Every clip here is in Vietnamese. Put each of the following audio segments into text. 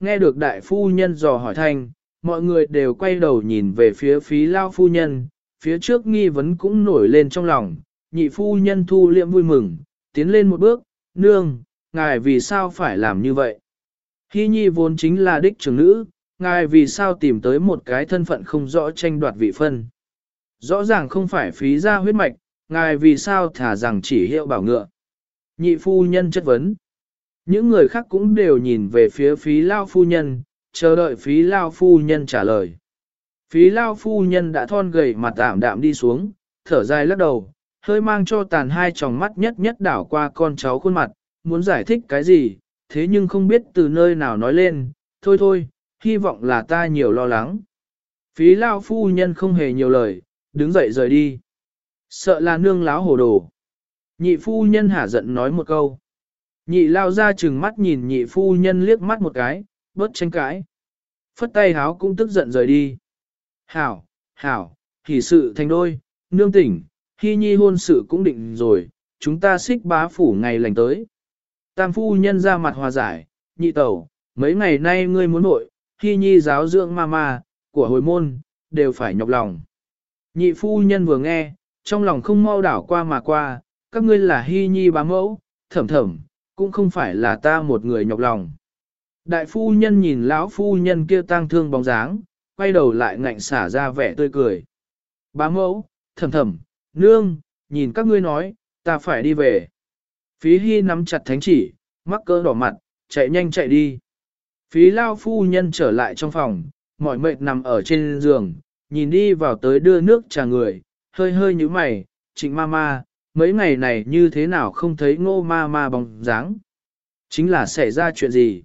nghe được đại phu nhân dò hỏi thanh, mọi người đều quay đầu nhìn về phía phí lao phu nhân, phía trước nghi vấn cũng nổi lên trong lòng, nhị phu nhân thu liệm vui mừng, tiến lên một bước, nương, ngài vì sao phải làm như vậy? Hy nhi vốn chính là đích trưởng nữ, ngài vì sao tìm tới một cái thân phận không rõ tranh đoạt vị phân? Rõ ràng không phải phí ra huyết mạch, ngài vì sao thả rằng chỉ hiệu bảo ngựa? Nhị phu nhân chất vấn. Những người khác cũng đều nhìn về phía phí lao phu nhân, chờ đợi phí lao phu nhân trả lời. Phí lao phu nhân đã thon gầy mặt tạm đạm đi xuống, thở dài lắc đầu, hơi mang cho tàn hai tròng mắt nhất nhất đảo qua con cháu khuôn mặt, muốn giải thích cái gì, thế nhưng không biết từ nơi nào nói lên, thôi thôi, hy vọng là ta nhiều lo lắng. Phí lao phu nhân không hề nhiều lời, đứng dậy rời đi. Sợ là nương láo hồ đồ. Nhị phu nhân hả giận nói một câu. Nhị lao ra chừng mắt nhìn nhị phu nhân liếc mắt một cái, bớt tranh cãi. Phất tay háo cũng tức giận rời đi. Hảo, hảo, hỷ sự thành đôi, nương tỉnh, hy nhi hôn sự cũng định rồi, chúng ta xích bá phủ ngày lành tới. Tam phu nhân ra mặt hòa giải, nhị tẩu, mấy ngày nay ngươi muốn nội, hy nhi giáo dưỡng ma ma, của hồi môn, đều phải nhọc lòng. Nhị phu nhân vừa nghe, trong lòng không mau đảo qua mà qua, các ngươi là hy nhi bá mẫu, thẩm thẩm, cũng không phải là ta một người nhọc lòng. Đại phu nhân nhìn lão phu nhân kia tang thương bóng dáng, quay đầu lại ngạnh xả ra vẻ tươi cười. Bá mẫu, thầm thầm, nương, nhìn các ngươi nói, ta phải đi về. Phí hy nắm chặt thánh chỉ, mắc cỡ đỏ mặt, chạy nhanh chạy đi. Phí lao phu nhân trở lại trong phòng, mỏi mệt nằm ở trên giường, nhìn đi vào tới đưa nước trà người, hơi hơi như mày, trịnh ma ma, mấy ngày này như thế nào không thấy ngô ma ma bóng dáng. Chính là xảy ra chuyện gì?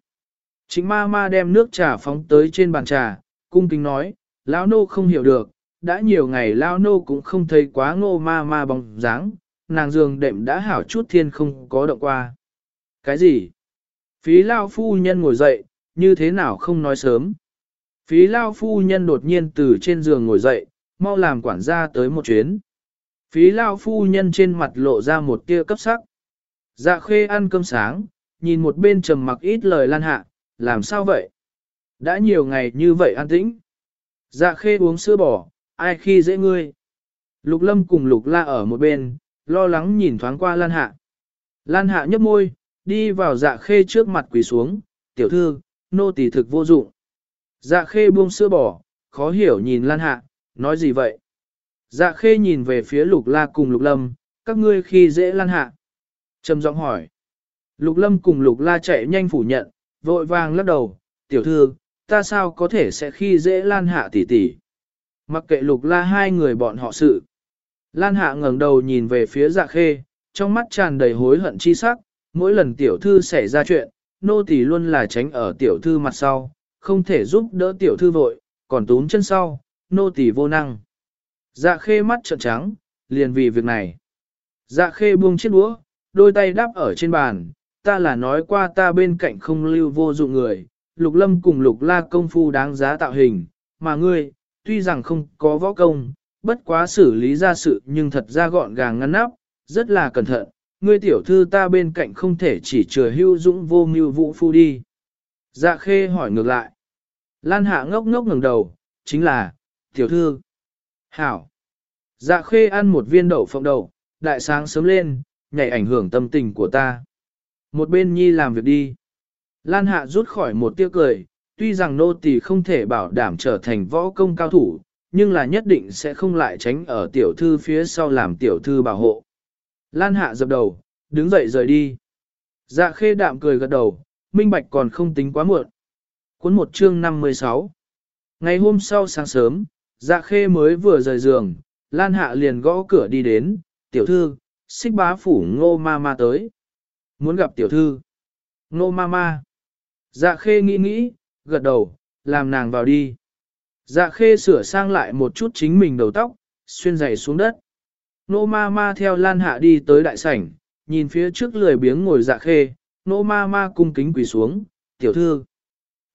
Chính ma ma đem nước trà phóng tới trên bàn trà, cung kính nói, lão nô không hiểu được, đã nhiều ngày lão nô cũng không thấy quá ngô ma ma bóng dáng, nàng giường đệm đã hảo chút thiên không có động qua. Cái gì? Phí lao phu nhân ngồi dậy, như thế nào không nói sớm. Phí lao phu nhân đột nhiên từ trên giường ngồi dậy, mau làm quản gia tới một chuyến. Phí lao phu nhân trên mặt lộ ra một tia cấp sắc. Dạ khê ăn cơm sáng, nhìn một bên trầm mặc ít lời lan hạ, làm sao vậy? Đã nhiều ngày như vậy an tĩnh. Dạ khê uống sữa bò, ai khi dễ ngươi. Lục lâm cùng lục la ở một bên, lo lắng nhìn thoáng qua lan hạ. Lan hạ nhấp môi, đi vào dạ khê trước mặt quỳ xuống, tiểu thư, nô tỳ thực vô dụng. Dạ khê buông sữa bò, khó hiểu nhìn lan hạ, nói gì vậy? Dạ khê nhìn về phía lục la cùng lục lâm, các ngươi khi dễ lan hạ. Trầm giọng hỏi. Lục lâm cùng lục la chạy nhanh phủ nhận, vội vàng lắc đầu, tiểu thư, ta sao có thể sẽ khi dễ lan hạ tỷ tỷ. Mặc kệ lục la hai người bọn họ sự. Lan hạ ngẩng đầu nhìn về phía dạ khê, trong mắt tràn đầy hối hận chi sắc, mỗi lần tiểu thư xảy ra chuyện, nô tỳ luôn là tránh ở tiểu thư mặt sau, không thể giúp đỡ tiểu thư vội, còn túm chân sau, nô tỳ vô năng. Dạ khê mắt trợn trắng, liền vì việc này. Dạ khê buông chiếc đũa, đôi tay đắp ở trên bàn, ta là nói qua ta bên cạnh không lưu vô dụng người, lục lâm cùng lục la công phu đáng giá tạo hình, mà ngươi, tuy rằng không có võ công, bất quá xử lý ra sự nhưng thật ra gọn gàng ngăn nắp, rất là cẩn thận, ngươi tiểu thư ta bên cạnh không thể chỉ chừa hưu dũng vô mưu vũ phu đi. Dạ khê hỏi ngược lại. Lan hạ ngốc ngốc ngẩng đầu, chính là, tiểu thư. Hảo. Dạ khê ăn một viên đậu phộng đậu, đại sáng sớm lên, nhảy ảnh hưởng tâm tình của ta. Một bên nhi làm việc đi. Lan hạ rút khỏi một tiếc cười, tuy rằng nô tỳ không thể bảo đảm trở thành võ công cao thủ, nhưng là nhất định sẽ không lại tránh ở tiểu thư phía sau làm tiểu thư bảo hộ. Lan hạ dập đầu, đứng dậy rời đi. Dạ khê đạm cười gật đầu, minh bạch còn không tính quá muộn. Cuốn một chương 56 Ngày hôm sau sáng sớm, dạ khê mới vừa rời giường, Lan hạ liền gõ cửa đi đến, tiểu thư, xích bá phủ ngô ma ma tới. Muốn gặp tiểu thư. Ngô ma ma. Dạ khê nghĩ nghĩ, gật đầu, làm nàng vào đi. Dạ khê sửa sang lại một chút chính mình đầu tóc, xuyên giày xuống đất. Nô ma ma theo lan hạ đi tới đại sảnh, nhìn phía trước lười biếng ngồi dạ khê, nô ma ma cung kính quỳ xuống, tiểu thư.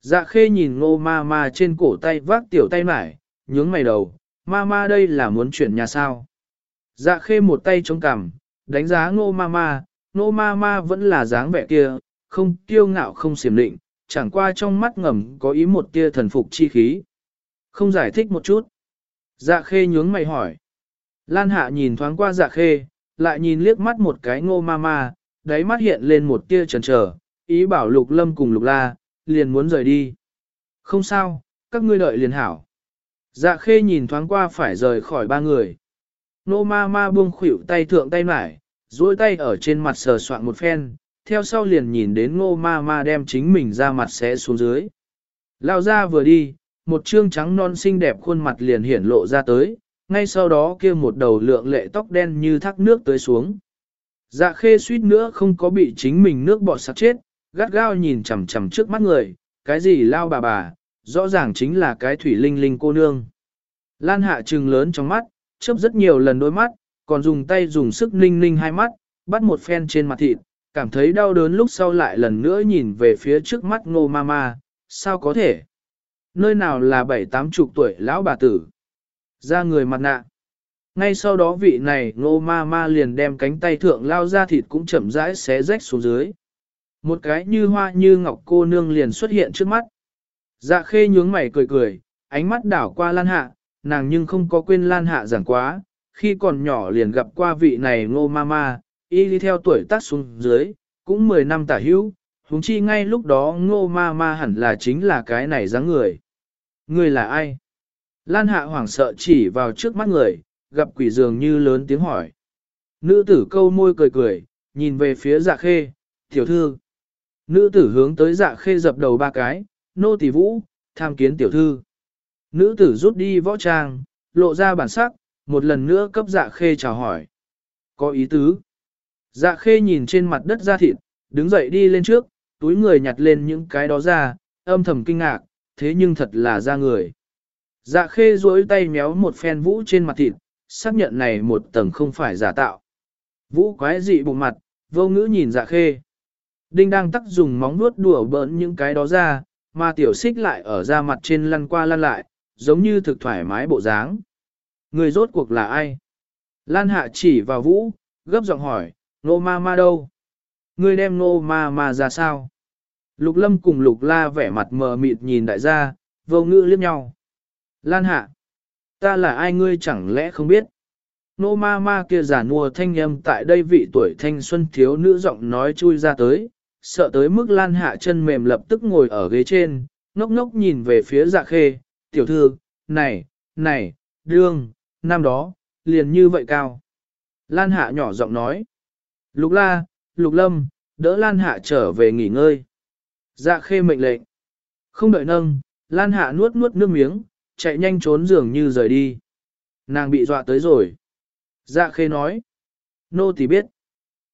Dạ khê nhìn nô ma ma trên cổ tay vác tiểu tay mải, nhướng mày đầu, ma ma đây là muốn chuyển nhà sao. Dạ khê một tay chống cằm, đánh giá Ngô ma ma, ngô ma ma vẫn là dáng vẻ kia, không kiêu ngạo không xiểm định, chẳng qua trong mắt ngầm có ý một tia thần phục chi khí. Không giải thích một chút. Dạ khê nhướng mày hỏi. Lan hạ nhìn thoáng qua dạ khê, lại nhìn liếc mắt một cái ngô ma ma, đáy mắt hiện lên một tia chần trở, ý bảo lục lâm cùng lục la, liền muốn rời đi. Không sao, các ngươi đợi liền hảo. Dạ khê nhìn thoáng qua phải rời khỏi ba người. Nô ma ma buông khuỷu tay thượng tay mải, duỗi tay ở trên mặt sờ soạn một phen, theo sau liền nhìn đến ngô ma ma đem chính mình ra mặt sẽ xuống dưới. Lao ra vừa đi, một trương trắng non xinh đẹp khuôn mặt liền hiển lộ ra tới, ngay sau đó kia một đầu lượng lệ tóc đen như thác nước tới xuống. Dạ khê suýt nữa không có bị chính mình nước bọt sặc chết, gắt gao nhìn chằm chằm trước mắt người, cái gì lao bà bà, rõ ràng chính là cái thủy linh linh cô nương. Lan hạ trừng lớn trong mắt, chớp rất nhiều lần đôi mắt, còn dùng tay dùng sức ninh ninh hai mắt, bắt một phen trên mặt thịt, cảm thấy đau đớn lúc sau lại lần nữa nhìn về phía trước mắt ngô ma ma, sao có thể? Nơi nào là bảy tám chục tuổi lão bà tử? Ra người mặt nạ. Ngay sau đó vị này ngô ma ma liền đem cánh tay thượng lao ra thịt cũng chậm rãi xé rách xuống dưới. Một cái như hoa như ngọc cô nương liền xuất hiện trước mắt. Dạ khê nhướng mày cười cười, ánh mắt đảo qua lan hạ, nàng nhưng không có quên lan hạ giảng quá, khi còn nhỏ liền gặp qua vị này ngô ma ma, y đi theo tuổi tác xuống dưới, cũng 10 năm tả hữu, huống chi ngay lúc đó ngô ma ma hẳn là chính là cái này dáng người. Người là ai? Lan hạ hoảng sợ chỉ vào trước mắt người, gặp quỷ dường như lớn tiếng hỏi. Nữ tử câu môi cười cười, nhìn về phía dạ khê, tiểu thư. Nữ tử hướng tới dạ khê dập đầu ba cái, nô tỳ vũ, tham kiến tiểu thư. Nữ tử rút đi võ trang, lộ ra bản sắc, một lần nữa cấp dạ khê chào hỏi. Có ý tứ. Dạ khê nhìn trên mặt đất da thịt, đứng dậy đi lên trước, túi người nhặt lên những cái đó ra, âm thầm kinh ngạc, thế nhưng thật là da người. Dạ khê duỗi tay méo một phen vũ trên mặt thịt, xác nhận này một tầng không phải giả tạo. Vũ quái dị bụng mặt, vô ngữ nhìn dạ khê. Đinh đang tắc dùng móng nuốt đùa bỡn những cái đó ra, mà tiểu xích lại ở da mặt trên lăn qua lăn lại, giống như thực thoải mái bộ dáng. Người rốt cuộc là ai? Lan hạ chỉ vào vũ, gấp giọng hỏi, nô ma ma đâu? Người đem nô ma ma ra sao? Lục lâm cùng lục la vẻ mặt mờ mịt nhìn đại gia, vô ngữ liếc nhau. Lan hạ, ta là ai ngươi chẳng lẽ không biết? Nô ma ma kia giả mùa thanh âm tại đây vị tuổi thanh xuân thiếu nữ giọng nói chui ra tới, sợ tới mức lan hạ chân mềm lập tức ngồi ở ghế trên, ngốc ngốc nhìn về phía dạ khê, tiểu thư, này, này, đương, năm đó, liền như vậy cao. Lan hạ nhỏ giọng nói, lục la, lục lâm, đỡ lan hạ trở về nghỉ ngơi. Dạ khê mệnh lệnh, không đợi nâng, lan hạ nuốt nuốt nước miếng, chạy nhanh trốn giường như rời đi. Nàng bị dọa tới rồi. Dạ khê nói, nô tỳ biết.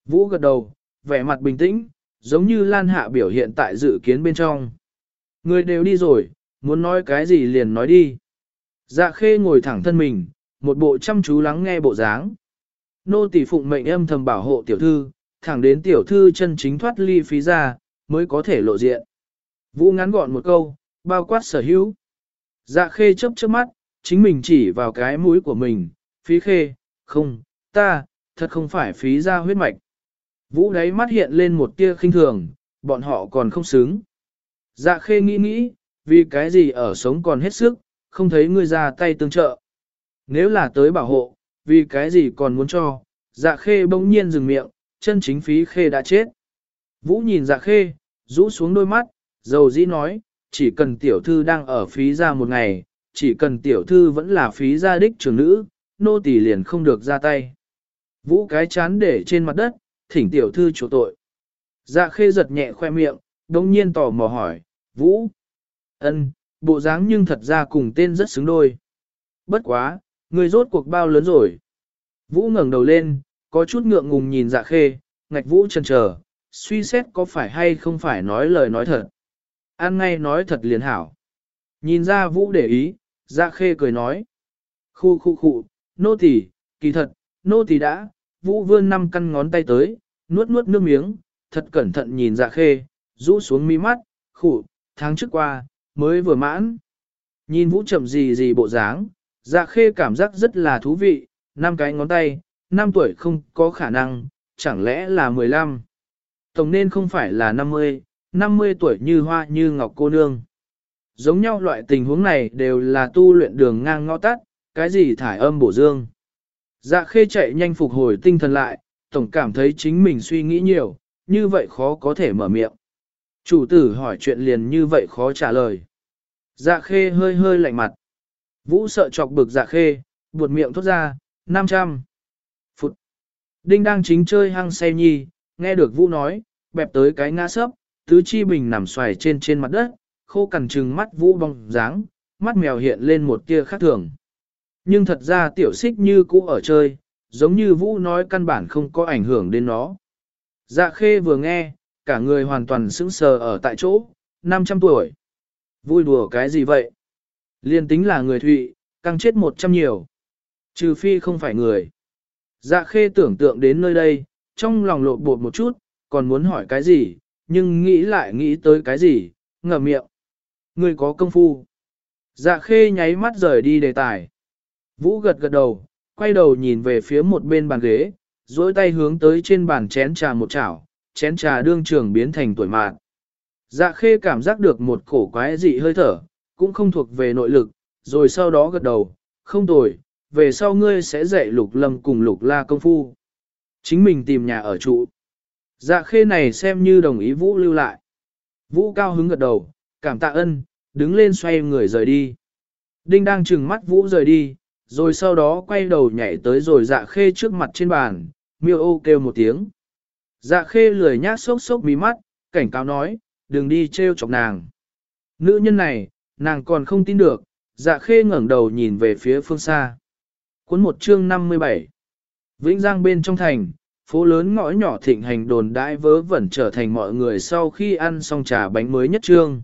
Vũ gật đầu, vẻ mặt bình tĩnh, giống như Lan Hạ biểu hiện tại dự kiến bên trong. Người đều đi rồi, muốn nói cái gì liền nói đi. Dạ khê ngồi thẳng thân mình, một bộ chăm chú lắng nghe bộ dáng. Nô tỷ phụng mệnh âm thầm bảo hộ tiểu thư, thẳng đến tiểu thư chân chính thoát ly phí ra, mới có thể lộ diện. Vũ ngắn gọn một câu, bao quát sở hữu. Dạ khê chớp chớp mắt, chính mình chỉ vào cái mũi của mình, phí khê, không, ta, thật không phải phí ra huyết mạch. Vũ đáy mắt hiện lên một tia khinh thường, bọn họ còn không xứng. Dạ khê nghĩ nghĩ, vì cái gì ở sống còn hết sức, không thấy ngươi ra tay tương trợ. Nếu là tới bảo hộ, vì cái gì còn muốn cho, dạ khê bỗng nhiên dừng miệng, chân chính phí khê đã chết. Vũ nhìn dạ khê, rũ xuống đôi mắt, dầu dĩ nói, chỉ cần tiểu thư đang ở phí ra một ngày, chỉ cần tiểu thư vẫn là phí gia đích trưởng nữ, nô tỳ liền không được ra tay. Vũ cái chán để trên mặt đất, thỉnh tiểu thư chủ tội. Dạ khê giật nhẹ khoe miệng, đồng nhiên tò mò hỏi, Vũ. ân, bộ dáng nhưng thật ra cùng tên rất xứng đôi. Bất quá, người rốt cuộc bao lớn rồi. Vũ ngẩng đầu lên, có chút ngượng ngùng nhìn dạ khê, ngạch Vũ chần chờ, suy xét có phải hay không phải nói lời nói thật. An ngay nói thật liền hảo. Nhìn ra Vũ để ý, dạ khê cười nói. Khu khu khu, nô tỳ, kỳ thật, nô tỳ đã, Vũ vươn năm căn ngón tay tới, nuốt nuốt nước miếng, thật cẩn thận nhìn dạ khê, rũ xuống mi mắt, khủ, tháng trước qua, mới vừa mãn. Nhìn Vũ chậm gì gì bộ dáng, dạ khê cảm giác rất là thú vị, năm cái ngón tay, năm tuổi không có khả năng, chẳng lẽ là 15. Tổng nên không phải là 50, 50 tuổi như hoa như ngọc cô nương. Giống nhau loại tình huống này đều là tu luyện đường ngang ngõ tắt, cái gì thải âm bổ dương. Dạ khê chạy nhanh phục hồi tinh thần lại, tổng cảm thấy chính mình suy nghĩ nhiều, như vậy khó có thể mở miệng. Chủ tử hỏi chuyện liền như vậy khó trả lời. Dạ khê hơi hơi lạnh mặt. Vũ sợ chọc bực dạ khê, buột miệng thốt ra, 500. Phụt. Đinh đang chính chơi hăng say nhi, nghe được Vũ nói, bẹp tới cái ngã sấp, tứ chi bình nằm xoài trên trên mặt đất, khô cằn trừng mắt Vũ bong dáng, mắt mèo hiện lên một tia khác thường. Nhưng thật ra tiểu xích như cũ ở chơi, giống như Vũ nói căn bản không có ảnh hưởng đến nó. Dạ khê vừa nghe, cả người hoàn toàn sững sờ ở tại chỗ, 500 tuổi. Vui đùa cái gì vậy? Liên tính là người thụy, căng chết 100 nhiều. Trừ phi không phải người. Dạ khê tưởng tượng đến nơi đây, trong lòng lộ bột một chút, còn muốn hỏi cái gì, nhưng nghĩ lại nghĩ tới cái gì, ngờ miệng. Người có công phu. Dạ khê nháy mắt rời đi đề tài. Vũ gật gật đầu, quay đầu nhìn về phía một bên bàn ghế, dối tay hướng tới trên bàn chén trà một chảo, chén trà đương trường biến thành tuổi mạn. Dạ khê cảm giác được một cổ quái dị hơi thở, cũng không thuộc về nội lực, rồi sau đó gật đầu, không tồi, về sau ngươi sẽ dạy lục lâm cùng lục la công phu. Chính mình tìm nhà ở trụ. Dạ khê này xem như đồng ý Vũ lưu lại. Vũ cao hứng gật đầu, cảm tạ ân, đứng lên xoay người rời đi. Đinh đang chừng mắt Vũ rời đi, rồi sau đó quay đầu nhảy tới rồi dạ khê trước mặt trên bàn, miêu ô kêu một tiếng. Dạ khê lười nhác sốc sốc mí mắt, cảnh cáo nói, đừng đi trêu chọc nàng. Nữ nhân này, nàng còn không tin được, dạ khê ngẩng đầu nhìn về phía phương xa. Cuốn một chương 57 Vĩnh Giang bên trong thành, phố lớn ngõ nhỏ thịnh hành đồn đãi vớ vẩn trở thành mọi người sau khi ăn xong trà bánh mới nhất trương.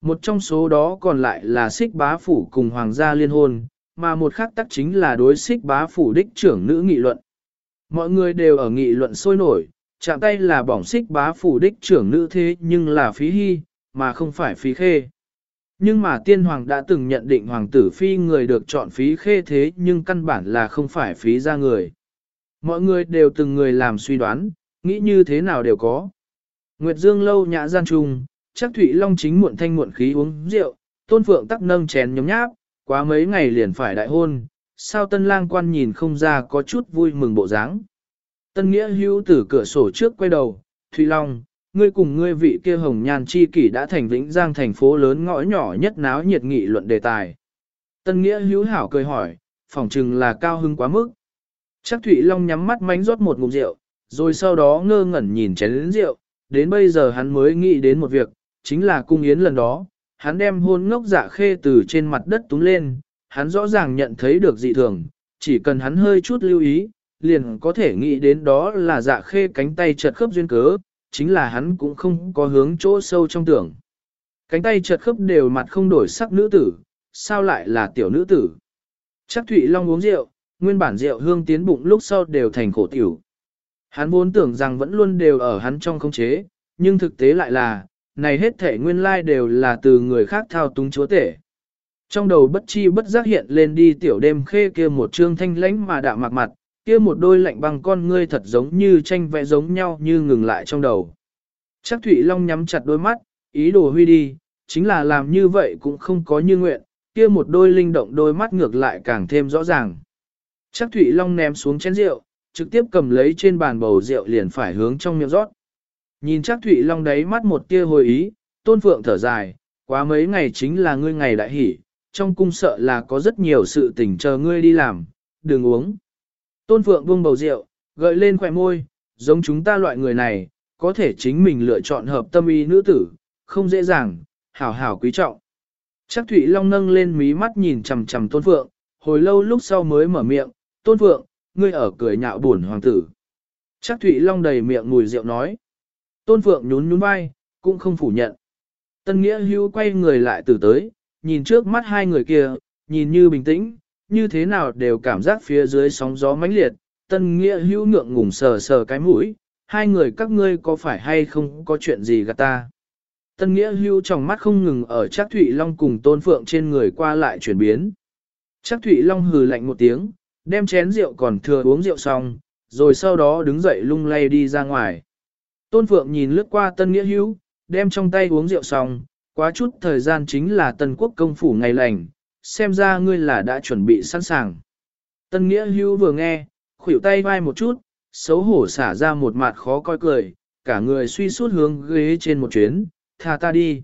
Một trong số đó còn lại là xích bá phủ cùng hoàng gia liên hôn, mà một khác tắc chính là đối xích bá phủ đích trưởng nữ nghị luận. Mọi người đều ở nghị luận sôi nổi, chạm tay là bỏng xích bá phủ đích trưởng nữ thế nhưng là phí hy, mà không phải phí khê. Nhưng mà tiên hoàng đã từng nhận định hoàng tử phi người được chọn phí khê thế nhưng căn bản là không phải phí ra người. Mọi người đều từng người làm suy đoán, nghĩ như thế nào đều có. Nguyệt Dương lâu nhã gian trung, chắc Thụy Long chính muộn thanh muộn khí uống rượu, tôn phượng tắc nâng chén nhóm nháp, quá mấy ngày liền phải đại hôn, sao tân lang quan nhìn không ra có chút vui mừng bộ dáng. Tân nghĩa hữu từ cửa sổ trước quay đầu, Thụy Long, ngươi cùng ngươi vị kia hồng nhan chi kỷ đã thành vĩnh giang thành phố lớn ngõ nhỏ nhất náo nhiệt nghị luận đề tài. Tân nghĩa hữu hảo cười hỏi, phỏng chừng là cao hưng quá mức. Chắc Thụy Long nhắm mắt mánh rót một ngụm rượu, rồi sau đó ngơ ngẩn nhìn chén đến rượu, đến bây giờ hắn mới nghĩ đến một việc, chính là cung yến lần đó, hắn đem hôn ngốc dạ khê từ trên mặt đất túng lên, hắn rõ ràng nhận thấy được dị thường, chỉ cần hắn hơi chút lưu ý, liền có thể nghĩ đến đó là dạ khê cánh tay chật khớp duyên cớ, chính là hắn cũng không có hướng chỗ sâu trong tưởng. Cánh tay chật khớp đều mặt không đổi sắc nữ tử, sao lại là tiểu nữ tử? Chắc Thụy Long uống rượu, nguyên bản rượu hương tiến bụng lúc sau đều thành khổ tiểu. Hắn vốn tưởng rằng vẫn luôn đều ở hắn trong không chế, nhưng thực tế lại là, này hết thể nguyên lai đều là từ người khác thao túng chúa tể. Trong đầu bất chi bất giác hiện lên đi tiểu đêm khê kia một trương thanh lãnh mà đạm mạc mặt, kia một đôi lạnh băng con ngươi thật giống như tranh vẽ giống nhau như ngừng lại trong đầu. Chắc Thụy Long nhắm chặt đôi mắt, ý đồ huy đi, chính là làm như vậy cũng không có như nguyện, kia một đôi linh động đôi mắt ngược lại càng thêm rõ ràng. Chắc Thụy Long ném xuống chén rượu, trực tiếp cầm lấy trên bàn bầu rượu liền phải hướng trong miệng rót. Nhìn chắc Thụy Long đấy mắt một tia hồi ý, tôn phượng thở dài, quá mấy ngày chính là ngươi ngày đại hỷ, trong cung sợ là có rất nhiều sự tình chờ ngươi đi làm, đừng uống. Tôn phượng buông bầu rượu, gợi lên khỏe môi, giống chúng ta loại người này, có thể chính mình lựa chọn hợp tâm ý nữ tử, không dễ dàng, hảo hảo quý trọng. Chắc Thụy Long nâng lên mí mắt nhìn chằm chằm Tôn Phượng, hồi lâu lúc sau mới mở miệng, Tôn Phượng, ngươi ở cười nhạo buồn hoàng tử. Chắc Thụy Long đầy miệng mùi rượu nói. Tôn Phượng nhún nhún vai, cũng không phủ nhận. Tân Nghĩa Hưu quay người lại từ tới, nhìn trước mắt hai người kia, nhìn như bình tĩnh, như thế nào đều cảm giác phía dưới sóng gió mãnh liệt. Tân Nghĩa Hưu ngượng ngùng sờ sờ cái mũi, hai người các ngươi có phải hay không có chuyện gì gạt ta. Tân Nghĩa Hưu trong mắt không ngừng ở Trác Thụy Long cùng Tôn Phượng trên người qua lại chuyển biến. Trác Thụy Long hừ lạnh một tiếng, đem chén rượu còn thừa uống rượu xong, rồi sau đó đứng dậy lung lay đi ra ngoài. Tôn Phượng nhìn lướt qua Tân Nghĩa Hữu, đem trong tay uống rượu xong, quá chút thời gian chính là tân quốc công phủ ngày lành, xem ra ngươi là đã chuẩn bị sẵn sàng. Tân nghĩa hưu vừa nghe, khuỷu tay vai một chút, xấu hổ xả ra một mặt khó coi cười, cả người suy suốt hướng ghế trên một chuyến, tha ta đi.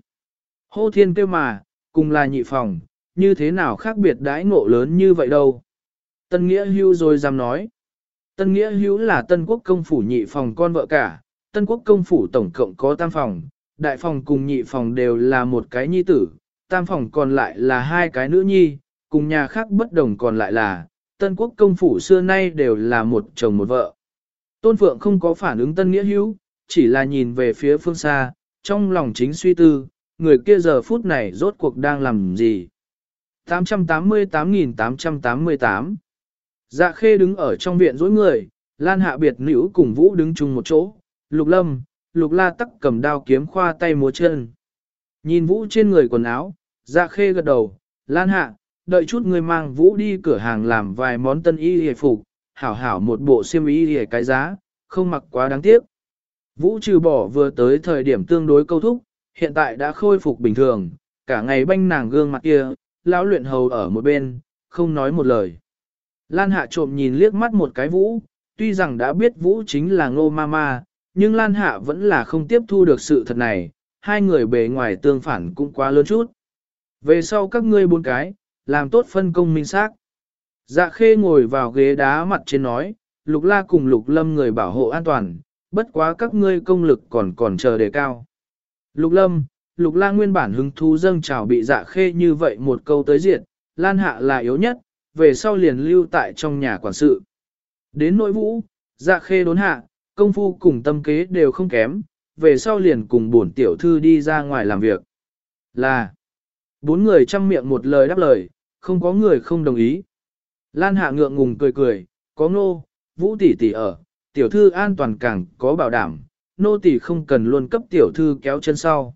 Hô thiên kêu mà, cùng là nhị phòng, như thế nào khác biệt đãi ngộ lớn như vậy đâu. Tân Nghĩa Hưu rồi dám nói. Tân Nghĩa Hưu là Tân Quốc công phủ nhị phòng con vợ cả, Tân Quốc công phủ tổng cộng có tam phòng, đại phòng cùng nhị phòng đều là một cái nhi tử, tam phòng còn lại là hai cái nữ nhi, cùng nhà khác bất đồng còn lại là, Tân Quốc công phủ xưa nay đều là một chồng một vợ. Tôn Phượng không có phản ứng Tân Nghĩa Hữu, chỉ là nhìn về phía phương xa, trong lòng chính suy tư, người kia giờ phút này rốt cuộc đang làm gì. 888.888 Dạ khê đứng ở trong viện dối người, Lan Hạ biệt nữ cùng Vũ đứng chung một chỗ, Lục Lâm, Lục La tắc cầm đao kiếm khoa tay múa chân. Nhìn Vũ trên người quần áo, dạ khê gật đầu, Lan Hạ, đợi chút người mang Vũ đi cửa hàng làm vài món tân y hề phục, hảo hảo một bộ xiêm y hề cái giá, không mặc quá đáng tiếc. Vũ trừ bỏ vừa tới thời điểm tương đối câu thúc, hiện tại đã khôi phục bình thường, cả ngày banh nàng gương mặt kia, lão luyện hầu ở một bên, không nói một lời. Lan Hạ trộm nhìn liếc mắt một cái Vũ, tuy rằng đã biết Vũ chính là ngô ma ma, nhưng Lan Hạ vẫn là không tiếp thu được sự thật này, hai người bề ngoài tương phản cũng quá lớn chút. Về sau các ngươi bốn cái, làm tốt phân công minh xác. Dạ khê ngồi vào ghế đá mặt trên nói, lục la cùng lục lâm người bảo hộ an toàn, bất quá các ngươi công lực còn còn chờ đề cao. Lục lâm, lục la nguyên bản hứng thú dâng trào bị dạ khê như vậy một câu tới diệt, lan hạ là yếu nhất, về sau liền lưu tại trong nhà quản sự. Đến nội vũ, dạ khê đốn hạ, công phu cùng tâm kế đều không kém, về sau liền cùng bổn tiểu thư đi ra ngoài làm việc. Là, bốn người chăm miệng một lời đáp lời, không có người không đồng ý. Lan hạ ngượng ngùng cười cười, có nô vũ tỷ tỷ ở, tiểu thư an toàn càng có bảo đảm, nô tỷ không cần luôn cấp tiểu thư kéo chân sau.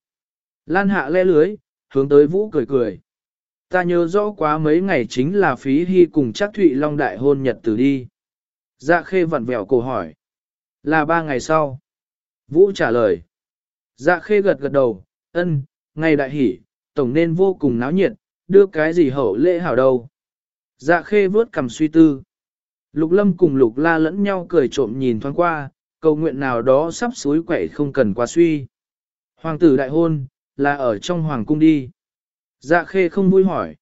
Lan hạ le lưới, hướng tới vũ cười cười. Ta nhớ rõ quá mấy ngày chính là phí hy cùng chắc thụy long đại hôn nhật từ đi. Dạ khê vặn vẹo cổ hỏi. Là ba ngày sau. Vũ trả lời. Dạ khê gật gật đầu, ân, ngày đại hỷ, tổng nên vô cùng náo nhiệt, đưa cái gì hậu lễ hảo đâu. Dạ khê vớt cầm suy tư. Lục lâm cùng lục la lẫn nhau cười trộm nhìn thoáng qua, cầu nguyện nào đó sắp suối quậy không cần quá suy. Hoàng tử đại hôn, là ở trong hoàng cung đi. Dạ khê không vui hỏi.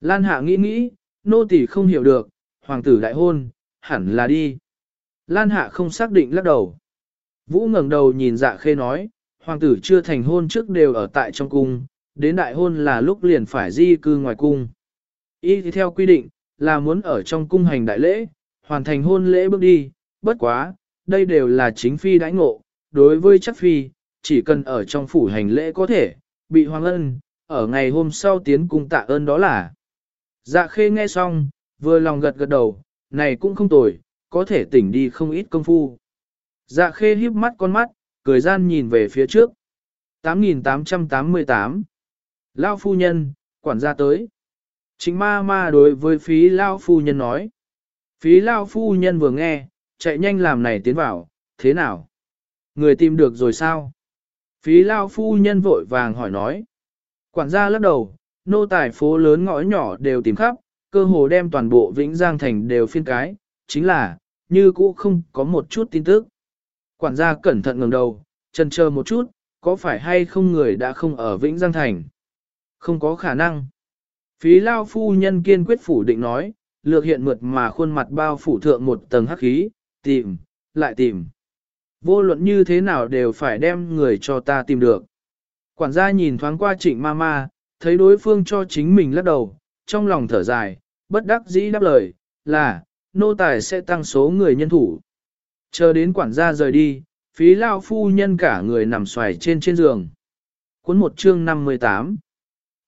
Lan hạ nghĩ nghĩ, nô tỳ không hiểu được, hoàng tử đại hôn, hẳn là đi. Lan hạ không xác định lắc đầu. Vũ ngẩng đầu nhìn dạ khê nói, hoàng tử chưa thành hôn trước đều ở tại trong cung, đến đại hôn là lúc liền phải di cư ngoài cung. Y thì theo quy định, là muốn ở trong cung hành đại lễ, hoàn thành hôn lễ bước đi, bất quá, đây đều là chính phi đãi ngộ, đối với chắc phi, chỉ cần ở trong phủ hành lễ có thể, bị hoàng ân, ở ngày hôm sau tiến cung tạ ơn đó là. Dạ khê nghe xong, vừa lòng gật gật đầu, này cũng không tồi, có thể tỉnh đi không ít công phu. Dạ khê híp mắt con mắt, cười gian nhìn về phía trước. 8888 Lao phu nhân, quản gia tới. Chính ma ma đối với phí Lao phu nhân nói. Phí Lao phu nhân vừa nghe, chạy nhanh làm này tiến vào, thế nào? Người tìm được rồi sao? Phí Lao phu nhân vội vàng hỏi nói. Quản gia lắc đầu, nô tài phố lớn ngõ nhỏ đều tìm khắp, cơ hồ đem toàn bộ Vĩnh Giang Thành đều phiên cái, chính là, như cũ không có một chút tin tức. Quản gia cẩn thận ngẩng đầu, chần chờ một chút, có phải hay không người đã không ở Vĩnh Giang Thành? Không có khả năng. Phí lao phu nhân kiên quyết phủ định nói, lược hiện mượt mà khuôn mặt bao phủ thượng một tầng hắc khí, tìm, lại tìm. Vô luận như thế nào đều phải đem người cho ta tìm được. Quản gia nhìn thoáng qua trịnh ma ma, thấy đối phương cho chính mình lắc đầu, trong lòng thở dài, bất đắc dĩ đáp lời, là, nô tài sẽ tăng số người nhân thủ. Chờ đến quản gia rời đi, phí lao phu nhân cả người nằm xoài trên trên giường. Cuốn một chương 58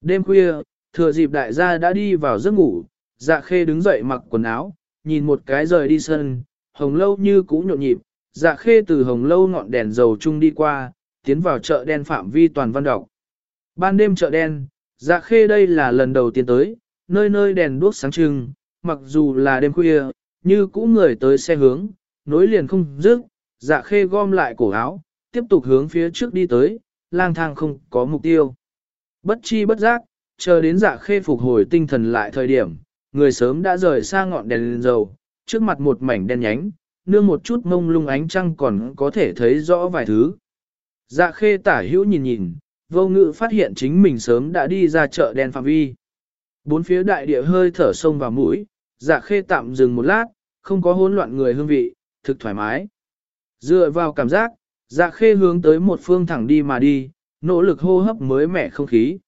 Đêm khuya, thừa dịp đại gia đã đi vào giấc ngủ, dạ khê đứng dậy mặc quần áo, nhìn một cái rời đi sân, hồng lâu như cũ nhộn nhịp, dạ khê từ hồng lâu ngọn đèn dầu chung đi qua, tiến vào chợ đen phạm vi toàn văn đọc. Ban đêm chợ đen, dạ khê đây là lần đầu tiên tới, nơi nơi đèn đuốc sáng trưng, mặc dù là đêm khuya, như cũ người tới xe hướng, nối liền không dứt, dạ khê gom lại cổ áo, tiếp tục hướng phía trước đi tới, lang thang không có mục tiêu. Bất chi bất giác, chờ đến dạ khê phục hồi tinh thần lại thời điểm, người sớm đã rời xa ngọn đèn lên dầu, trước mặt một mảnh đen nhánh, nương một chút mông lung ánh trăng còn có thể thấy rõ vài thứ. Dạ khê tả hữu nhìn nhìn, vô ngự phát hiện chính mình sớm đã đi ra chợ đen phạm vi. Bốn phía đại địa hơi thở sông vào mũi, dạ khê tạm dừng một lát, không có hỗn loạn người hương vị, thực thoải mái. Dựa vào cảm giác, dạ khê hướng tới một phương thẳng đi mà đi, nỗ lực hô hấp mới mẻ không khí.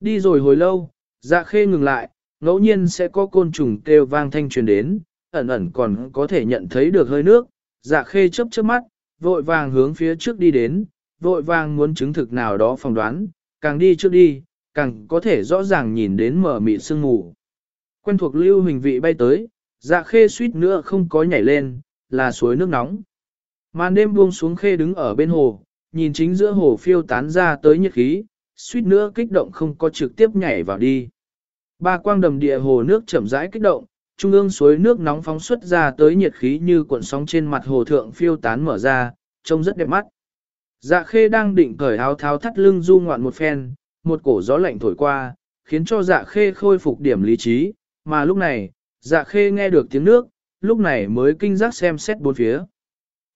Đi rồi hồi lâu, dạ khê ngừng lại, ngẫu nhiên sẽ có côn trùng kêu vang thanh truyền đến, ẩn ẩn còn có thể nhận thấy được hơi nước, dạ khê chớp chớp mắt, vội vàng hướng phía trước đi đến, vội vàng muốn chứng thực nào đó phỏng đoán, càng đi trước đi, càng có thể rõ ràng nhìn đến mở mịt sương mù. Quen thuộc lưu hình vị bay tới, dạ khê suýt nữa không có nhảy lên, là suối nước nóng. Màn đêm buông xuống khê đứng ở bên hồ, nhìn chính giữa hồ phiêu tán ra tới nhiệt khí, suýt nữa kích động không có trực tiếp nhảy vào đi. Ba quang đầm địa hồ nước chậm rãi kích động, trung ương suối nước nóng phóng xuất ra tới nhiệt khí như cuộn sóng trên mặt hồ thượng phiêu tán mở ra, trông rất đẹp mắt. Dạ khê đang định cởi áo tháo thắt lưng du ngoạn một phen, một cổ gió lạnh thổi qua, khiến cho dạ khê khôi phục điểm lý trí, mà lúc này, dạ khê nghe được tiếng nước, lúc này mới kinh giác xem xét bốn phía.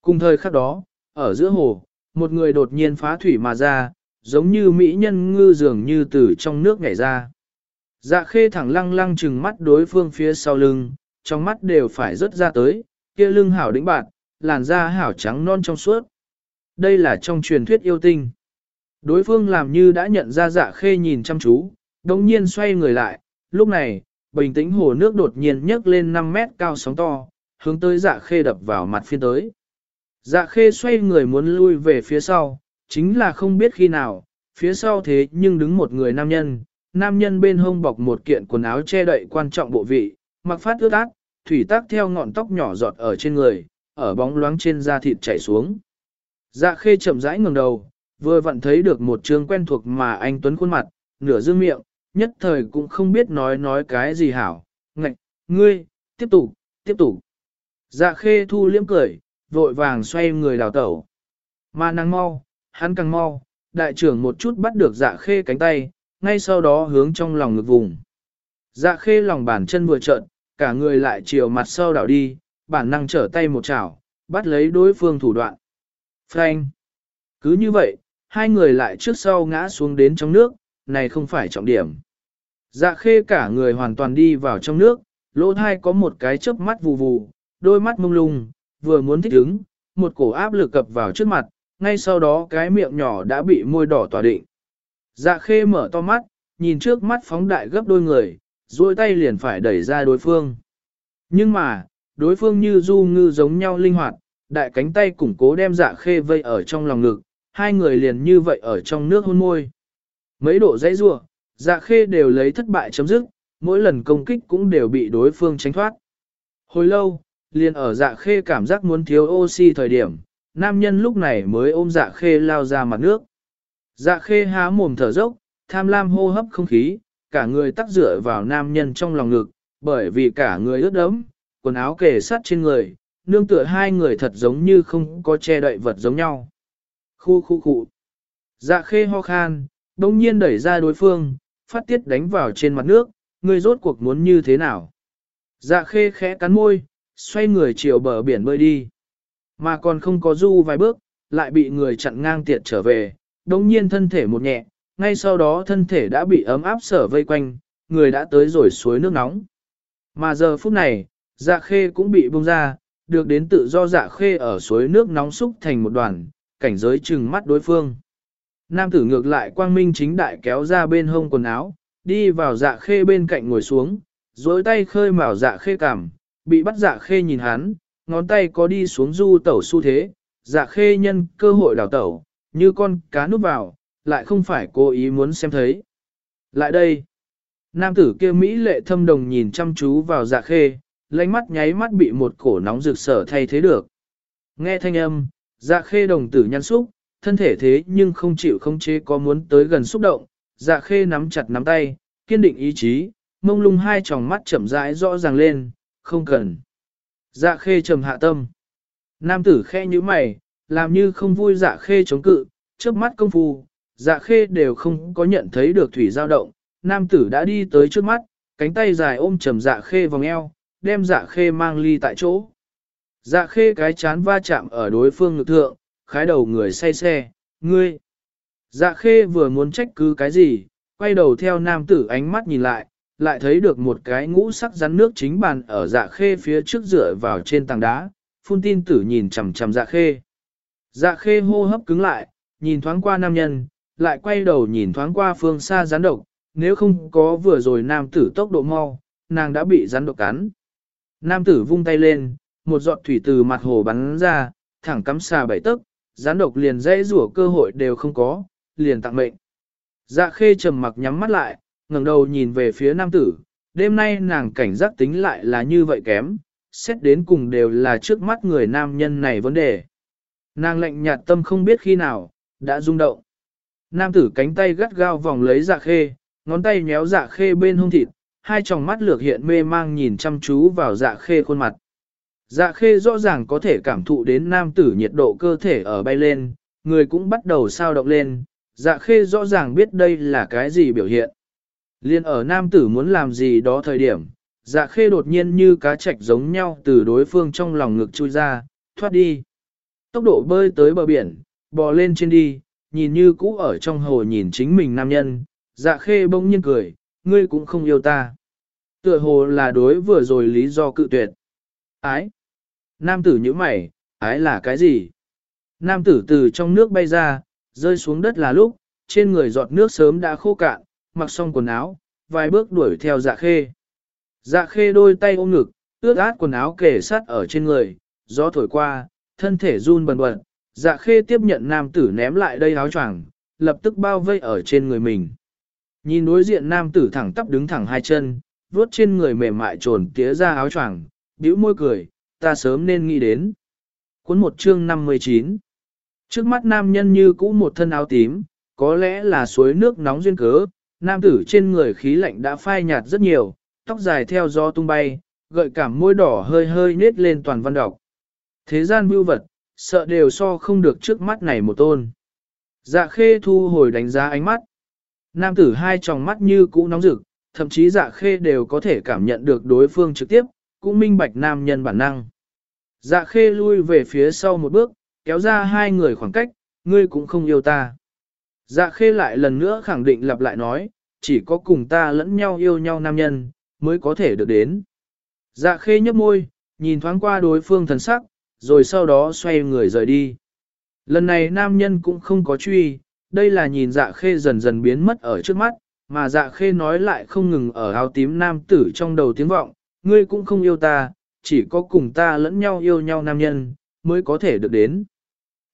Cùng thời khắc đó, ở giữa hồ, một người đột nhiên phá thủy mà ra, giống như mỹ nhân ngư dường như từ trong nước nhảy ra. Dạ khê thẳng lăng lăng chừng mắt đối phương phía sau lưng, trong mắt đều phải rớt ra tới, kia lưng hảo đĩnh bạc, làn da hảo trắng non trong suốt. Đây là trong truyền thuyết yêu tinh. Đối phương làm như đã nhận ra dạ khê nhìn chăm chú, đồng nhiên xoay người lại, lúc này, bình tĩnh hồ nước đột nhiên nhấc lên 5 mét cao sóng to, hướng tới dạ khê đập vào mặt phiên tới. Dạ khê xoay người muốn lui về phía sau, chính là không biết khi nào, phía sau thế nhưng đứng một người nam nhân, nam nhân bên hông bọc một kiện quần áo che đậy quan trọng bộ vị, mặc phát ướt át, thủy tác theo ngọn tóc nhỏ giọt ở trên người, ở bóng loáng trên da thịt chảy xuống. Dạ khê chậm rãi ngẩng đầu, vừa vặn thấy được một trường quen thuộc mà anh Tuấn khuôn mặt, nửa dương miệng, nhất thời cũng không biết nói nói cái gì hảo, ngạch, ngươi, tiếp tục, tiếp tục. Dạ khê thu liếm cười, vội vàng xoay người đào tẩu. Mà năng mau, hắn càng mau, đại trưởng một chút bắt được dạ khê cánh tay, ngay sau đó hướng trong lòng ngực vùng. Dạ khê lòng bàn chân vừa trợn, cả người lại chiều mặt sau đảo đi, bản năng trở tay một chảo, bắt lấy đối phương thủ đoạn. Frank! Cứ như vậy, hai người lại trước sau ngã xuống đến trong nước, này không phải trọng điểm. Dạ khê cả người hoàn toàn đi vào trong nước, lỗ thai có một cái chớp mắt vù vù, đôi mắt mông lung, vừa muốn thích ứng, một cổ áp lực cập vào trước mặt, ngay sau đó cái miệng nhỏ đã bị môi đỏ tỏa định. Dạ khê mở to mắt, nhìn trước mắt phóng đại gấp đôi người, duỗi tay liền phải đẩy ra đối phương. Nhưng mà, đối phương như du ngư giống nhau linh hoạt, đại cánh tay củng cố đem dạ khê vây ở trong lòng ngực, hai người liền như vậy ở trong nước hôn môi. Mấy độ dãy rua, dạ khê đều lấy thất bại chấm dứt, mỗi lần công kích cũng đều bị đối phương tránh thoát. Hồi lâu, liền ở dạ khê cảm giác muốn thiếu oxy thời điểm, nam nhân lúc này mới ôm dạ khê lao ra mặt nước. Dạ khê há mồm thở dốc, tham lam hô hấp không khí, cả người tắc dựa vào nam nhân trong lòng ngực, bởi vì cả người ướt đẫm, quần áo kề sát trên người, nương tựa hai người thật giống như không có che đậy vật giống nhau. Khu khu khu. Dạ khê ho khan, đông nhiên đẩy ra đối phương, phát tiết đánh vào trên mặt nước, người rốt cuộc muốn như thế nào. Dạ khê khẽ cắn môi, xoay người chiều bờ biển bơi đi. Mà còn không có du vài bước, lại bị người chặn ngang tiệt trở về, đồng nhiên thân thể một nhẹ, ngay sau đó thân thể đã bị ấm áp sở vây quanh, người đã tới rồi suối nước nóng. Mà giờ phút này, dạ khê cũng bị bông ra, được đến tự do dạ khê ở suối nước nóng xúc thành một đoàn, cảnh giới chừng mắt đối phương. Nam tử ngược lại quang minh chính đại kéo ra bên hông quần áo, đi vào dạ khê bên cạnh ngồi xuống, dối tay khơi mào dạ khê cảm, bị bắt dạ khê nhìn hắn, ngón tay có đi xuống du tẩu xu thế, dạ khê nhân cơ hội đào tẩu, như con cá núp vào, lại không phải cố ý muốn xem thấy. Lại đây, nam tử kia Mỹ lệ thâm đồng nhìn chăm chú vào dạ khê, lánh mắt nháy mắt bị một cổ nóng rực sở thay thế được. Nghe thanh âm, dạ khê đồng tử nhăn xúc, thân thể thế nhưng không chịu không chế có muốn tới gần xúc động, dạ khê nắm chặt nắm tay, kiên định ý chí, mông lung hai tròng mắt chậm rãi rõ ràng lên, không cần. Dạ khê trầm hạ tâm. Nam tử khe như mày, làm như không vui dạ khê chống cự, trước mắt công phu, dạ khê đều không có nhận thấy được thủy dao động, nam tử đã đi tới trước mắt, cánh tay dài ôm trầm dạ khê vòng eo, đem dạ khê mang ly tại chỗ. Dạ khê cái chán va chạm ở đối phương ngực thượng, khái đầu người say xe, ngươi. Dạ khê vừa muốn trách cứ cái gì, quay đầu theo nam tử ánh mắt nhìn lại, lại thấy được một cái ngũ sắc rắn nước chính bàn ở dạ khê phía trước dựa vào trên tảng đá, phun tin tử nhìn chằm chằm dạ khê. Dạ khê hô hấp cứng lại, nhìn thoáng qua nam nhân, lại quay đầu nhìn thoáng qua phương xa rắn độc, nếu không có vừa rồi nam tử tốc độ mau, nàng đã bị rắn độc cắn. Nam tử vung tay lên, một giọt thủy từ mặt hồ bắn ra, thẳng cắm xà bảy tấc, gián độc liền dễ rủa cơ hội đều không có, liền tặng mệnh. Dạ khê trầm mặc nhắm mắt lại, ngẩng đầu nhìn về phía nam tử, đêm nay nàng cảnh giác tính lại là như vậy kém, xét đến cùng đều là trước mắt người nam nhân này vấn đề. Nàng lạnh nhạt tâm không biết khi nào, đã rung động. Nam tử cánh tay gắt gao vòng lấy dạ khê, ngón tay nhéo dạ khê bên hông thịt, hai tròng mắt lược hiện mê mang nhìn chăm chú vào dạ khê khuôn mặt. Dạ khê rõ ràng có thể cảm thụ đến nam tử nhiệt độ cơ thể ở bay lên, người cũng bắt đầu sao động lên, dạ khê rõ ràng biết đây là cái gì biểu hiện. Liên ở nam tử muốn làm gì đó thời điểm, dạ khê đột nhiên như cá chạch giống nhau từ đối phương trong lòng ngực chui ra, thoát đi. Tốc độ bơi tới bờ biển, bò lên trên đi, nhìn như cũ ở trong hồ nhìn chính mình nam nhân, dạ khê bỗng nhiên cười, ngươi cũng không yêu ta. Tựa hồ là đối vừa rồi lý do cự tuyệt. Ái. Nam tử như mày, ái là cái gì? Nam tử từ trong nước bay ra, rơi xuống đất là lúc, trên người giọt nước sớm đã khô cạn, mặc xong quần áo, vài bước đuổi theo dạ khê. Dạ khê đôi tay ôm ngực, ướt át quần áo kề sát ở trên người, gió thổi qua, thân thể run bần bật, dạ khê tiếp nhận nam tử ném lại đây áo choàng, lập tức bao vây ở trên người mình. Nhìn đối diện nam tử thẳng tắp đứng thẳng hai chân, vuốt trên người mềm mại trồn tía ra áo choàng, bĩu môi cười, ta sớm nên nghĩ đến. Cuốn một chương 59 Trước mắt nam nhân như cũ một thân áo tím, có lẽ là suối nước nóng duyên cớ, nam tử trên người khí lạnh đã phai nhạt rất nhiều, tóc dài theo gió tung bay, gợi cảm môi đỏ hơi hơi nết lên toàn văn đọc. Thế gian bưu vật, sợ đều so không được trước mắt này một tôn. Dạ khê thu hồi đánh giá ánh mắt. Nam tử hai tròng mắt như cũ nóng rực, thậm chí dạ khê đều có thể cảm nhận được đối phương trực tiếp, cũng minh bạch nam nhân bản năng. Dạ khê lui về phía sau một bước, kéo ra hai người khoảng cách, ngươi cũng không yêu ta. Dạ khê lại lần nữa khẳng định lặp lại nói, chỉ có cùng ta lẫn nhau yêu nhau nam nhân, mới có thể được đến. Dạ khê nhấp môi, nhìn thoáng qua đối phương thần sắc, rồi sau đó xoay người rời đi. Lần này nam nhân cũng không có truy, đây là nhìn dạ khê dần dần biến mất ở trước mắt, mà dạ khê nói lại không ngừng ở áo tím nam tử trong đầu tiếng vọng, ngươi cũng không yêu ta, chỉ có cùng ta lẫn nhau yêu nhau nam nhân, mới có thể được đến.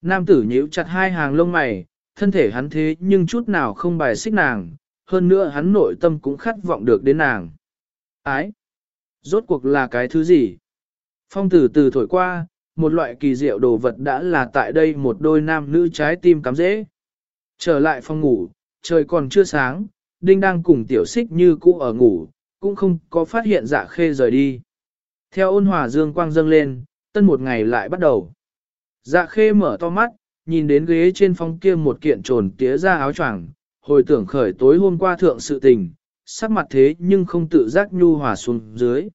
Nam tử nhíu chặt hai hàng lông mày, thân thể hắn thế nhưng chút nào không bài xích nàng, hơn nữa hắn nội tâm cũng khát vọng được đến nàng. Ái! Rốt cuộc là cái thứ gì? Phong tử từ thổi qua, một loại kỳ diệu đồ vật đã là tại đây một đôi nam nữ trái tim cắm dễ. Trở lại phòng ngủ, trời còn chưa sáng, Đinh đang cùng tiểu xích như cũ ở ngủ, cũng không có phát hiện dạ khê rời đi. Theo ôn hòa dương quang dâng lên, tân một ngày lại bắt đầu. Dạ khê mở to mắt, nhìn đến ghế trên phong kia một kiện trồn tía ra áo choàng, hồi tưởng khởi tối hôm qua thượng sự tình, sắc mặt thế nhưng không tự giác nhu hòa xuống dưới.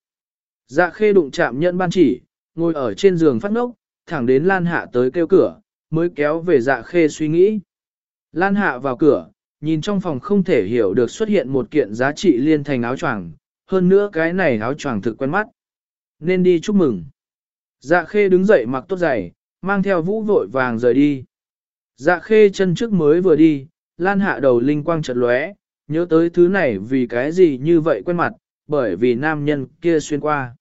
Dạ khê đụng chạm nhận ban chỉ, ngồi ở trên giường phát ngốc, thẳng đến Lan Hạ tới kêu cửa, mới kéo về dạ khê suy nghĩ. Lan Hạ vào cửa, nhìn trong phòng không thể hiểu được xuất hiện một kiện giá trị liên thành áo choàng, hơn nữa cái này áo choàng thực quen mắt. Nên đi chúc mừng. Dạ khê đứng dậy mặc tốt giày, mang theo vũ vội vàng rời đi. Dạ khê chân trước mới vừa đi, lan hạ đầu linh quang chợt lóe, nhớ tới thứ này vì cái gì như vậy quen mặt, bởi vì nam nhân kia xuyên qua.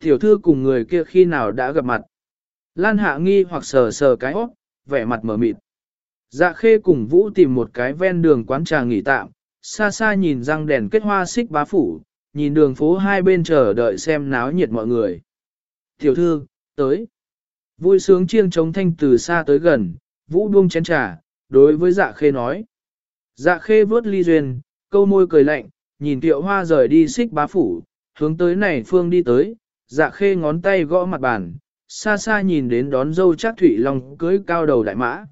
Tiểu thư cùng người kia khi nào đã gặp mặt. Lan hạ nghi hoặc sờ sờ cái óc, vẻ mặt mở mịt. Dạ khê cùng vũ tìm một cái ven đường quán trà nghỉ tạm, xa xa nhìn răng đèn kết hoa xích bá phủ, nhìn đường phố hai bên chờ đợi xem náo nhiệt mọi người. Tiểu thư, tới. Vui sướng chiêng trống thanh từ xa tới gần, vũ buông chén trà, đối với dạ khê nói. Dạ khê vớt ly duyên, câu môi cười lạnh, nhìn tiệu hoa rời đi xích bá phủ, hướng tới này phương đi tới, dạ khê ngón tay gõ mặt bàn, xa xa nhìn đến đón dâu chắc thủy long cưới cao đầu đại mã.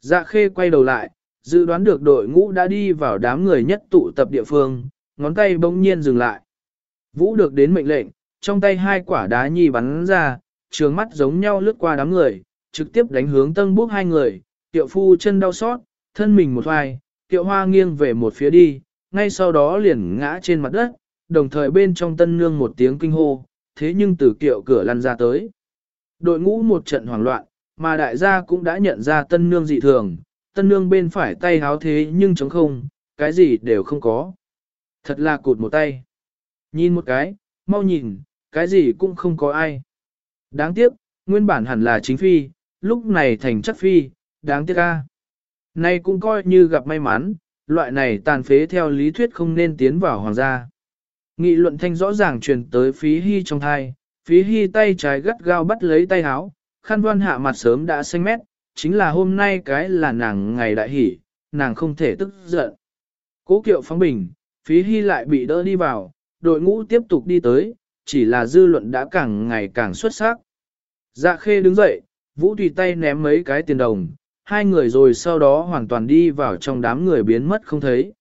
Dạ khê quay đầu lại, Dự đoán được đội ngũ đã đi vào đám người nhất tụ tập địa phương, ngón tay bỗng nhiên dừng lại. Vũ được đến mệnh lệnh, trong tay hai quả đá nhi bắn ra, trường mắt giống nhau lướt qua đám người, trực tiếp đánh hướng tân bốc hai người, tiệu phu chân đau xót, thân mình một hoài, tiệu hoa nghiêng về một phía đi, ngay sau đó liền ngã trên mặt đất, đồng thời bên trong tân nương một tiếng kinh hô, thế nhưng từ kiệu cửa lăn ra tới. Đội ngũ một trận hoảng loạn, mà đại gia cũng đã nhận ra tân nương dị thường, tân nương bên phải tay háo thế nhưng chống không, cái gì đều không có. Thật là cụt một tay. Nhìn một cái, mau nhìn, cái gì cũng không có ai. Đáng tiếc, nguyên bản hẳn là chính phi, lúc này thành chắc phi, đáng tiếc ca. Nay cũng coi như gặp may mắn, loại này tàn phế theo lý thuyết không nên tiến vào hoàng gia. Nghị luận thanh rõ ràng truyền tới phí hy trong thai, phí hy tay trái gắt gao bắt lấy tay áo, khăn đoan hạ mặt sớm đã xanh mét, chính là hôm nay cái là nàng ngày đại hỷ, nàng không thể tức giận. Cố kiệu phóng bình, phí hy lại bị đỡ đi vào, đội ngũ tiếp tục đi tới, chỉ là dư luận đã càng ngày càng xuất sắc. Dạ khê đứng dậy, vũ tùy tay ném mấy cái tiền đồng, hai người rồi sau đó hoàn toàn đi vào trong đám người biến mất không thấy.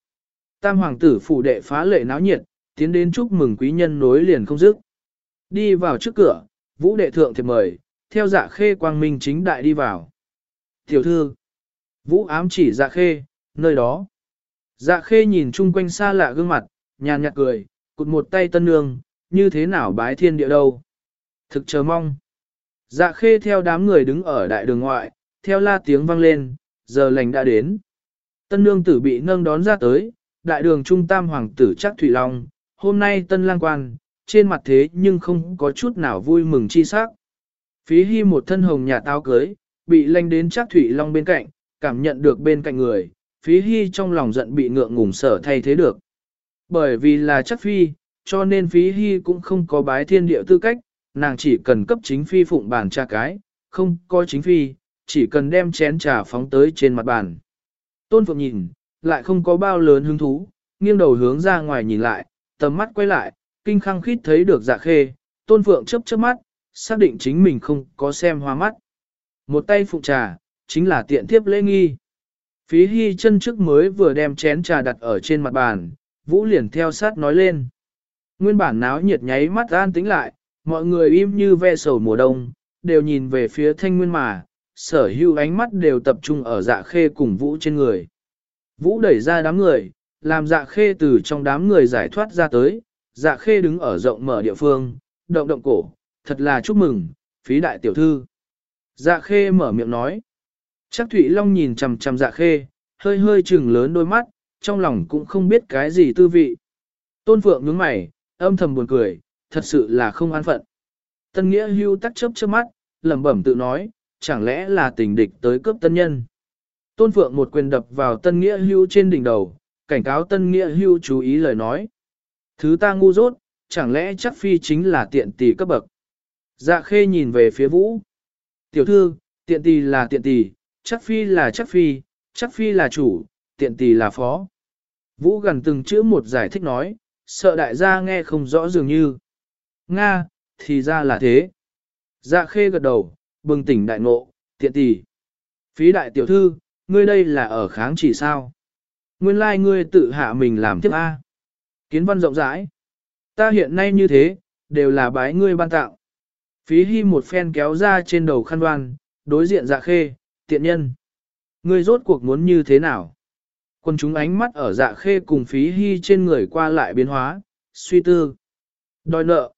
Tam hoàng tử phủ đệ phá lệ náo nhiệt, tiến đến chúc mừng quý nhân nối liền không dứt. Đi vào trước cửa, vũ đệ thượng thiệp mời, theo dạ khê quang minh chính đại đi vào. Tiểu thư, vũ ám chỉ dạ khê, nơi đó. Dạ khê nhìn chung quanh xa lạ gương mặt, nhàn nhạt cười, cụt một tay tân nương, như thế nào bái thiên địa đâu. Thực chờ mong. Dạ khê theo đám người đứng ở đại đường ngoại, theo la tiếng vang lên, giờ lành đã đến. Tân nương tử bị nâng đón ra tới, đại đường trung tam hoàng tử chắc Thủy Long, hôm nay tân lang quan, trên mặt thế nhưng không có chút nào vui mừng chi sắc. Phí hy một thân hồng nhà táo cưới, bị lanh đến chắc Thủy Long bên cạnh, cảm nhận được bên cạnh người, phí hy trong lòng giận bị ngượng ngùng sở thay thế được. Bởi vì là chắc phi, cho nên phí hy cũng không có bái thiên địa tư cách, nàng chỉ cần cấp chính phi phụng bàn trà cái, không có chính phi, chỉ cần đem chén trà phóng tới trên mặt bàn. Tôn Phượng nhìn, lại không có bao lớn hứng thú, nghiêng đầu hướng ra ngoài nhìn lại, tầm mắt quay lại, kinh khăng khít thấy được dạ khê, Tôn Phượng chớp chớp mắt, xác định chính mình không có xem hoa mắt. Một tay phụng trà, chính là tiện thiếp lễ nghi. Phí hy chân trước mới vừa đem chén trà đặt ở trên mặt bàn, Vũ liền theo sát nói lên. Nguyên bản náo nhiệt nháy mắt an tĩnh lại, mọi người im như ve sầu mùa đông, đều nhìn về phía thanh nguyên mà, sở hữu ánh mắt đều tập trung ở dạ khê cùng Vũ trên người. Vũ đẩy ra đám người, làm dạ khê từ trong đám người giải thoát ra tới, dạ khê đứng ở rộng mở địa phương, động động cổ, thật là chúc mừng, phí đại tiểu thư. Dạ khê mở miệng nói. Chắc Thụy Long nhìn chằm chằm dạ khê, hơi hơi chừng lớn đôi mắt, trong lòng cũng không biết cái gì tư vị. Tôn Phượng nhướng mày, âm thầm buồn cười, thật sự là không an phận. Tân Nghĩa hưu tắc chớp chớp mắt, lẩm bẩm tự nói, chẳng lẽ là tình địch tới cướp tân nhân. Tôn Phượng một quyền đập vào Tân Nghĩa hưu trên đỉnh đầu, cảnh cáo Tân Nghĩa hưu chú ý lời nói. Thứ ta ngu dốt, chẳng lẽ chắc phi chính là tiện tỷ cấp bậc. Dạ khê nhìn về phía vũ. Tiểu thư, tiện tỷ là tiện tỷ, chắc phi là chắc phi, chắc phi là chủ, tiện tỷ là phó. Vũ gần từng chữ một giải thích nói, sợ đại gia nghe không rõ dường như. Nga, thì ra là thế. Dạ khê gật đầu, bừng tỉnh đại ngộ, tiện tỷ. Phí đại tiểu thư, ngươi đây là ở kháng chỉ sao? Nguyên lai like ngươi tự hạ mình làm tiếp A. Kiến văn rộng rãi. Ta hiện nay như thế, đều là bái ngươi ban tạo. Phí hy một phen kéo ra trên đầu khăn đoan, đối diện dạ khê, tiện nhân. Ngươi rốt cuộc muốn như thế nào? Quân chúng ánh mắt ở dạ khê cùng phí hy trên người qua lại biến hóa, suy tư. Đòi nợ.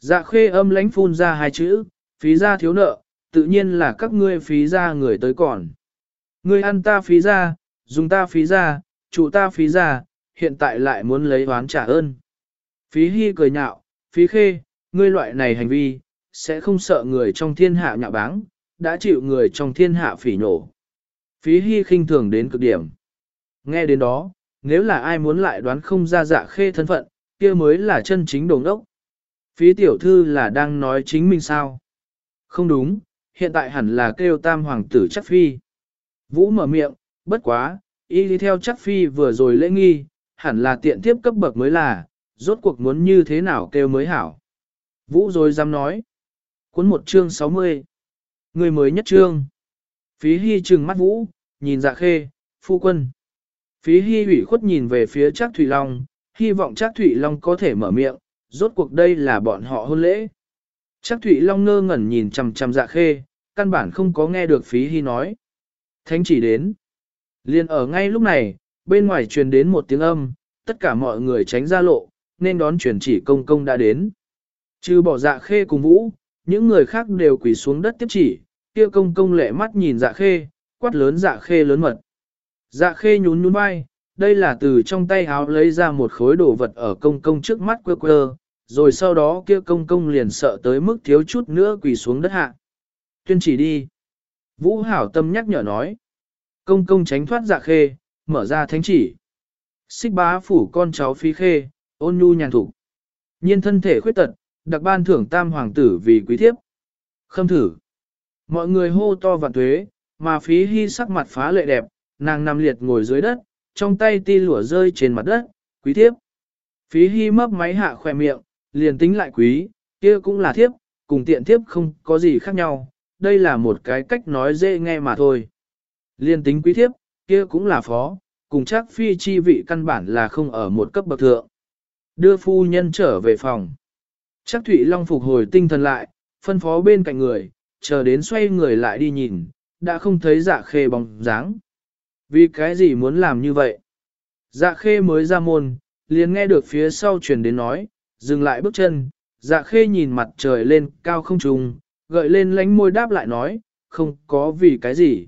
Dạ khê âm lánh phun ra hai chữ, phí ra thiếu nợ, tự nhiên là các ngươi phí ra người tới còn. Ngươi ăn ta phí ra, dùng ta phí ra, chủ ta phí ra, hiện tại lại muốn lấy oán trả ơn. Phí hy cười nhạo, phí khê, ngươi loại này hành vi, sẽ không sợ người trong thiên hạ nhạo báng, đã chịu người trong thiên hạ phỉ nổ. Phí hy khinh thường đến cực điểm. Nghe đến đó, nếu là ai muốn lại đoán không ra dạ khê thân phận, kia mới là chân chính đồng đốc. Phí tiểu thư là đang nói chính mình sao? Không đúng, hiện tại hẳn là kêu tam hoàng tử chắc phi. Vũ mở miệng, bất quá, y đi theo chắc phi vừa rồi lễ nghi, hẳn là tiện tiếp cấp bậc mới là, rốt cuộc muốn như thế nào kêu mới hảo. Vũ rồi dám nói. Cuốn một chương 60. Người mới nhất trương Phí hy trừng mắt Vũ, nhìn dạ khê, phu quân. Phí hy ủy khuất nhìn về phía Trác thủy Long, hy vọng Trác thủy Long có thể mở miệng, rốt cuộc đây là bọn họ hôn lễ. Trác thủy Long ngơ ngẩn nhìn chằm chằm dạ khê, căn bản không có nghe được phí hy nói. Thánh chỉ đến. Liên ở ngay lúc này, bên ngoài truyền đến một tiếng âm, tất cả mọi người tránh ra lộ, nên đón truyền chỉ công công đã đến. Trừ bỏ dạ khê cùng vũ, những người khác đều quỳ xuống đất tiếp chỉ, kia công công lệ mắt nhìn dạ khê, quát lớn dạ khê lớn mật. Dạ khê nhún nhún vai, đây là từ trong tay háo lấy ra một khối đồ vật ở công công trước mắt quơ quơ, rồi sau đó kia công công liền sợ tới mức thiếu chút nữa quỳ xuống đất hạ. Tuyên chỉ đi. Vũ hảo tâm nhắc nhở nói. Công công tránh thoát dạ khê, mở ra thánh chỉ. Xích bá phủ con cháu phi khê, ôn nhu nhàn thủ. Nhiên thân thể khuyết tật, đặc ban thưởng tam hoàng tử vì quý thiếp. Khâm thử. Mọi người hô to vạn tuế, mà phí hy sắc mặt phá lệ đẹp, nàng nằm liệt ngồi dưới đất, trong tay ti lụa rơi trên mặt đất, quý thiếp. Phí hy mấp máy hạ khỏe miệng, liền tính lại quý, kia cũng là thiếp, cùng tiện thiếp không có gì khác nhau, đây là một cái cách nói dễ nghe mà thôi. Liên tính quý thiếp, kia cũng là phó, cùng chắc phi chi vị căn bản là không ở một cấp bậc thượng. Đưa phu nhân trở về phòng. Chắc Thụy Long phục hồi tinh thần lại, phân phó bên cạnh người, chờ đến xoay người lại đi nhìn, đã không thấy dạ khê bóng dáng. Vì cái gì muốn làm như vậy? Dạ khê mới ra môn, liền nghe được phía sau truyền đến nói, dừng lại bước chân, dạ khê nhìn mặt trời lên cao không trùng, gợi lên lánh môi đáp lại nói, không có vì cái gì.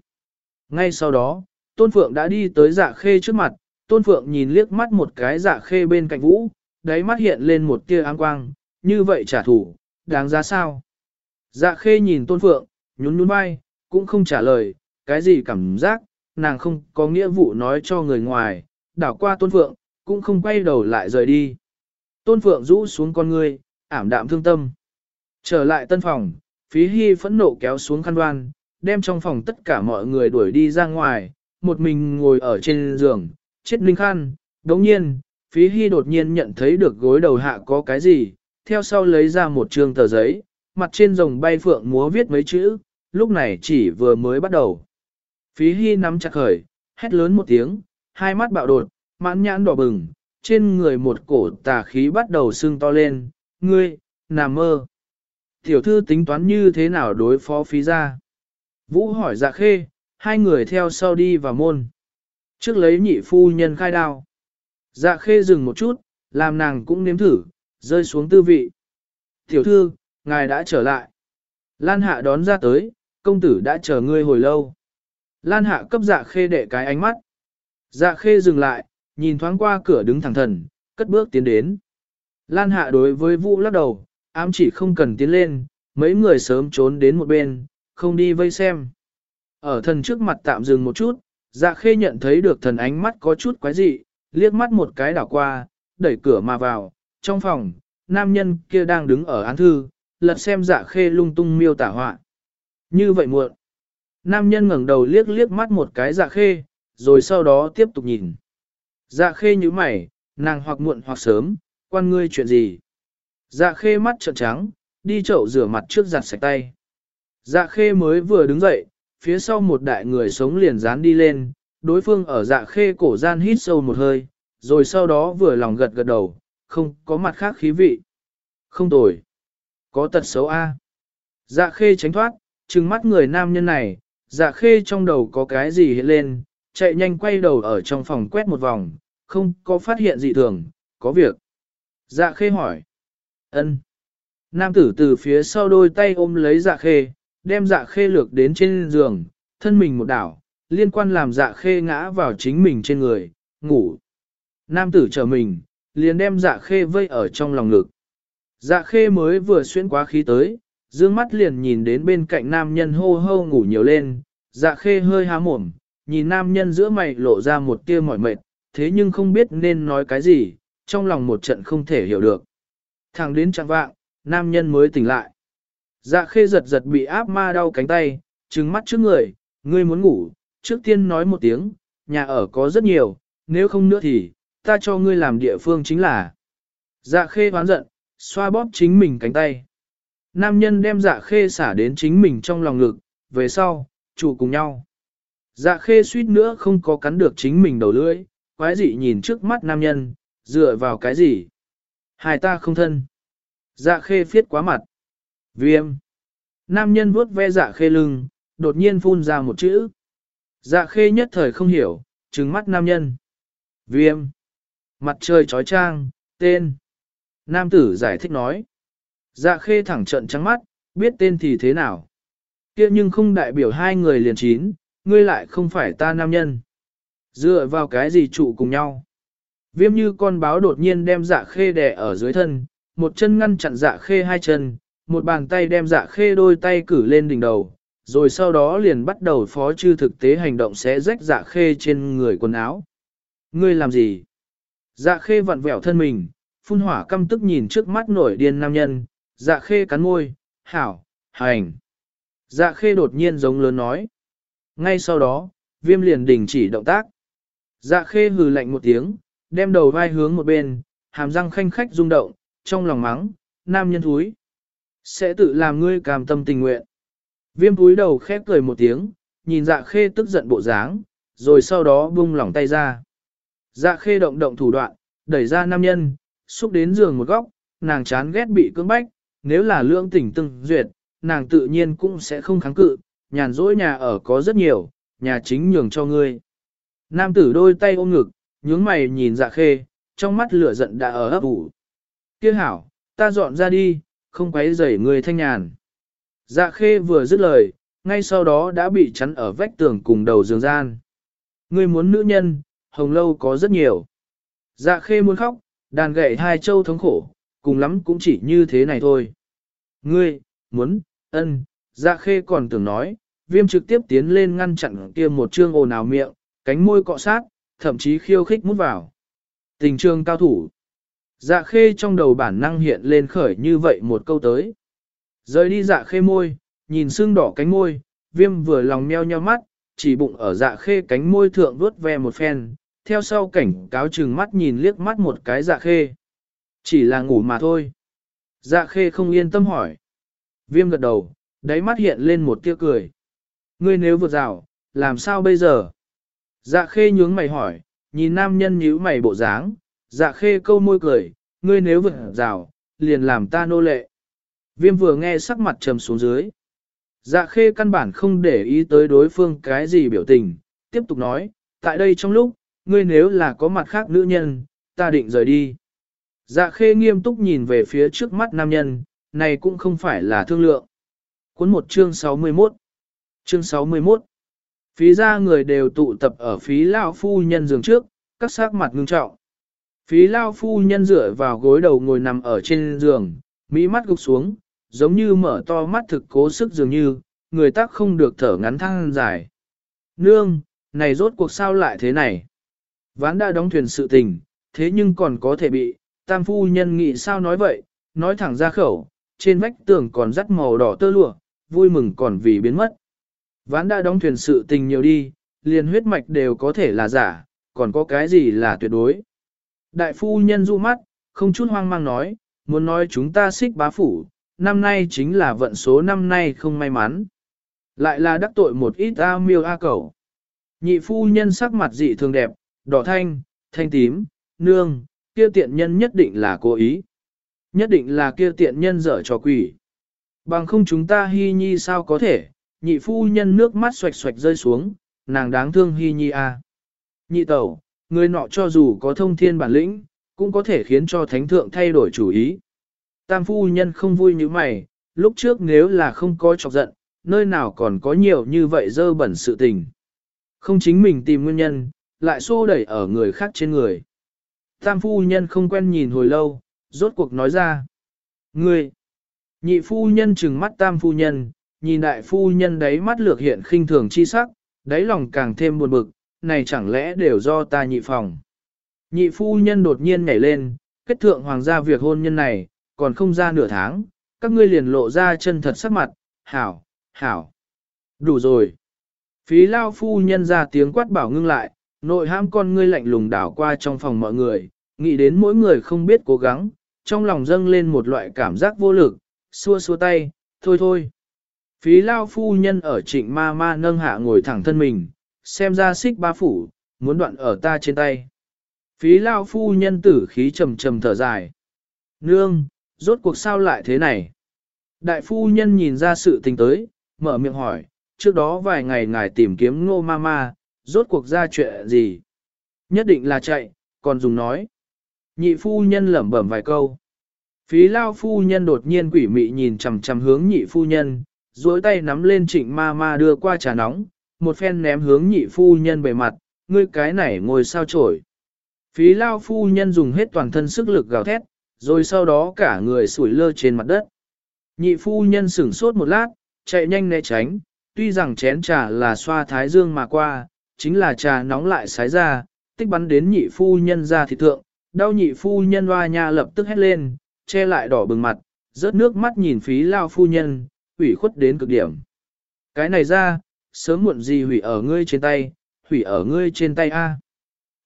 Ngay sau đó, Tôn Phượng đã đi tới dạ khê trước mặt, Tôn Phượng nhìn liếc mắt một cái dạ khê bên cạnh vũ, đáy mắt hiện lên một tia áng quang, như vậy trả thù, đáng giá sao? Dạ khê nhìn Tôn Phượng, nhún nhún vai, cũng không trả lời, cái gì cảm giác, nàng không có nghĩa vụ nói cho người ngoài, đảo qua Tôn Phượng, cũng không quay đầu lại rời đi. Tôn Phượng rũ xuống con người, ảm đạm thương tâm. Trở lại tân phòng, phí hy phẫn nộ kéo xuống khăn đoan, đem trong phòng tất cả mọi người đuổi đi ra ngoài, một mình ngồi ở trên giường, chết ninh khăn. Đồng nhiên, phí hy đột nhiên nhận thấy được gối đầu hạ có cái gì, theo sau lấy ra một trường tờ giấy, mặt trên rồng bay phượng múa viết mấy chữ, lúc này chỉ vừa mới bắt đầu. Phí hy nắm chặt khởi, hét lớn một tiếng, hai mắt bạo đột, mãn nhãn đỏ bừng, trên người một cổ tà khí bắt đầu sưng to lên, ngươi, nằm mơ. Tiểu thư tính toán như thế nào đối phó phí ra? Vũ hỏi dạ khê, hai người theo sau đi vào môn. Trước lấy nhị phu nhân khai đao. Dạ khê dừng một chút, làm nàng cũng nếm thử, rơi xuống tư vị. Tiểu thư, ngài đã trở lại. Lan hạ đón ra tới, công tử đã chờ ngươi hồi lâu. Lan hạ cấp dạ khê đệ cái ánh mắt. Dạ khê dừng lại, nhìn thoáng qua cửa đứng thẳng thần, cất bước tiến đến. Lan hạ đối với vũ lắc đầu, ám chỉ không cần tiến lên, mấy người sớm trốn đến một bên, không đi vây xem. Ở thần trước mặt tạm dừng một chút, dạ khê nhận thấy được thần ánh mắt có chút quái dị, liếc mắt một cái đảo qua, đẩy cửa mà vào, trong phòng, nam nhân kia đang đứng ở án thư, lật xem dạ khê lung tung miêu tả họa. Như vậy muộn. Nam nhân ngẩng đầu liếc liếc mắt một cái dạ khê, rồi sau đó tiếp tục nhìn. Dạ khê như mày, nàng hoặc muộn hoặc sớm, quan ngươi chuyện gì. Dạ khê mắt trợn trắng, đi chậu rửa mặt trước giặt sạch tay. Dạ khê mới vừa đứng dậy, phía sau một đại người sống liền dán đi lên, đối phương ở dạ khê cổ gian hít sâu một hơi, rồi sau đó vừa lòng gật gật đầu, không có mặt khác khí vị. Không tồi. Có tật xấu A. Dạ khê tránh thoát, trừng mắt người nam nhân này, dạ khê trong đầu có cái gì hiện lên, chạy nhanh quay đầu ở trong phòng quét một vòng, không có phát hiện gì thường, có việc. Dạ khê hỏi. ân. Nam tử từ phía sau đôi tay ôm lấy dạ khê, đem dạ khê lược đến trên giường, thân mình một đảo, liên quan làm dạ khê ngã vào chính mình trên người, ngủ. Nam tử chờ mình, liền đem dạ khê vây ở trong lòng ngực. Dạ khê mới vừa xuyên quá khí tới, dương mắt liền nhìn đến bên cạnh nam nhân hô hô ngủ nhiều lên, dạ khê hơi há mồm, nhìn nam nhân giữa mày lộ ra một tia mỏi mệt, thế nhưng không biết nên nói cái gì, trong lòng một trận không thể hiểu được. Thẳng đến chẳng vạng, nam nhân mới tỉnh lại. Dạ khê giật giật bị áp ma đau cánh tay, trừng mắt trước người, ngươi muốn ngủ, trước tiên nói một tiếng, nhà ở có rất nhiều, nếu không nữa thì, ta cho ngươi làm địa phương chính là. Dạ khê hoán giận, xoa bóp chính mình cánh tay. Nam nhân đem dạ khê xả đến chính mình trong lòng ngực, về sau, chủ cùng nhau. Dạ khê suýt nữa không có cắn được chính mình đầu lưỡi, quái dị nhìn trước mắt nam nhân, dựa vào cái gì? Hai ta không thân. Dạ khê phiết quá mặt. Viêm. Nam nhân vuốt ve dạ khê lưng, đột nhiên phun ra một chữ. Dạ khê nhất thời không hiểu, trừng mắt nam nhân. Viêm. Mặt trời trói trang, tên. Nam tử giải thích nói. Dạ khê thẳng trận trắng mắt, biết tên thì thế nào. kia nhưng không đại biểu hai người liền chín, ngươi lại không phải ta nam nhân. Dựa vào cái gì trụ cùng nhau. Viêm như con báo đột nhiên đem dạ khê đè ở dưới thân, một chân ngăn chặn dạ khê hai chân, một bàn tay đem dạ khê đôi tay cử lên đỉnh đầu, rồi sau đó liền bắt đầu phó chư thực tế hành động sẽ rách dạ khê trên người quần áo. Ngươi làm gì? Dạ khê vặn vẹo thân mình, phun hỏa căm tức nhìn trước mắt nổi điên nam nhân, dạ khê cắn môi, hảo, hành. Dạ khê đột nhiên giống lớn nói. Ngay sau đó, viêm liền đình chỉ động tác. Dạ khê hừ lạnh một tiếng, đem đầu vai hướng một bên, hàm răng khanh khách rung động, trong lòng mắng, nam nhân thúi. Sẽ tự làm ngươi cảm tâm tình nguyện. Viêm túi đầu khép cười một tiếng, nhìn dạ khê tức giận bộ dáng, rồi sau đó buông lỏng tay ra. Dạ khê động động thủ đoạn, đẩy ra nam nhân, xúc đến giường một góc, nàng chán ghét bị cưỡng bách, nếu là lương tỉnh từng duyệt, nàng tự nhiên cũng sẽ không kháng cự, nhàn rỗi nhà ở có rất nhiều, nhà chính nhường cho ngươi. Nam tử đôi tay ôm ngực, nhướng mày nhìn dạ khê, trong mắt lửa giận đã ở ấp ủ. Kiếc hảo, ta dọn ra đi, không quấy rầy người thanh nhàn. Dạ khê vừa dứt lời, ngay sau đó đã bị chắn ở vách tường cùng đầu giường gian. Ngươi muốn nữ nhân, hồng lâu có rất nhiều. Dạ khê muốn khóc, đàn gậy hai châu thống khổ, cùng lắm cũng chỉ như thế này thôi. Ngươi, muốn, ân, dạ khê còn tưởng nói, viêm trực tiếp tiến lên ngăn chặn kia một chương ồn ào miệng, cánh môi cọ sát, thậm chí khiêu khích mút vào. Tình trường cao thủ. Dạ khê trong đầu bản năng hiện lên khởi như vậy một câu tới. Rời đi dạ khê môi, nhìn xương đỏ cánh môi, viêm vừa lòng meo nheo mắt, chỉ bụng ở dạ khê cánh môi thượng vuốt ve một phen, theo sau cảnh cáo chừng mắt nhìn liếc mắt một cái dạ khê. Chỉ là ngủ mà thôi. Dạ khê không yên tâm hỏi. Viêm gật đầu, đáy mắt hiện lên một tia cười. Ngươi nếu vượt rào, làm sao bây giờ? Dạ khê nhướng mày hỏi, nhìn nam nhân nhíu mày bộ dáng, dạ khê câu môi cười, ngươi nếu vượt rào, liền làm ta nô lệ. Viêm vừa nghe sắc mặt trầm xuống dưới. Dạ khê căn bản không để ý tới đối phương cái gì biểu tình, tiếp tục nói, tại đây trong lúc, ngươi nếu là có mặt khác nữ nhân, ta định rời đi. Dạ khê nghiêm túc nhìn về phía trước mắt nam nhân, này cũng không phải là thương lượng. Cuốn một chương 61 Chương 61 Phí ra người đều tụ tập ở phí lao phu nhân giường trước, các sắc mặt ngưng trọng. Phí lao phu nhân dựa vào gối đầu ngồi nằm ở trên giường, mỹ mắt gục xuống, giống như mở to mắt thực cố sức dường như, người tác không được thở ngắn thăng dài. Nương, này rốt cuộc sao lại thế này? Ván đã đóng thuyền sự tình, thế nhưng còn có thể bị, tam phu nhân nghĩ sao nói vậy, nói thẳng ra khẩu, trên vách tường còn rắt màu đỏ tơ lụa, vui mừng còn vì biến mất. Ván đã đóng thuyền sự tình nhiều đi, liền huyết mạch đều có thể là giả, còn có cái gì là tuyệt đối. Đại phu nhân du mắt, không chút hoang mang nói, muốn nói chúng ta xích bá phủ, năm nay chính là vận số năm nay không may mắn. Lại là đắc tội một ít A miêu A cầu. Nhị phu nhân sắc mặt dị thường đẹp, đỏ thanh, thanh tím, nương, kia tiện nhân nhất định là cố ý. Nhất định là kia tiện nhân dở trò quỷ. Bằng không chúng ta hy nhi sao có thể, nhị phu nhân nước mắt xoạch xoạch rơi xuống, nàng đáng thương hy nhi à. Nhị tẩu, người nọ cho dù có thông thiên bản lĩnh, cũng có thể khiến cho thánh thượng thay đổi chủ ý. Tam phu nhân không vui như mày, lúc trước nếu là không có chọc giận, nơi nào còn có nhiều như vậy dơ bẩn sự tình. Không chính mình tìm nguyên nhân, lại xô đẩy ở người khác trên người. Tam phu nhân không quen nhìn hồi lâu, rốt cuộc nói ra. Ngươi! Nhị phu nhân trừng mắt tam phu nhân, nhìn đại phu nhân đấy mắt lược hiện khinh thường chi sắc, đáy lòng càng thêm buồn bực, này chẳng lẽ đều do ta nhị phòng. Nhị phu nhân đột nhiên nhảy lên, kết thượng hoàng gia việc hôn nhân này, còn không ra nửa tháng, các ngươi liền lộ ra chân thật sắc mặt, hảo, hảo. Đủ rồi. Phí lao phu nhân ra tiếng quát bảo ngưng lại, nội ham con ngươi lạnh lùng đảo qua trong phòng mọi người, nghĩ đến mỗi người không biết cố gắng, trong lòng dâng lên một loại cảm giác vô lực, xua xua tay, thôi thôi. Phí lao phu nhân ở trịnh ma ma nâng hạ ngồi thẳng thân mình, xem ra xích ba phủ, muốn đoạn ở ta trên tay. Phí lao phu nhân tử khí trầm trầm thở dài. Nương, rốt cuộc sao lại thế này? Đại phu nhân nhìn ra sự tình tới, mở miệng hỏi, trước đó vài ngày ngài tìm kiếm ngô ma ma, rốt cuộc ra chuyện gì? Nhất định là chạy, còn dùng nói. Nhị phu nhân lẩm bẩm vài câu. Phí lao phu nhân đột nhiên quỷ mị nhìn chằm chằm hướng nhị phu nhân, duỗi tay nắm lên trịnh ma ma đưa qua trà nóng, một phen ném hướng nhị phu nhân bề mặt, ngươi cái này ngồi sao trổi. Phí lao phu nhân dùng hết toàn thân sức lực gào thét, rồi sau đó cả người sủi lơ trên mặt đất. Nhị phu nhân sửng sốt một lát, chạy nhanh né tránh, tuy rằng chén trà là xoa thái dương mà qua, chính là trà nóng lại sái ra, tích bắn đến nhị phu nhân ra thị thượng, đau nhị phu nhân hoa nha lập tức hét lên, che lại đỏ bừng mặt, rớt nước mắt nhìn phí lao phu nhân, hủy khuất đến cực điểm. Cái này ra, sớm muộn gì hủy ở ngươi trên tay, hủy ở ngươi trên tay a.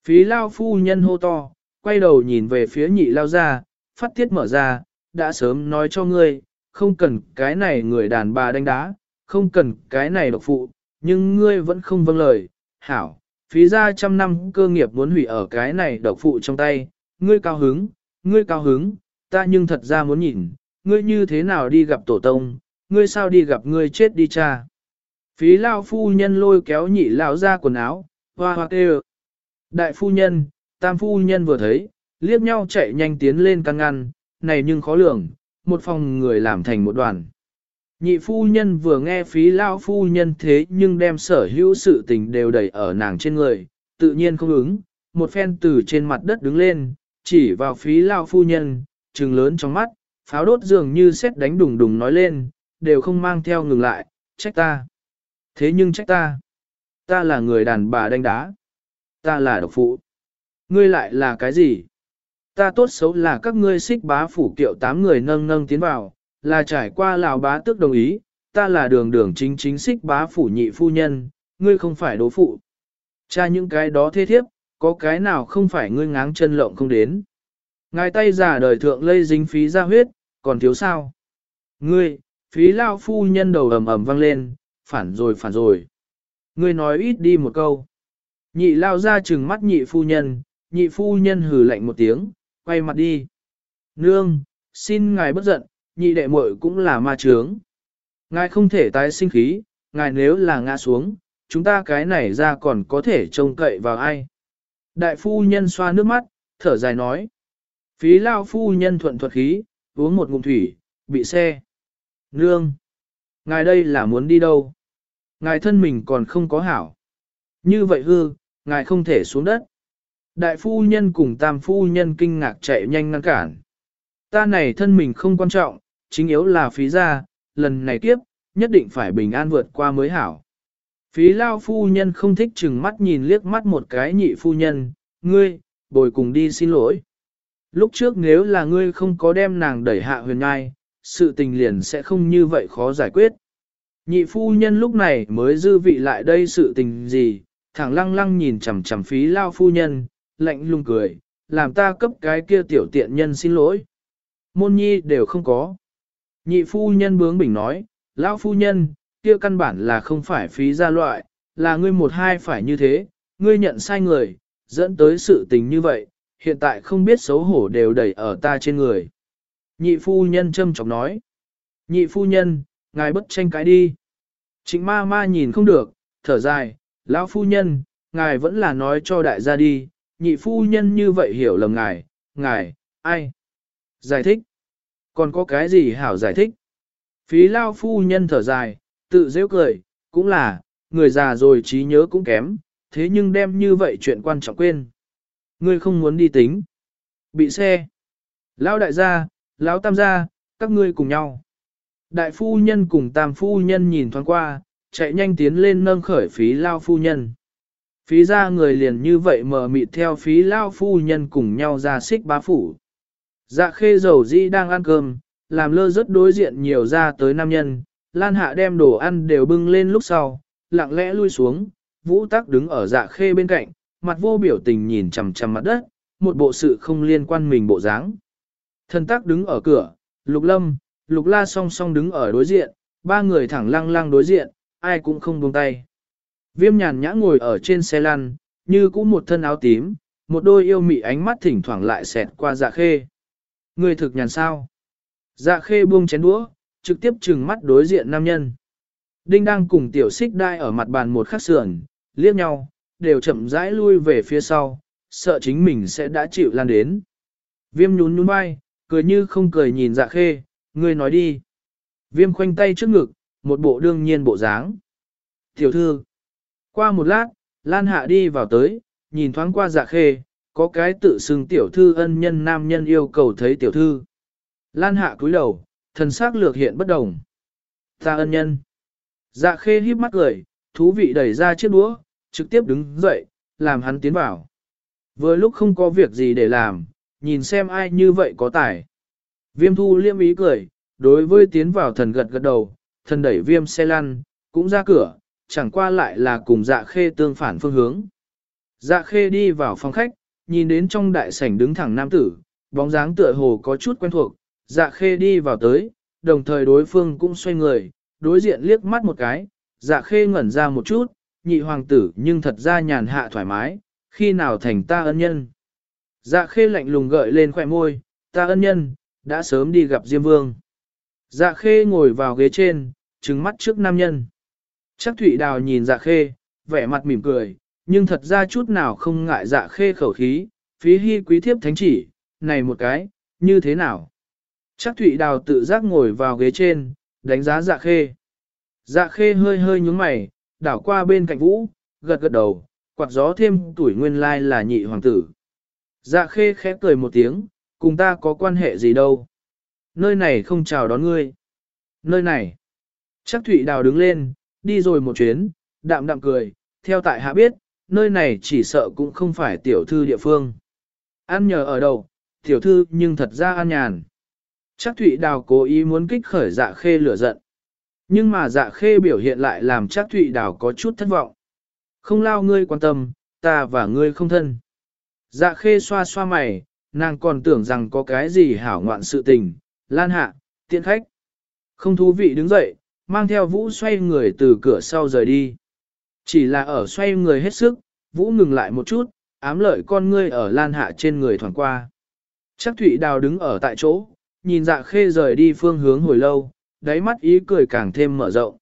Phí lao phu nhân hô to, quay đầu nhìn về phía nhị lao ra, phát tiết mở ra, đã sớm nói cho ngươi, không cần cái này người đàn bà đánh đá, không cần cái này độc phụ, nhưng ngươi vẫn không vâng lời, hảo, phí ra trăm năm cơ nghiệp muốn hủy ở cái này độc phụ trong tay, ngươi cao hứng, ngươi cao hứng, ta nhưng thật ra muốn nhìn, ngươi như thế nào đi gặp tổ tông, ngươi sao đi gặp ngươi chết đi cha. Phí lao phu nhân lôi kéo nhị lão ra quần áo, hoa hoa kêu. Đại phu nhân, tam phu nhân vừa thấy, liếc nhau chạy nhanh tiến lên căn ngăn, này nhưng khó lường, một phòng người làm thành một đoàn. Nhị phu nhân vừa nghe phí lao phu nhân thế nhưng đem sở hữu sự tình đều đẩy ở nàng trên người, tự nhiên không ứng, một phen từ trên mặt đất đứng lên, chỉ vào phí lao phu nhân, trừng lớn trong mắt, pháo đốt dường như xét đánh đùng đùng nói lên, đều không mang theo ngừng lại, trách ta. Thế nhưng trách ta. Ta là người đàn bà đánh đá. Ta là độc phụ. Ngươi lại là cái gì? Ta tốt xấu là các ngươi xích bá phủ kiệu tám người nâng nâng tiến vào, là trải qua lào bá tước đồng ý, ta là đường đường chính chính xích bá phủ nhị phu nhân, ngươi không phải đố phụ. Cha những cái đó thế thiếp, có cái nào không phải ngươi ngáng chân lộng không đến. Ngài tay giả đời thượng lây dính phí ra huyết, còn thiếu sao? Ngươi, phí lao phu nhân đầu ầm ầm vang lên, phản rồi phản rồi. Ngươi nói ít đi một câu. Nhị lao ra trừng mắt nhị phu nhân, nhị phu nhân hừ lạnh một tiếng, quay mặt đi. Nương, xin ngài bất giận, nhị đệ muội cũng là ma trướng. Ngài không thể tái sinh khí, ngài nếu là ngã xuống, chúng ta cái này ra còn có thể trông cậy vào ai. Đại phu nhân xoa nước mắt, thở dài nói. Phí lao phu nhân thuận thuật khí, uống một ngụm thủy, bị xe. Nương! Ngài đây là muốn đi đâu? Ngài thân mình còn không có hảo. Như vậy hư, ngài không thể xuống đất. Đại phu nhân cùng tam phu nhân kinh ngạc chạy nhanh ngăn cản. Ta này thân mình không quan trọng, chính yếu là phí ra, lần này kiếp, nhất định phải bình an vượt qua mới hảo. Phí lao phu nhân không thích chừng mắt nhìn liếc mắt một cái nhị phu nhân, ngươi, bồi cùng đi xin lỗi. Lúc trước nếu là ngươi không có đem nàng đẩy hạ huyền ngai, sự tình liền sẽ không như vậy khó giải quyết. Nhị phu nhân lúc này mới dư vị lại đây sự tình gì, thẳng lăng lăng nhìn chằm chằm phí lao phu nhân, lạnh lùng cười, làm ta cấp cái kia tiểu tiện nhân xin lỗi. Môn nhi đều không có. Nhị phu nhân bướng bỉnh nói, lão phu nhân, kia căn bản là không phải phí gia loại, là ngươi một hai phải như thế, ngươi nhận sai người, dẫn tới sự tình như vậy, hiện tại không biết xấu hổ đều đẩy ở ta trên người. Nhị phu nhân châm chọc nói, nhị phu nhân, ngài bất tranh cãi đi. Trịnh ma ma nhìn không được, thở dài, lão phu nhân, ngài vẫn là nói cho đại gia đi, nhị phu nhân như vậy hiểu lầm ngài, ngài, ai? Giải thích. Còn có cái gì hảo giải thích? Phí lao phu nhân thở dài, tự dễ cười, cũng là, người già rồi trí nhớ cũng kém, thế nhưng đem như vậy chuyện quan trọng quên. Ngươi không muốn đi tính. Bị xe. Lão đại gia, lão tam gia, các ngươi cùng nhau. Đại phu nhân cùng tam phu nhân nhìn thoáng qua, chạy nhanh tiến lên nâng khởi phí lao phu nhân. Phí ra người liền như vậy mờ mịt theo phí lao phu nhân cùng nhau ra xích bá phủ. Dạ khê dầu di đang ăn cơm, làm lơ rất đối diện nhiều ra tới nam nhân, Lan Hạ đem đồ ăn đều bưng lên lúc sau, lặng lẽ lui xuống, Vũ Tắc đứng ở dạ khê bên cạnh, mặt vô biểu tình nhìn chằm chằm mặt đất, một bộ sự không liên quan mình bộ dáng. Thần Tắc đứng ở cửa, Lục Lâm, Lục La song song đứng ở đối diện, ba người thẳng lăng lăng đối diện, ai cũng không buông tay. Viêm nhàn nhã ngồi ở trên xe lăn, như cũng một thân áo tím, một đôi yêu mị ánh mắt thỉnh thoảng lại xẹt qua dạ khê. Người thực nhàn sao? Dạ khê buông chén đũa, trực tiếp trừng mắt đối diện nam nhân. Đinh đang cùng tiểu xích đai ở mặt bàn một khắc sườn, liếc nhau, đều chậm rãi lui về phía sau, sợ chính mình sẽ đã chịu lan đến. Viêm nhún nhún vai, cười như không cười nhìn dạ khê, ngươi nói đi. Viêm khoanh tay trước ngực, một bộ đương nhiên bộ dáng. Tiểu thư. Qua một lát, Lan Hạ đi vào tới, nhìn thoáng qua dạ khê, có cái tự xưng tiểu thư ân nhân nam nhân yêu cầu thấy tiểu thư. Lan Hạ cúi đầu, thần sắc lược hiện bất đồng. Ta ân nhân. Dạ khê híp mắt cười, thú vị đẩy ra chiếc đũa, trực tiếp đứng dậy, làm hắn tiến vào. Vừa lúc không có việc gì để làm, nhìn xem ai như vậy có tài. Viêm thu liêm ý cười, đối với tiến vào thần gật gật đầu, thần đẩy viêm xe lăn, cũng ra cửa, chẳng qua lại là cùng dạ khê tương phản phương hướng. Dạ khê đi vào phòng khách, nhìn đến trong đại sảnh đứng thẳng nam tử, bóng dáng tựa hồ có chút quen thuộc, dạ khê đi vào tới, đồng thời đối phương cũng xoay người, đối diện liếc mắt một cái, dạ khê ngẩn ra một chút, nhị hoàng tử nhưng thật ra nhàn hạ thoải mái, khi nào thành ta ân nhân. Dạ khê lạnh lùng gợi lên khỏe môi, ta ân nhân, đã sớm đi gặp Diêm Vương. Dạ khê ngồi vào ghế trên, trừng mắt trước nam nhân. Chắc Thụy Đào nhìn dạ khê, vẻ mặt mỉm cười, nhưng thật ra chút nào không ngại dạ khê khẩu khí, phí hy quý thiếp thánh chỉ, này một cái, như thế nào? Chắc Thụy Đào tự giác ngồi vào ghế trên, đánh giá dạ khê. Dạ khê hơi hơi nhúng mày, đảo qua bên cạnh vũ, gật gật đầu, quạt gió thêm tuổi nguyên lai là nhị hoàng tử. Dạ khê khẽ cười một tiếng, cùng ta có quan hệ gì đâu. Nơi này không chào đón ngươi. Nơi này. Chắc Thụy Đào đứng lên, đi rồi một chuyến, đạm đạm cười, theo tại hạ biết, nơi này chỉ sợ cũng không phải tiểu thư địa phương. Ăn nhờ ở đâu, tiểu thư nhưng thật ra an nhàn. Chắc Thụy Đào cố ý muốn kích khởi dạ khê lửa giận. Nhưng mà dạ khê biểu hiện lại làm chắc Thụy Đào có chút thất vọng. Không lao ngươi quan tâm, ta và ngươi không thân. Dạ khê xoa xoa mày, nàng còn tưởng rằng có cái gì hảo ngoạn sự tình, lan hạ, tiện khách. Không thú vị đứng dậy, mang theo vũ xoay người từ cửa sau rời đi. Chỉ là ở xoay người hết sức, vũ ngừng lại một chút, ám lợi con ngươi ở lan hạ trên người thoảng qua. Chắc Thụy Đào đứng ở tại chỗ, nhìn dạ khê rời đi phương hướng hồi lâu, đáy mắt ý cười càng thêm mở rộng.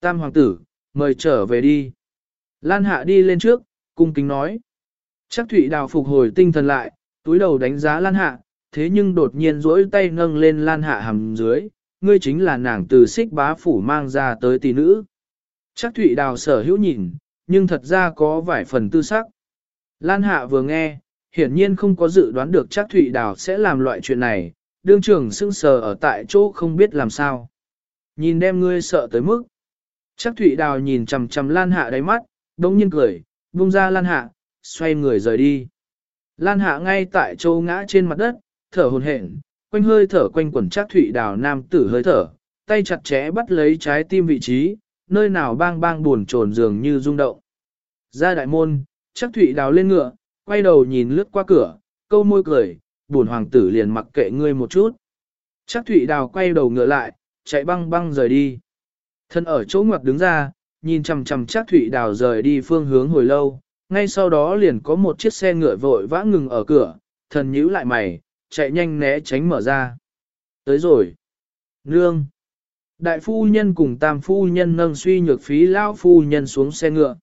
Tam hoàng tử, mời trở về đi. Lan hạ đi lên trước, cung kính nói. Chắc Thụy Đào phục hồi tinh thần lại, túi đầu đánh giá Lan hạ, thế nhưng đột nhiên duỗi tay nâng lên Lan hạ hầm dưới, ngươi chính là nàng từ xích bá phủ mang ra tới tỷ nữ. Chắc Thụy Đào sở hữu nhìn, nhưng thật ra có vài phần tư sắc. Lan hạ vừa nghe, hiển nhiên không có dự đoán được chắc Thụy Đào sẽ làm loại chuyện này, đương trưởng sững sờ ở tại chỗ không biết làm sao. Nhìn đem ngươi sợ tới mức. Chắc Thụy Đào nhìn chằm chằm Lan Hạ đáy mắt, đống nhiên cười, buông ra Lan Hạ, xoay người rời đi. Lan Hạ ngay tại chỗ ngã trên mặt đất, thở hồn hển, quanh hơi thở quanh quần chắc Thụy Đào nam tử hơi thở, tay chặt chẽ bắt lấy trái tim vị trí, nơi nào bang bang buồn trồn dường như rung động. Ra đại môn, chắc Thụy Đào lên ngựa, quay đầu nhìn lướt qua cửa, câu môi cười, buồn hoàng tử liền mặc kệ ngươi một chút. Chắc Thụy Đào quay đầu ngựa lại, chạy băng băng rời đi. Thân ở chỗ ngoặt đứng ra, nhìn chằm chằm chắc Thụy Đào rời đi phương hướng hồi lâu, ngay sau đó liền có một chiếc xe ngựa vội vã ngừng ở cửa, thần nhíu lại mày, chạy nhanh né tránh mở ra. Tới rồi. Nương. Đại phu nhân cùng tam phu nhân nâng suy nhược phí lão phu nhân xuống xe ngựa.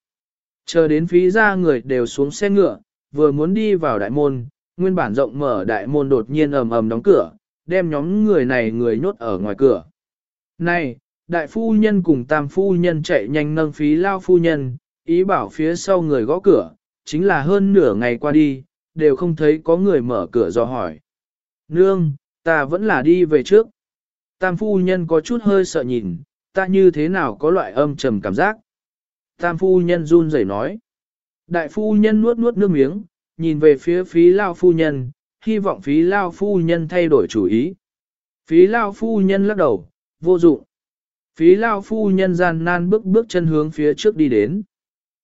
Chờ đến phí ra người đều xuống xe ngựa, vừa muốn đi vào đại môn, nguyên bản rộng mở đại môn đột nhiên ầm ầm đóng cửa, đem nhóm người này người nhốt ở ngoài cửa. Này, đại phu nhân cùng tam phu nhân chạy nhanh nâng phí lao phu nhân, ý bảo phía sau người gõ cửa, chính là hơn nửa ngày qua đi, đều không thấy có người mở cửa dò hỏi. Nương, ta vẫn là đi về trước. Tam phu nhân có chút hơi sợ nhìn, ta như thế nào có loại âm trầm cảm giác. Tam phu nhân run rẩy nói. Đại phu nhân nuốt nuốt nước miếng, nhìn về phía phí lao phu nhân, hy vọng phí lao phu nhân thay đổi chủ ý. Phí lao phu nhân lắc đầu, vô dụng. Phí lao phu nhân gian nan bước bước chân hướng phía trước đi đến.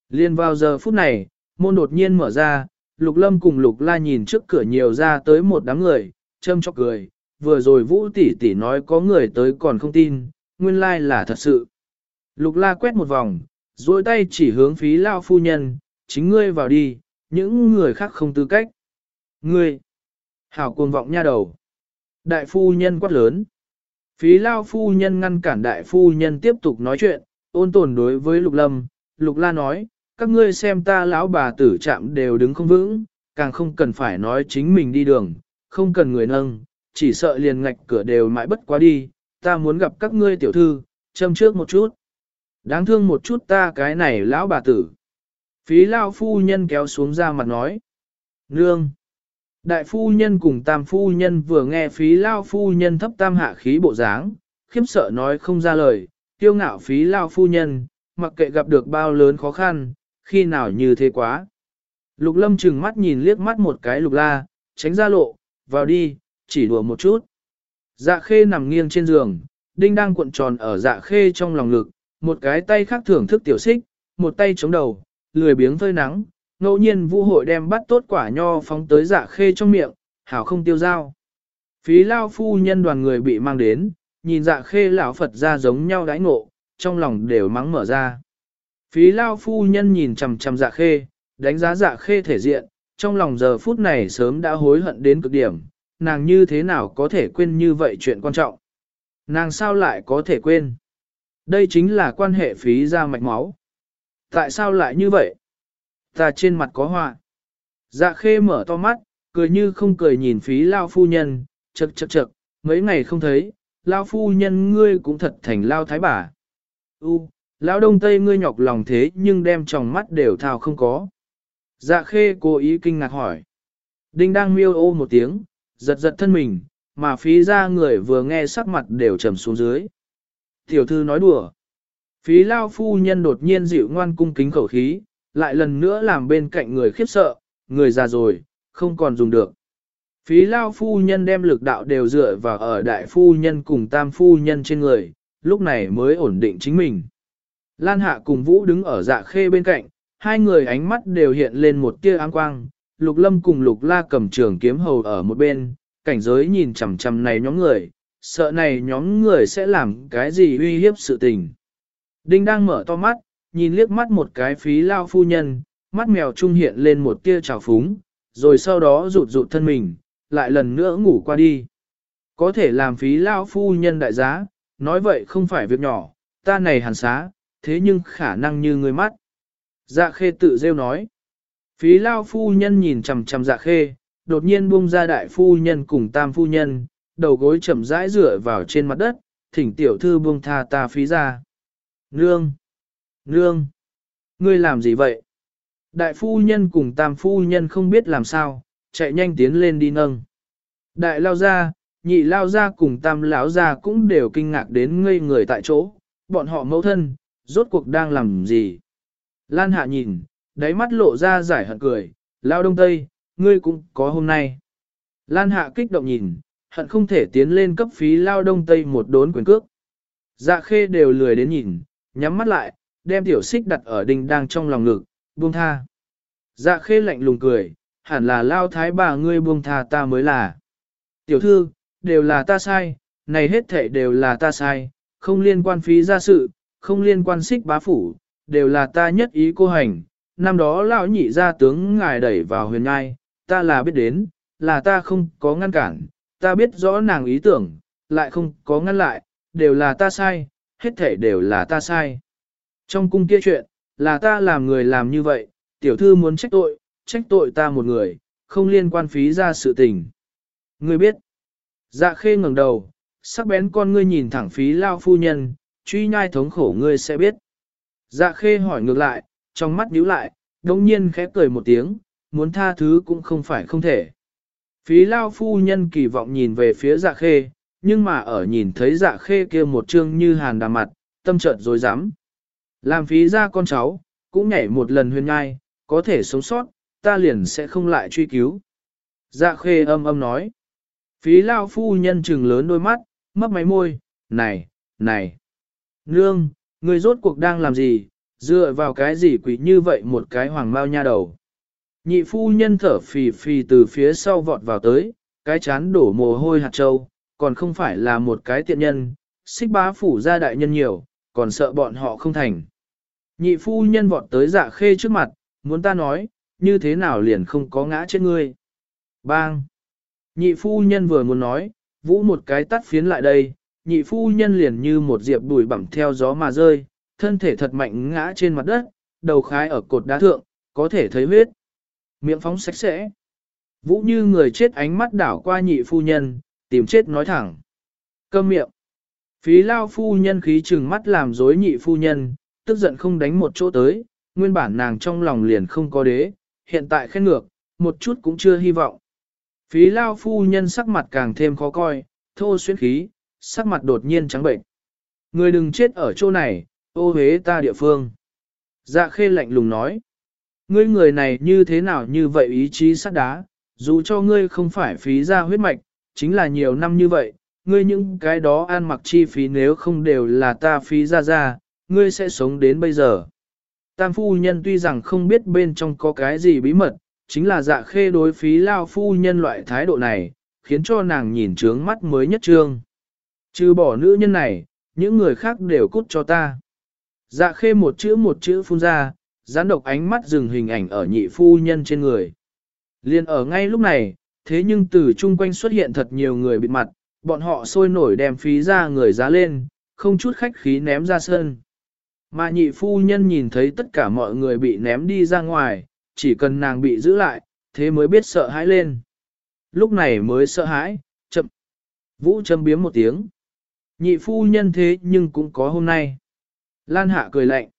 Liên vào giờ phút này, môn đột nhiên mở ra, lục lâm cùng lục la nhìn trước cửa nhiều ra tới một đám người, châm chọc cười, vừa rồi vũ tỷ tỷ nói có người tới còn không tin, nguyên lai là thật sự. Lục la quét một vòng, duỗi tay chỉ hướng phí lao phu nhân, chính ngươi vào đi, những người khác không tư cách. Ngươi, hảo cuồng vọng nha đầu. Đại phu nhân quát lớn. Phí lao phu nhân ngăn cản đại phu nhân tiếp tục nói chuyện, ôn tồn đối với lục lâm, lục la nói, các ngươi xem ta lão bà tử chạm đều đứng không vững, càng không cần phải nói chính mình đi đường, không cần người nâng, chỉ sợ liền ngạch cửa đều mãi bất quá đi, ta muốn gặp các ngươi tiểu thư, châm trước một chút. Đáng thương một chút ta cái này lão bà tử. Phí lao phu nhân kéo xuống ra mặt nói. Nương. Đại phu nhân cùng tam phu nhân vừa nghe phí lao phu nhân thấp tam hạ khí bộ dáng, khiếp sợ nói không ra lời, tiêu ngạo phí lao phu nhân, mặc kệ gặp được bao lớn khó khăn, khi nào như thế quá. Lục lâm chừng mắt nhìn liếc mắt một cái lục la, tránh ra lộ, vào đi, chỉ đùa một chút. Dạ khê nằm nghiêng trên giường, đinh đang cuộn tròn ở dạ khê trong lòng ngực, một cái tay khác thưởng thức tiểu xích, một tay chống đầu, lười biếng phơi nắng, ngẫu nhiên vũ hội đem bắt tốt quả nho phóng tới dạ khê trong miệng, hảo không tiêu dao. Phí lao phu nhân đoàn người bị mang đến, nhìn dạ khê lão Phật ra giống nhau đãi ngộ, trong lòng đều mắng mở ra. Phí lao phu nhân nhìn chằm chằm dạ khê, đánh giá dạ khê thể diện, trong lòng giờ phút này sớm đã hối hận đến cực điểm, nàng như thế nào có thể quên như vậy chuyện quan trọng. Nàng sao lại có thể quên? Đây chính là quan hệ phí ra mạch máu. Tại sao lại như vậy? Ta trên mặt có họa. Dạ khê mở to mắt, cười như không cười nhìn phí lao phu nhân, chật chật chật, mấy ngày không thấy, lao phu nhân ngươi cũng thật thành lao thái bà. U, lão đông tây ngươi nhọc lòng thế nhưng đem tròng mắt đều thao không có. Dạ khê cố ý kinh ngạc hỏi. Đinh đang miêu ô một tiếng, giật giật thân mình, mà phí ra người vừa nghe sắc mặt đều trầm xuống dưới. Tiểu thư nói đùa. Phí lao phu nhân đột nhiên dịu ngoan cung kính khẩu khí, lại lần nữa làm bên cạnh người khiếp sợ, người già rồi, không còn dùng được. Phí lao phu nhân đem lực đạo đều dựa vào ở đại phu nhân cùng tam phu nhân trên người, lúc này mới ổn định chính mình. Lan hạ cùng vũ đứng ở dạ khê bên cạnh, hai người ánh mắt đều hiện lên một tia áng quang, lục lâm cùng lục la cầm trường kiếm hầu ở một bên, cảnh giới nhìn chằm chằm này nhóm người, sợ này nhóm người sẽ làm cái gì uy hiếp sự tình. Đinh đang mở to mắt, nhìn liếc mắt một cái phí lao phu nhân, mắt mèo trung hiện lên một tia trào phúng, rồi sau đó rụt rụt thân mình, lại lần nữa ngủ qua đi. Có thể làm phí lao phu nhân đại giá, nói vậy không phải việc nhỏ, ta này hàn xá, thế nhưng khả năng như người mắt. Dạ khê tự rêu nói. Phí lao phu nhân nhìn chằm chằm dạ khê, đột nhiên buông ra đại phu nhân cùng tam phu nhân, đầu gối chậm rãi rửa vào trên mặt đất, thỉnh tiểu thư buông tha ta phí ra. Nương! Nương! Ngươi làm gì vậy? Đại phu nhân cùng tam phu nhân không biết làm sao, chạy nhanh tiến lên đi nâng. Đại lao ra, nhị lao ra cùng tam lão ra cũng đều kinh ngạc đến ngây người tại chỗ, bọn họ mẫu thân, rốt cuộc đang làm gì? Lan hạ nhìn, đáy mắt lộ ra giải hận cười, lao đông tây, ngươi cũng có hôm nay. Lan hạ kích động nhìn, hận không thể tiến lên cấp phí lao đông tây một đốn quyền cước. Dạ khê đều lười đến nhìn, nhắm mắt lại, đem tiểu xích đặt ở đinh đang trong lòng ngực, buông tha. Dạ khê lạnh lùng cười, hẳn là lao thái bà ngươi buông tha ta mới là. Tiểu thư, đều là ta sai, này hết thể đều là ta sai, không liên quan phí gia sự, không liên quan xích bá phủ, đều là ta nhất ý cô hành. Năm đó lão nhị gia tướng ngài đẩy vào huyền ngai, ta là biết đến, là ta không có ngăn cản, ta biết rõ nàng ý tưởng, lại không có ngăn lại, đều là ta sai, hết thể đều là ta sai. Trong cung kia chuyện, là ta làm người làm như vậy, tiểu thư muốn trách tội, trách tội ta một người, không liên quan phí ra sự tình. Ngươi biết, dạ khê ngẩng đầu, sắc bén con ngươi nhìn thẳng phí lao phu nhân, truy nhai thống khổ ngươi sẽ biết. Dạ khê hỏi ngược lại, trong mắt nhíu lại, đồng nhiên khẽ cười một tiếng, muốn tha thứ cũng không phải không thể. Phí lao phu nhân kỳ vọng nhìn về phía dạ khê, nhưng mà ở nhìn thấy dạ khê kia một trương như hàn đà mặt, tâm trợn rồi dám. Làm phí ra con cháu, cũng nhảy một lần huyền nhai, có thể sống sót, ta liền sẽ không lại truy cứu. Dạ khê âm âm nói. Phí lao phu nhân trừng lớn đôi mắt, mấp máy môi, này, này. Nương, người rốt cuộc đang làm gì, dựa vào cái gì quỷ như vậy một cái hoàng mao nha đầu. Nhị phu nhân thở phì phì từ phía sau vọt vào tới, cái chán đổ mồ hôi hạt trâu, còn không phải là một cái tiện nhân, xích bá phủ ra đại nhân nhiều, còn sợ bọn họ không thành. Nhị phu nhân vọt tới dạ khê trước mặt, muốn ta nói, như thế nào liền không có ngã chết ngươi. Bang! Nhị phu nhân vừa muốn nói, vũ một cái tắt phiến lại đây, nhị phu nhân liền như một diệp đùi bẩm theo gió mà rơi, thân thể thật mạnh ngã trên mặt đất, đầu khái ở cột đá thượng, có thể thấy huyết. Miệng phóng sạch sẽ. Vũ như người chết ánh mắt đảo qua nhị phu nhân, tìm chết nói thẳng. Câm miệng. Phí lao phu nhân khí chừng mắt làm dối nhị phu nhân, tức giận không đánh một chỗ tới, nguyên bản nàng trong lòng liền không có đế, hiện tại khen ngược, một chút cũng chưa hy vọng. Phí lao phu nhân sắc mặt càng thêm khó coi, thô xuyên khí, sắc mặt đột nhiên trắng bệnh. Người đừng chết ở chỗ này, ô hế ta địa phương. Dạ khê lạnh lùng nói. Ngươi người này như thế nào như vậy ý chí sắt đá, dù cho ngươi không phải phí ra huyết mạch, chính là nhiều năm như vậy, ngươi những cái đó ăn mặc chi phí nếu không đều là ta phí ra ra, ngươi sẽ sống đến bây giờ. Tam phu nhân tuy rằng không biết bên trong có cái gì bí mật, chính là dạ khê đối phí lao phu nhân loại thái độ này, khiến cho nàng nhìn trướng mắt mới nhất trương. Trừ bỏ nữ nhân này, những người khác đều cút cho ta. Dạ khê một chữ một chữ phun ra, gián độc ánh mắt dừng hình ảnh ở nhị phu nhân trên người. Liên ở ngay lúc này, thế nhưng từ chung quanh xuất hiện thật nhiều người bịt mặt, bọn họ sôi nổi đem phí ra người giá lên, không chút khách khí ném ra sân. Mà nhị phu nhân nhìn thấy tất cả mọi người bị ném đi ra ngoài, chỉ cần nàng bị giữ lại, thế mới biết sợ hãi lên. Lúc này mới sợ hãi, chậm. Vũ châm biếm một tiếng. Nhị phu nhân thế nhưng cũng có hôm nay. Lan hạ cười lạnh.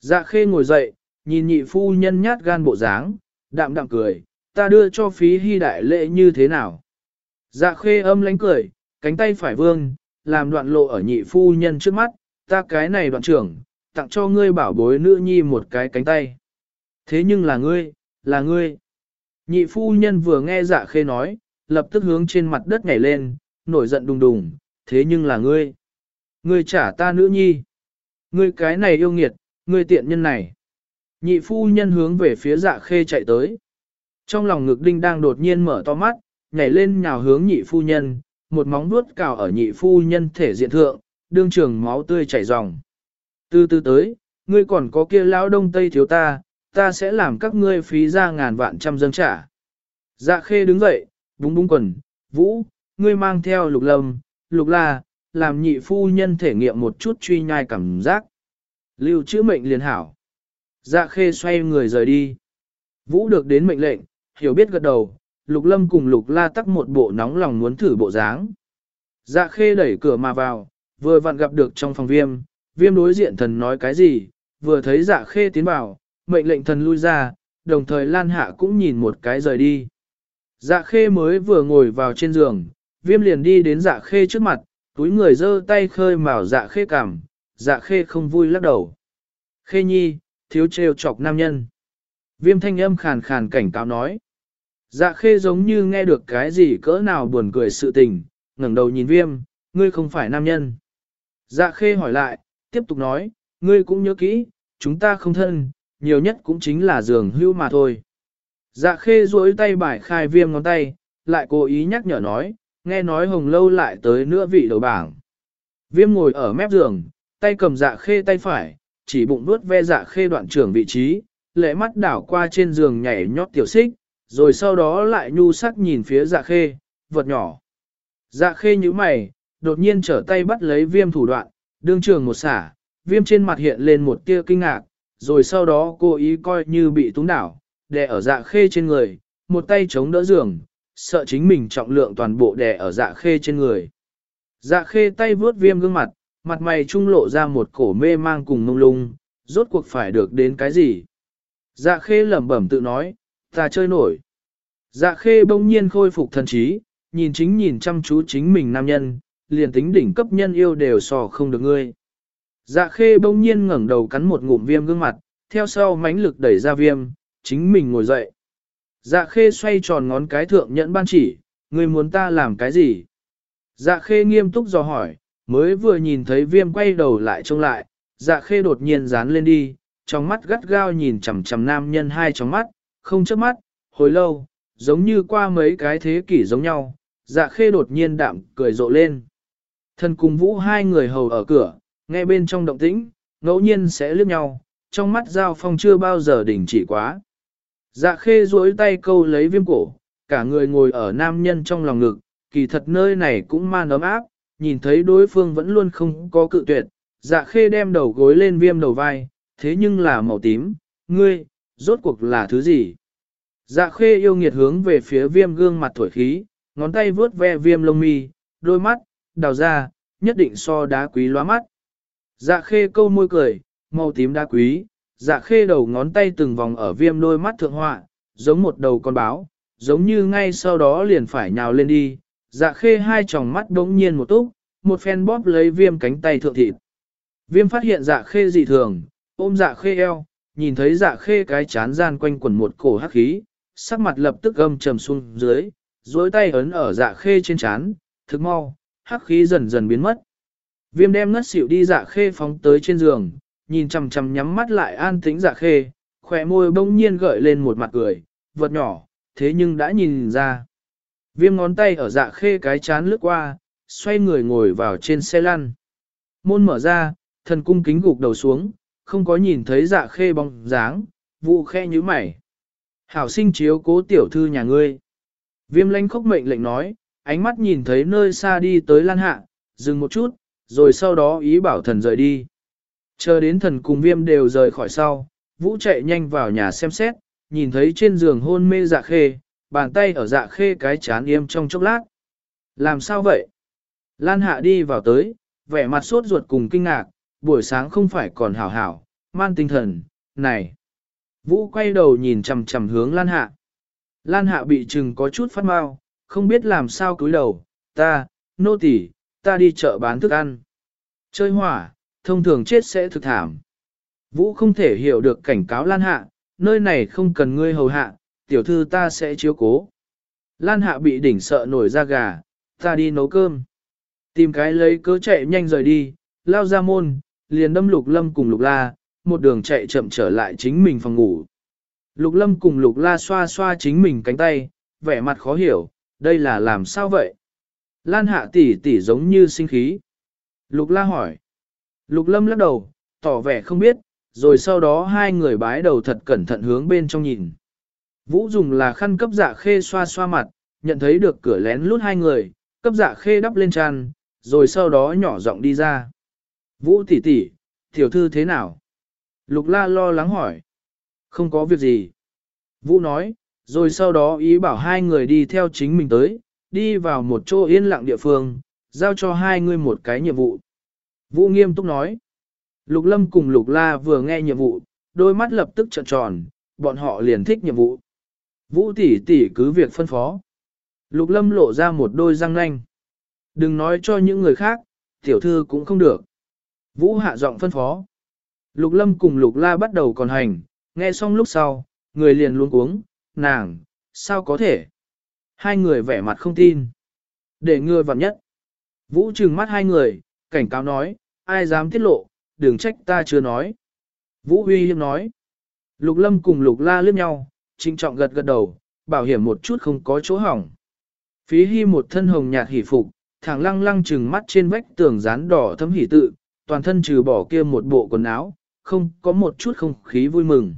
Dạ khê ngồi dậy, nhìn nhị phu nhân nhát gan bộ dáng, đạm đạm cười, ta đưa cho phí hy đại lễ như thế nào. Dạ khê âm lánh cười, cánh tay phải vương, làm đoạn lộ ở nhị phu nhân trước mắt, ta cái này đoạn trưởng, tặng cho ngươi bảo bối nữ nhi một cái cánh tay. Thế nhưng là ngươi, là ngươi. Nhị phu nhân vừa nghe dạ khê nói, lập tức hướng trên mặt đất nhảy lên, nổi giận đùng đùng, thế nhưng là ngươi. Ngươi trả ta nữ nhi. Ngươi cái này yêu nghiệt, ngươi tiện nhân này. Nhị phu nhân hướng về phía dạ khê chạy tới. Trong lòng ngực đinh đang đột nhiên mở to mắt, nhảy lên nhào hướng nhị phu nhân, một móng vuốt cào ở nhị phu nhân thể diện thượng, đương trường máu tươi chảy ròng. Từ từ tới, ngươi còn có kia lão đông tây thiếu ta, ta sẽ làm các ngươi phí ra ngàn vạn trăm dâng trả. Dạ khê đứng dậy, búng búng quần, vũ, ngươi mang theo lục lâm, lục la, làm nhị phu nhân thể nghiệm một chút truy nhai cảm giác. Lưu chữ mệnh liền hảo. Dạ khê xoay người rời đi. Vũ được đến mệnh lệnh, hiểu biết gật đầu, lục lâm cùng lục la tắc một bộ nóng lòng muốn thử bộ dáng. Dạ khê đẩy cửa mà vào, vừa vặn gặp được trong phòng viêm, viêm đối diện thần nói cái gì, vừa thấy dạ khê tiến vào, mệnh lệnh thần lui ra, đồng thời lan hạ cũng nhìn một cái rời đi. Dạ khê mới vừa ngồi vào trên giường, viêm liền đi đến dạ khê trước mặt, túi người giơ tay khơi mào dạ khê cảm, dạ khê không vui lắc đầu. Khê nhi, thiếu trêu chọc nam nhân. Viêm thanh âm khàn khàn cảnh cáo nói. Dạ khê giống như nghe được cái gì cỡ nào buồn cười sự tình, ngẩng đầu nhìn viêm, ngươi không phải nam nhân. Dạ khê hỏi lại, tiếp tục nói, ngươi cũng nhớ kỹ, chúng ta không thân, nhiều nhất cũng chính là giường hưu mà thôi. Dạ khê duỗi tay bài khai viêm ngón tay, lại cố ý nhắc nhở nói, nghe nói hồng lâu lại tới nữa vị đầu bảng. Viêm ngồi ở mép giường, tay cầm dạ khê tay phải, chỉ bụng vuốt ve dạ khê đoạn trưởng vị trí, lệ mắt đảo qua trên giường nhảy nhót tiểu xích, rồi sau đó lại nhu sắc nhìn phía dạ khê, vật nhỏ. Dạ khê như mày, đột nhiên trở tay bắt lấy viêm thủ đoạn, đương trường một xả, viêm trên mặt hiện lên một tia kinh ngạc, rồi sau đó cô ý coi như bị túng đảo, đè ở dạ khê trên người, một tay chống đỡ giường, sợ chính mình trọng lượng toàn bộ đè ở dạ khê trên người. Dạ khê tay vuốt viêm gương mặt, mặt mày trung lộ ra một cổ mê mang cùng mông lung, rốt cuộc phải được đến cái gì. Dạ khê lẩm bẩm tự nói, ta chơi nổi. Dạ khê bỗng nhiên khôi phục thần trí, nhìn chính nhìn chăm chú chính mình nam nhân, liền tính đỉnh cấp nhân yêu đều sò không được ngươi. Dạ khê bỗng nhiên ngẩng đầu cắn một ngụm viêm gương mặt, theo sau mãnh lực đẩy ra viêm, chính mình ngồi dậy. Dạ khê xoay tròn ngón cái thượng nhẫn ban chỉ, ngươi muốn ta làm cái gì? Dạ khê nghiêm túc dò hỏi, mới vừa nhìn thấy viêm quay đầu lại trông lại, dạ khê đột nhiên dán lên đi, trong mắt gắt gao nhìn chằm chằm nam nhân hai trong mắt, không chớp mắt, hồi lâu, giống như qua mấy cái thế kỷ giống nhau, dạ khê đột nhiên đạm cười rộ lên. Thần cùng vũ hai người hầu ở cửa, nghe bên trong động tĩnh, ngẫu nhiên sẽ liếc nhau, trong mắt giao phong chưa bao giờ đình chỉ quá. Dạ khê duỗi tay câu lấy viêm cổ, cả người ngồi ở nam nhân trong lòng ngực, kỳ thật nơi này cũng man ấm áp, nhìn thấy đối phương vẫn luôn không có cự tuyệt, dạ khê đem đầu gối lên viêm đầu vai, thế nhưng là màu tím, ngươi, rốt cuộc là thứ gì? Dạ khê yêu nghiệt hướng về phía viêm gương mặt thổi khí, ngón tay vướt ve viêm lông mi, đôi mắt, đào ra, nhất định so đá quý lóa mắt. Dạ khê câu môi cười, màu tím đá quý, dạ khê đầu ngón tay từng vòng ở viêm đôi mắt thượng họa, giống một đầu con báo, giống như ngay sau đó liền phải nhào lên đi. Dạ khê hai tròng mắt đống nhiên một túc, một phen bóp lấy viêm cánh tay thượng thịt. Viêm phát hiện dạ khê dị thường, ôm dạ khê eo, nhìn thấy dạ khê cái chán gian quanh quẩn một cổ hắc khí, sắc mặt lập tức gâm trầm xuống dưới, duỗi tay ấn ở dạ khê trên chán, thức mau, hắc khí dần dần biến mất. Viêm đem ngất xỉu đi dạ khê phóng tới trên giường, nhìn chằm chằm nhắm mắt lại an tĩnh dạ khê, khỏe môi bỗng nhiên gợi lên một mặt cười, vật nhỏ, thế nhưng đã nhìn ra. Viêm ngón tay ở dạ khê cái chán lướt qua, xoay người ngồi vào trên xe lăn. Môn mở ra, thần cung kính gục đầu xuống, không có nhìn thấy dạ khê bóng dáng, vụ khe như mày. Hảo sinh chiếu cố tiểu thư nhà ngươi. Viêm lanh khốc mệnh lệnh nói, ánh mắt nhìn thấy nơi xa đi tới lan hạ, dừng một chút, rồi sau đó ý bảo thần rời đi. Chờ đến thần cùng viêm đều rời khỏi sau, vũ chạy nhanh vào nhà xem xét, nhìn thấy trên giường hôn mê dạ khê, bàn tay ở dạ khê cái chán yêm trong chốc lát. Làm sao vậy? Lan hạ đi vào tới, vẻ mặt sốt ruột cùng kinh ngạc, buổi sáng không phải còn hảo hảo, man tinh thần, này. Vũ quay đầu nhìn chầm chầm hướng Lan hạ. Lan hạ bị chừng có chút phát mau, không biết làm sao cúi đầu, ta, nô tỳ, ta đi chợ bán thức ăn. Chơi hỏa, thông thường chết sẽ thực thảm. Vũ không thể hiểu được cảnh cáo Lan hạ, nơi này không cần ngươi hầu hạ, tiểu thư ta sẽ chiếu cố. Lan hạ bị đỉnh sợ nổi da gà, ta đi nấu cơm. Tìm cái lấy cớ chạy nhanh rời đi, lao ra môn, liền đâm lục lâm cùng lục la, một đường chạy chậm trở lại chính mình phòng ngủ. Lục lâm cùng lục la xoa xoa chính mình cánh tay, vẻ mặt khó hiểu, đây là làm sao vậy? Lan hạ tỷ tỷ giống như sinh khí. Lục la hỏi. Lục lâm lắc đầu, tỏ vẻ không biết, rồi sau đó hai người bái đầu thật cẩn thận hướng bên trong nhìn. Vũ dùng là khăn cấp dạ khê xoa xoa mặt, nhận thấy được cửa lén lút hai người, cấp dạ khê đắp lên tràn, rồi sau đó nhỏ giọng đi ra. Vũ tỷ tỷ, tiểu thư thế nào? Lục la lo lắng hỏi. Không có việc gì. Vũ nói, rồi sau đó ý bảo hai người đi theo chính mình tới, đi vào một chỗ yên lặng địa phương, giao cho hai người một cái nhiệm vụ. Vũ nghiêm túc nói. Lục lâm cùng lục la vừa nghe nhiệm vụ, đôi mắt lập tức trợn tròn, bọn họ liền thích nhiệm vụ. Vũ tỷ tỷ cứ việc phân phó. Lục lâm lộ ra một đôi răng nanh. Đừng nói cho những người khác, tiểu thư cũng không được. Vũ hạ giọng phân phó. Lục lâm cùng lục la bắt đầu còn hành, nghe xong lúc sau, người liền luôn cuống, nàng, sao có thể? Hai người vẻ mặt không tin. Để ngừa vặn nhất. Vũ trừng mắt hai người, cảnh cáo nói, ai dám tiết lộ, đừng trách ta chưa nói. Vũ huy hiếm nói. Lục lâm cùng lục la liếc nhau, trinh trọng gật gật đầu, bảo hiểm một chút không có chỗ hỏng. Phí hy một thân hồng nhạt hỉ phục, thẳng lăng lăng trừng mắt trên vách tường dán đỏ thấm hỉ tự, toàn thân trừ bỏ kia một bộ quần áo, không có một chút không khí vui mừng.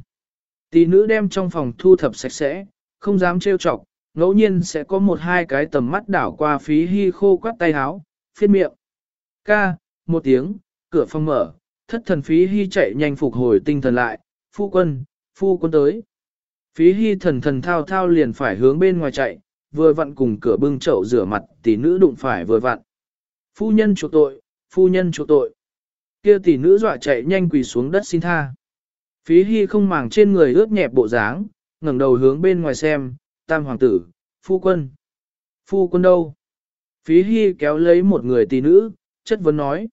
Tỷ nữ đem trong phòng thu thập sạch sẽ, không dám trêu chọc, ngẫu nhiên sẽ có một hai cái tầm mắt đảo qua phí hy khô quắt tay áo, phiên miệng. Ca, một tiếng, cửa phòng mở, thất thần phí hy chạy nhanh phục hồi tinh thần lại, phu quân, phu quân tới. Phí hy thần thần thao thao liền phải hướng bên ngoài chạy, vừa vặn cùng cửa bưng chậu rửa mặt tỷ nữ đụng phải vừa vặn. Phu nhân chủ tội, phu nhân chủ tội. Kia tỷ nữ dọa chạy nhanh quỳ xuống đất xin tha. Phí hy không màng trên người ướt nhẹp bộ dáng, ngẩng đầu hướng bên ngoài xem, tam hoàng tử, phu quân. Phu quân đâu? Phí hy kéo lấy một người tỷ nữ, chất vấn nói.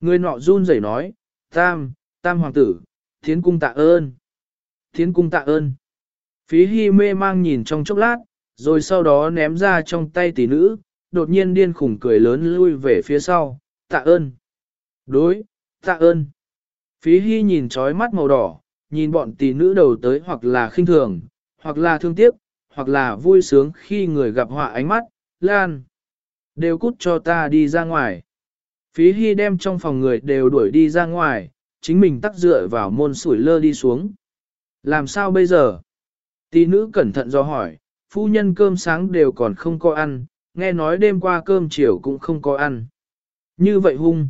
Người nọ run rẩy nói, tam, tam hoàng tử, thiến cung tạ ơn. Thiến cung tạ ơn. Phí hy mê mang nhìn trong chốc lát, rồi sau đó ném ra trong tay tỷ nữ, đột nhiên điên khủng cười lớn lui về phía sau, tạ ơn. Đối, tạ ơn. Phí hy nhìn trói mắt màu đỏ, nhìn bọn tỷ nữ đầu tới hoặc là khinh thường, hoặc là thương tiếc, hoặc là vui sướng khi người gặp họa ánh mắt, lan. Đều cút cho ta đi ra ngoài. Phí hy đem trong phòng người đều đuổi đi ra ngoài, chính mình tắc dựa vào môn sủi lơ đi xuống. Làm sao bây giờ? Tỷ nữ cẩn thận do hỏi, phu nhân cơm sáng đều còn không có ăn, nghe nói đêm qua cơm chiều cũng không có ăn. Như vậy hung.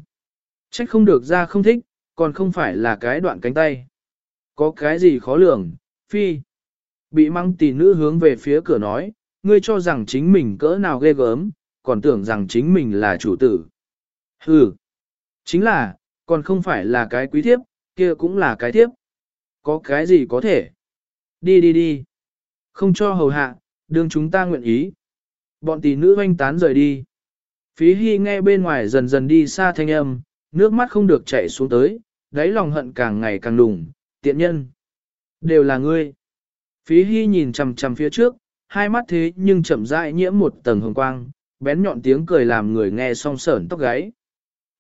Trách không được ra không thích, còn không phải là cái đoạn cánh tay. Có cái gì khó lường, phi. Bị măng tỷ nữ hướng về phía cửa nói, ngươi cho rằng chính mình cỡ nào ghê gớm, còn tưởng rằng chính mình là chủ tử. Hừ, chính là, còn không phải là cái quý thiếp, kia cũng là cái thiếp. Có cái gì có thể? Đi đi đi. Không cho hầu hạ, đương chúng ta nguyện ý. Bọn tỷ nữ hoanh tán rời đi. Phí hy nghe bên ngoài dần dần đi xa thanh âm, nước mắt không được chảy xuống tới, đáy lòng hận càng ngày càng đùng, tiện nhân. Đều là ngươi. Phí hy nhìn chằm chằm phía trước, hai mắt thế nhưng chậm rãi nhiễm một tầng hồng quang, bén nhọn tiếng cười làm người nghe song sởn tóc gáy.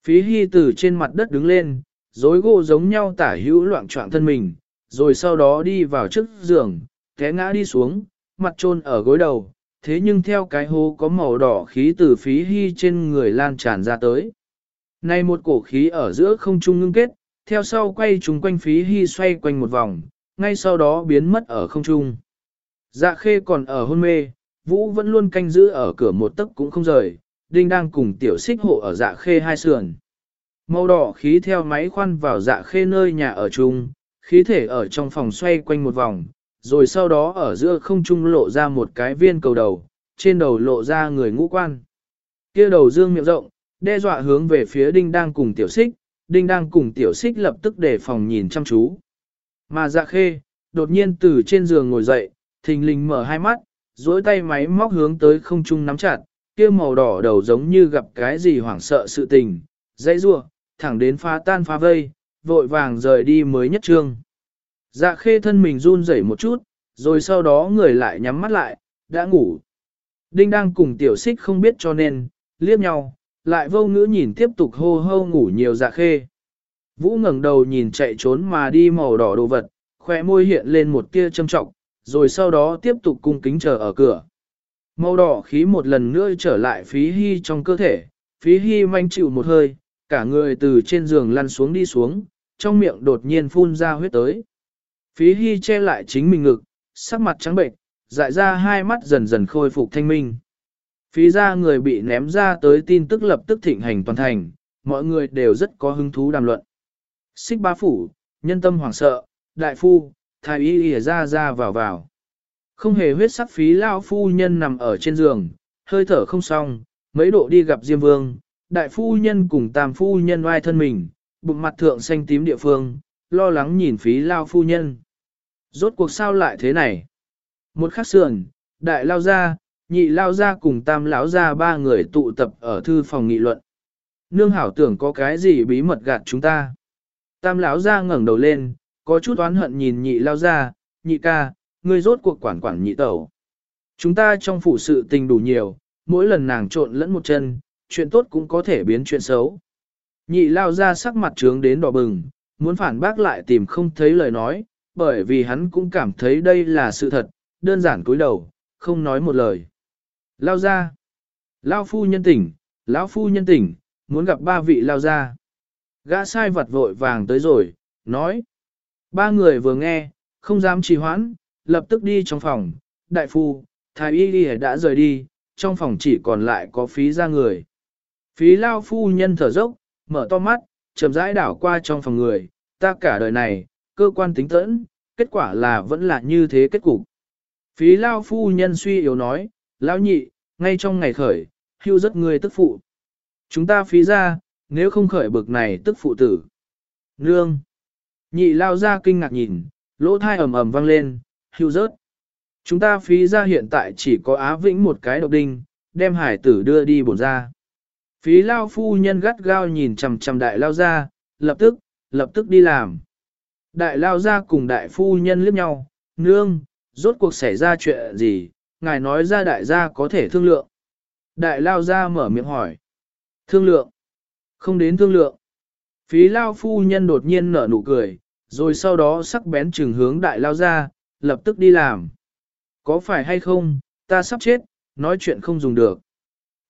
Phí hy từ trên mặt đất đứng lên, dối gỗ giống nhau tả hữu loạn trọng thân mình, rồi sau đó đi vào trước giường, té ngã đi xuống, mặt trôn ở gối đầu, thế nhưng theo cái hố có màu đỏ khí từ phí hy trên người lan tràn ra tới. Này một cổ khí ở giữa không trung ngưng kết, theo sau quay chúng quanh phí hy xoay quanh một vòng, ngay sau đó biến mất ở không trung. Dạ khê còn ở hôn mê, Vũ vẫn luôn canh giữ ở cửa một tấc cũng không rời, Đinh đang cùng tiểu xích hộ ở dạ khê hai sườn. Màu đỏ khí theo máy khoan vào dạ khê nơi nhà ở chung, khí thể ở trong phòng xoay quanh một vòng, rồi sau đó ở giữa không trung lộ ra một cái viên cầu đầu, trên đầu lộ ra người ngũ quan. kia đầu dương miệng rộng, đe dọa hướng về phía đinh đang cùng tiểu xích, đinh đang cùng tiểu xích lập tức để phòng nhìn chăm chú. Mà dạ khê, đột nhiên từ trên giường ngồi dậy, thình lình mở hai mắt, duỗi tay máy móc hướng tới không trung nắm chặt, kia màu đỏ đầu giống như gặp cái gì hoảng sợ sự tình, dãy rua, thẳng đến phá tan phá vây, vội vàng rời đi mới nhất trương. Dạ khê thân mình run rẩy một chút, rồi sau đó người lại nhắm mắt lại, đã ngủ. Đinh đang cùng tiểu xích không biết cho nên, liếc nhau, lại vô ngữ nhìn tiếp tục hô hô ngủ nhiều dạ khê. Vũ ngẩng đầu nhìn chạy trốn mà đi màu đỏ đồ vật, khỏe môi hiện lên một tia châm trọng, rồi sau đó tiếp tục cung kính chờ ở cửa. Màu đỏ khí một lần nữa trở lại phí hy trong cơ thể, phí hy manh chịu một hơi, cả người từ trên giường lăn xuống đi xuống, trong miệng đột nhiên phun ra huyết tới. Phí hy che lại chính mình ngực, sắc mặt trắng bệnh, dại ra hai mắt dần dần khôi phục thanh minh. Phí ra người bị ném ra tới tin tức lập tức thịnh hành toàn thành, mọi người đều rất có hứng thú đàm luận. Xích ba phủ, nhân tâm hoảng sợ, đại phu, thái y ỉa ra ra vào vào. Không hề huyết sắc phí lao phu nhân nằm ở trên giường, hơi thở không xong, mấy độ đi gặp Diêm Vương, đại phu nhân cùng tam phu nhân oai thân mình, bụng mặt thượng xanh tím địa phương, lo lắng nhìn phí lao phu nhân. Rốt cuộc sao lại thế này? Một khắc sườn, đại lao ra, nhị lao ra cùng tam lão ra ba người tụ tập ở thư phòng nghị luận. Nương hảo tưởng có cái gì bí mật gạt chúng ta. Tam lão ra ngẩng đầu lên, có chút oán hận nhìn nhị lao ra, nhị ca, ngươi rốt cuộc quản quản nhị tẩu. Chúng ta trong phủ sự tình đủ nhiều, mỗi lần nàng trộn lẫn một chân, chuyện tốt cũng có thể biến chuyện xấu. Nhị lao ra sắc mặt trướng đến đỏ bừng, muốn phản bác lại tìm không thấy lời nói, bởi vì hắn cũng cảm thấy đây là sự thật, đơn giản cúi đầu, không nói một lời. Lao ra. Lao phu nhân tỉnh, lão phu nhân tỉnh, muốn gặp ba vị lao ra. Gã sai vật vội vàng tới rồi, nói. Ba người vừa nghe, không dám trì hoãn, lập tức đi trong phòng. Đại phu, thái y đi đã rời đi, trong phòng chỉ còn lại có phí ra người. Phí lao phu nhân thở dốc, mở to mắt, chậm rãi đảo qua trong phòng người, ta cả đời này, cơ quan tính tẫn, kết quả là vẫn là như thế kết cục. Phí lao phu nhân suy yếu nói, lão nhị, ngay trong ngày khởi, hưu rất người tức phụ. Chúng ta phí ra, nếu không khởi bực này tức phụ tử. Nương. Nhị lao ra kinh ngạc nhìn, lỗ thai ầm ầm vang lên, hưu rớt. Chúng ta phí ra hiện tại chỉ có Á Vĩnh một cái độc đinh, đem hải tử đưa đi bổn ra. Phí lao phu nhân gắt gao nhìn chằm chằm đại lao ra, lập tức, lập tức đi làm. Đại lao ra cùng đại phu nhân liếc nhau, nương, rốt cuộc xảy ra chuyện gì, ngài nói ra đại gia có thể thương lượng. Đại lao ra mở miệng hỏi. Thương lượng. Không đến thương lượng. Phí lao phu nhân đột nhiên nở nụ cười, rồi sau đó sắc bén trừng hướng đại lao ra, lập tức đi làm. Có phải hay không, ta sắp chết, nói chuyện không dùng được.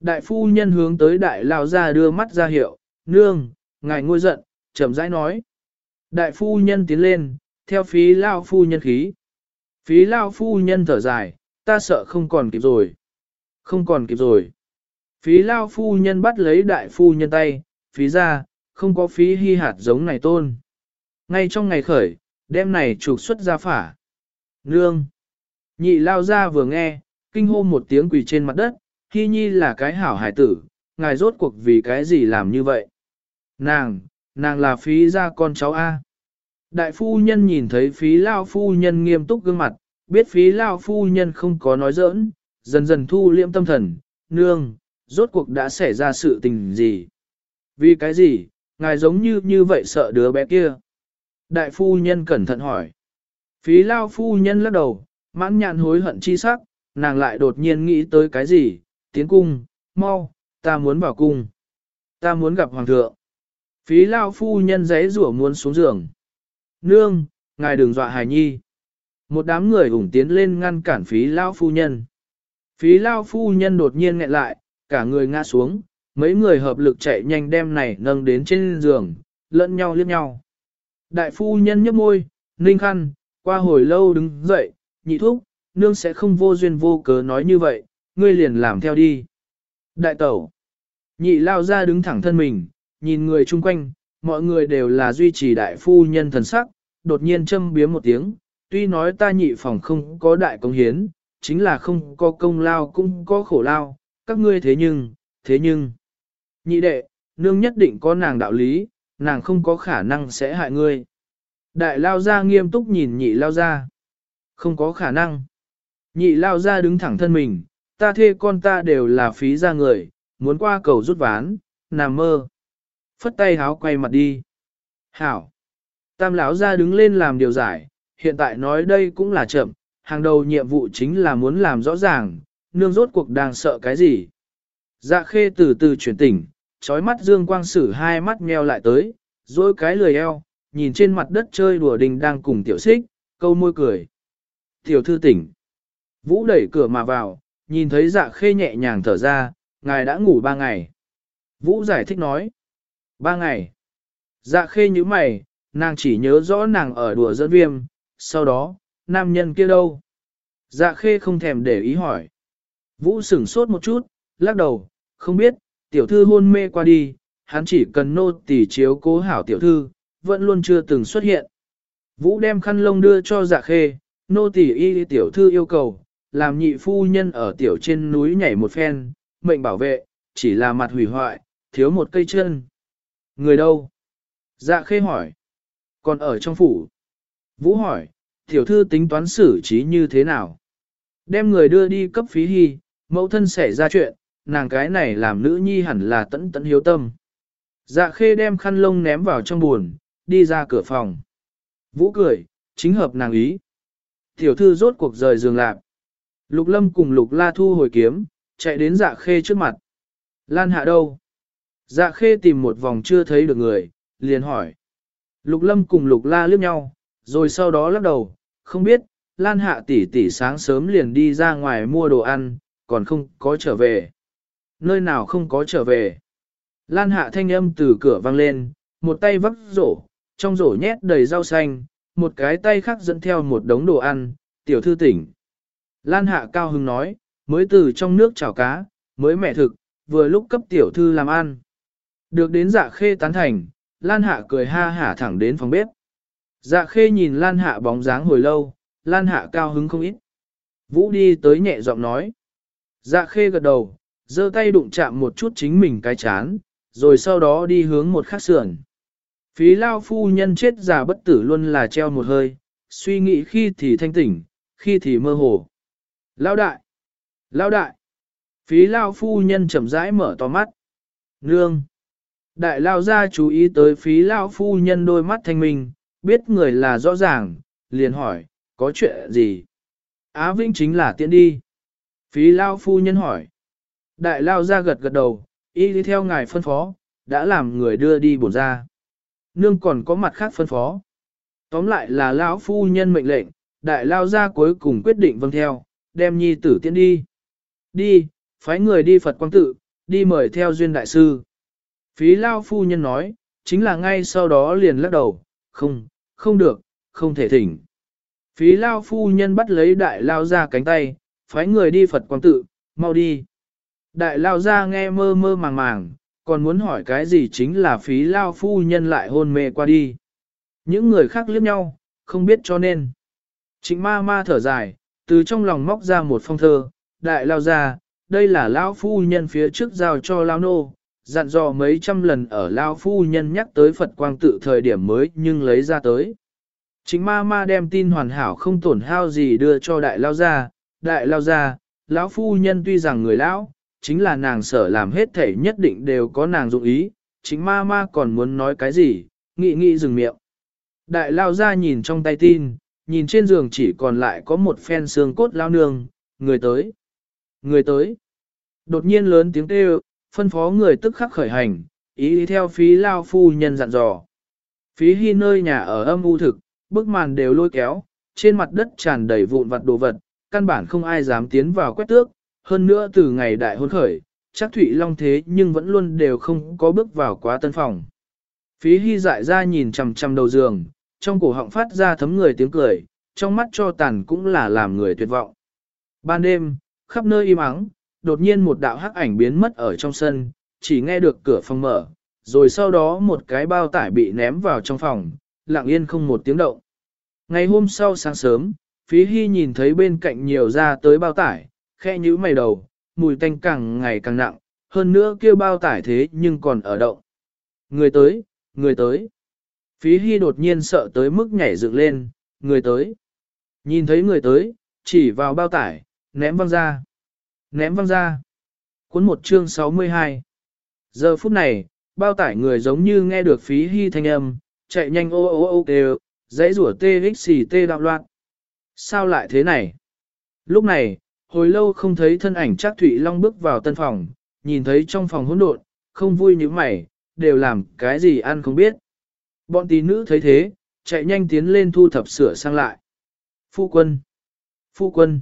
Đại phu nhân hướng tới đại lao ra đưa mắt ra hiệu, nương, ngài ngôi giận, chậm rãi nói. Đại phu nhân tiến lên, theo phí lao phu nhân khí. Phí lao phu nhân thở dài, ta sợ không còn kịp rồi. Không còn kịp rồi. Phí lao phu nhân bắt lấy đại phu nhân tay, phí ra, không có phí hy hạt giống này tôn. Ngay trong ngày khởi, đêm này trục xuất ra phả. Nương. Nhị lao ra vừa nghe, kinh hô một tiếng quỳ trên mặt đất, hy nhi là cái hảo hải tử, ngài rốt cuộc vì cái gì làm như vậy. Nàng, nàng là phí ra con cháu A. Đại phu nhân nhìn thấy phí lao phu nhân nghiêm túc gương mặt, biết phí lao phu nhân không có nói giỡn, dần dần thu liễm tâm thần, nương, rốt cuộc đã xảy ra sự tình gì. Vì cái gì, ngài giống như như vậy sợ đứa bé kia. Đại phu nhân cẩn thận hỏi. Phí lao phu nhân lắc đầu, mãn nhạn hối hận chi sắc, nàng lại đột nhiên nghĩ tới cái gì, tiến cung, mau, ta muốn vào cung. Ta muốn gặp hoàng thượng. Phí lao phu nhân giấy rủa muốn xuống giường. Nương, ngài đừng dọa hài nhi. Một đám người ủng tiến lên ngăn cản phí lao phu nhân. Phí lao phu nhân đột nhiên nghẹn lại, cả người ngã xuống, mấy người hợp lực chạy nhanh đem này nâng đến trên giường, lẫn nhau liếc nhau. Đại phu nhân nhấp môi, ninh khăn, qua hồi lâu đứng dậy, nhị thúc, nương sẽ không vô duyên vô cớ nói như vậy, ngươi liền làm theo đi. Đại tẩu, nhị lao ra đứng thẳng thân mình, nhìn người chung quanh, mọi người đều là duy trì đại phu nhân thần sắc, đột nhiên châm biếm một tiếng, tuy nói ta nhị phòng không có đại công hiến, chính là không có công lao cũng có khổ lao, các ngươi thế nhưng, thế nhưng, nhị đệ, nương nhất định có nàng đạo lý, nàng không có khả năng sẽ hại ngươi. Đại lao ra nghiêm túc nhìn nhị lao ra. Không có khả năng. Nhị lao ra đứng thẳng thân mình, ta thê con ta đều là phí ra người, muốn qua cầu rút ván, nằm mơ. Phất tay háo quay mặt đi. Hảo. Tam lão ra đứng lên làm điều giải, hiện tại nói đây cũng là chậm, hàng đầu nhiệm vụ chính là muốn làm rõ ràng, nương rốt cuộc đang sợ cái gì. Dạ khê từ từ chuyển tỉnh, trói mắt dương quang sử hai mắt nheo lại tới, dối cái lười eo, nhìn trên mặt đất chơi đùa đình đang cùng tiểu xích, câu môi cười. Tiểu thư tỉnh. Vũ đẩy cửa mà vào, nhìn thấy dạ khê nhẹ nhàng thở ra, ngài đã ngủ ba ngày. Vũ giải thích nói. Ba ngày. Dạ khê như mày, nàng chỉ nhớ rõ nàng ở đùa dẫn viêm, sau đó, nam nhân kia đâu? Dạ khê không thèm để ý hỏi. Vũ sửng sốt một chút, lắc đầu, không biết, tiểu thư hôn mê qua đi, hắn chỉ cần nô tỳ chiếu cố hảo tiểu thư, vẫn luôn chưa từng xuất hiện. Vũ đem khăn lông đưa cho dạ khê, nô tỳ y tiểu thư yêu cầu, làm nhị phu nhân ở tiểu trên núi nhảy một phen, mệnh bảo vệ, chỉ là mặt hủy hoại, thiếu một cây chân. Người đâu? Dạ khê hỏi. Còn ở trong phủ. Vũ hỏi, tiểu thư tính toán xử trí như thế nào? Đem người đưa đi cấp phí hy, mẫu thân xảy ra chuyện, nàng cái này làm nữ nhi hẳn là tẫn tẫn hiếu tâm. Dạ khê đem khăn lông ném vào trong buồn, đi ra cửa phòng. Vũ cười, chính hợp nàng ý. Tiểu thư rốt cuộc rời giường lạc. Lục lâm cùng lục la thu hồi kiếm, chạy đến dạ khê trước mặt. Lan hạ đâu? Dạ khê tìm một vòng chưa thấy được người, liền hỏi. Lục lâm cùng lục la liếc nhau, rồi sau đó lắc đầu, không biết, Lan hạ tỷ tỷ sáng sớm liền đi ra ngoài mua đồ ăn, còn không có trở về. Nơi nào không có trở về. Lan hạ thanh âm từ cửa vang lên, một tay vấp rổ, trong rổ nhét đầy rau xanh, một cái tay khác dẫn theo một đống đồ ăn, tiểu thư tỉnh. Lan hạ cao hưng nói, mới từ trong nước chảo cá, mới mẹ thực, vừa lúc cấp tiểu thư làm ăn. Được đến dạ khê tán thành, Lan hạ cười ha hả thẳng đến phòng bếp. Dạ khê nhìn Lan hạ bóng dáng hồi lâu, Lan hạ cao hứng không ít. Vũ đi tới nhẹ giọng nói. Dạ khê gật đầu, giơ tay đụng chạm một chút chính mình cái chán, rồi sau đó đi hướng một khắc sườn. Phí lao phu nhân chết già bất tử luôn là treo một hơi, suy nghĩ khi thì thanh tỉnh, khi thì mơ hồ. Lao đại! Lao đại! Phí lao phu nhân chậm rãi mở to mắt. Nương! Đại lao ra chú ý tới phí lao phu nhân đôi mắt thanh minh, biết người là rõ ràng, liền hỏi, có chuyện gì? Á Vĩnh chính là tiện đi. Phí lao phu nhân hỏi. Đại lao ra gật gật đầu, y đi theo ngài phân phó, đã làm người đưa đi bổn ra. Nương còn có mặt khác phân phó. Tóm lại là lão phu nhân mệnh lệnh, đại lao ra cuối cùng quyết định vâng theo, đem nhi tử tiễn đi. Đi, phái người đi Phật quang tự, đi mời theo duyên đại sư. Phí lao phu nhân nói, chính là ngay sau đó liền lắc đầu, không, không được, không thể thỉnh. Phí lao phu nhân bắt lấy đại lao ra cánh tay, phái người đi Phật quang tự, mau đi. Đại lao ra nghe mơ mơ màng màng, còn muốn hỏi cái gì chính là phí lao phu nhân lại hôn mê qua đi. Những người khác liếc nhau, không biết cho nên. Trịnh ma ma thở dài, từ trong lòng móc ra một phong thơ, đại lao ra, đây là lao phu nhân phía trước giao cho lao nô, dặn dò mấy trăm lần ở lao phu nhân nhắc tới Phật quang tự thời điểm mới nhưng lấy ra tới. Chính ma ma đem tin hoàn hảo không tổn hao gì đưa cho đại lao ra, đại lao ra, lão phu nhân tuy rằng người lão, chính là nàng sở làm hết thể nhất định đều có nàng dụng ý, chính ma ma còn muốn nói cái gì, nghị nghị dừng miệng. Đại lao ra nhìn trong tay tin, nhìn trên giường chỉ còn lại có một phen xương cốt lao nương, người tới, người tới. Đột nhiên lớn tiếng kêu, phân phó người tức khắc khởi hành, ý theo phí lao phu nhân dặn dò. Phí hy nơi nhà ở âm u thực, bức màn đều lôi kéo, trên mặt đất tràn đầy vụn vặt đồ vật, căn bản không ai dám tiến vào quét tước, hơn nữa từ ngày đại hôn khởi, chắc Thụy Long thế nhưng vẫn luôn đều không có bước vào quá tân phòng. Phí hy dại ra nhìn chằm chằm đầu giường, trong cổ họng phát ra thấm người tiếng cười, trong mắt cho tàn cũng là làm người tuyệt vọng. Ban đêm, khắp nơi im ắng, đột nhiên một đạo hắc ảnh biến mất ở trong sân, chỉ nghe được cửa phòng mở, rồi sau đó một cái bao tải bị ném vào trong phòng, lặng yên không một tiếng động. Ngày hôm sau sáng sớm, phí hy nhìn thấy bên cạnh nhiều ra tới bao tải, khe nhíu mày đầu, mùi tanh càng ngày càng nặng, hơn nữa kia bao tải thế nhưng còn ở động. Người tới, người tới. Phí hy đột nhiên sợ tới mức nhảy dựng lên, người tới. Nhìn thấy người tới, chỉ vào bao tải, ném văng ra. Ném văng ra. Cuốn một chương 62. Giờ phút này, bao tải người giống như nghe được phí hy thanh âm, chạy nhanh ô ô ô kêu, dãy rủa tê xì tê đạo loạn. Sao lại thế này? Lúc này, hồi lâu không thấy thân ảnh trác Thụy Long bước vào tân phòng, nhìn thấy trong phòng hỗn độn, không vui như mày, đều làm cái gì ăn không biết. Bọn tí nữ thấy thế, chạy nhanh tiến lên thu thập sửa sang lại. Phu quân! Phu quân!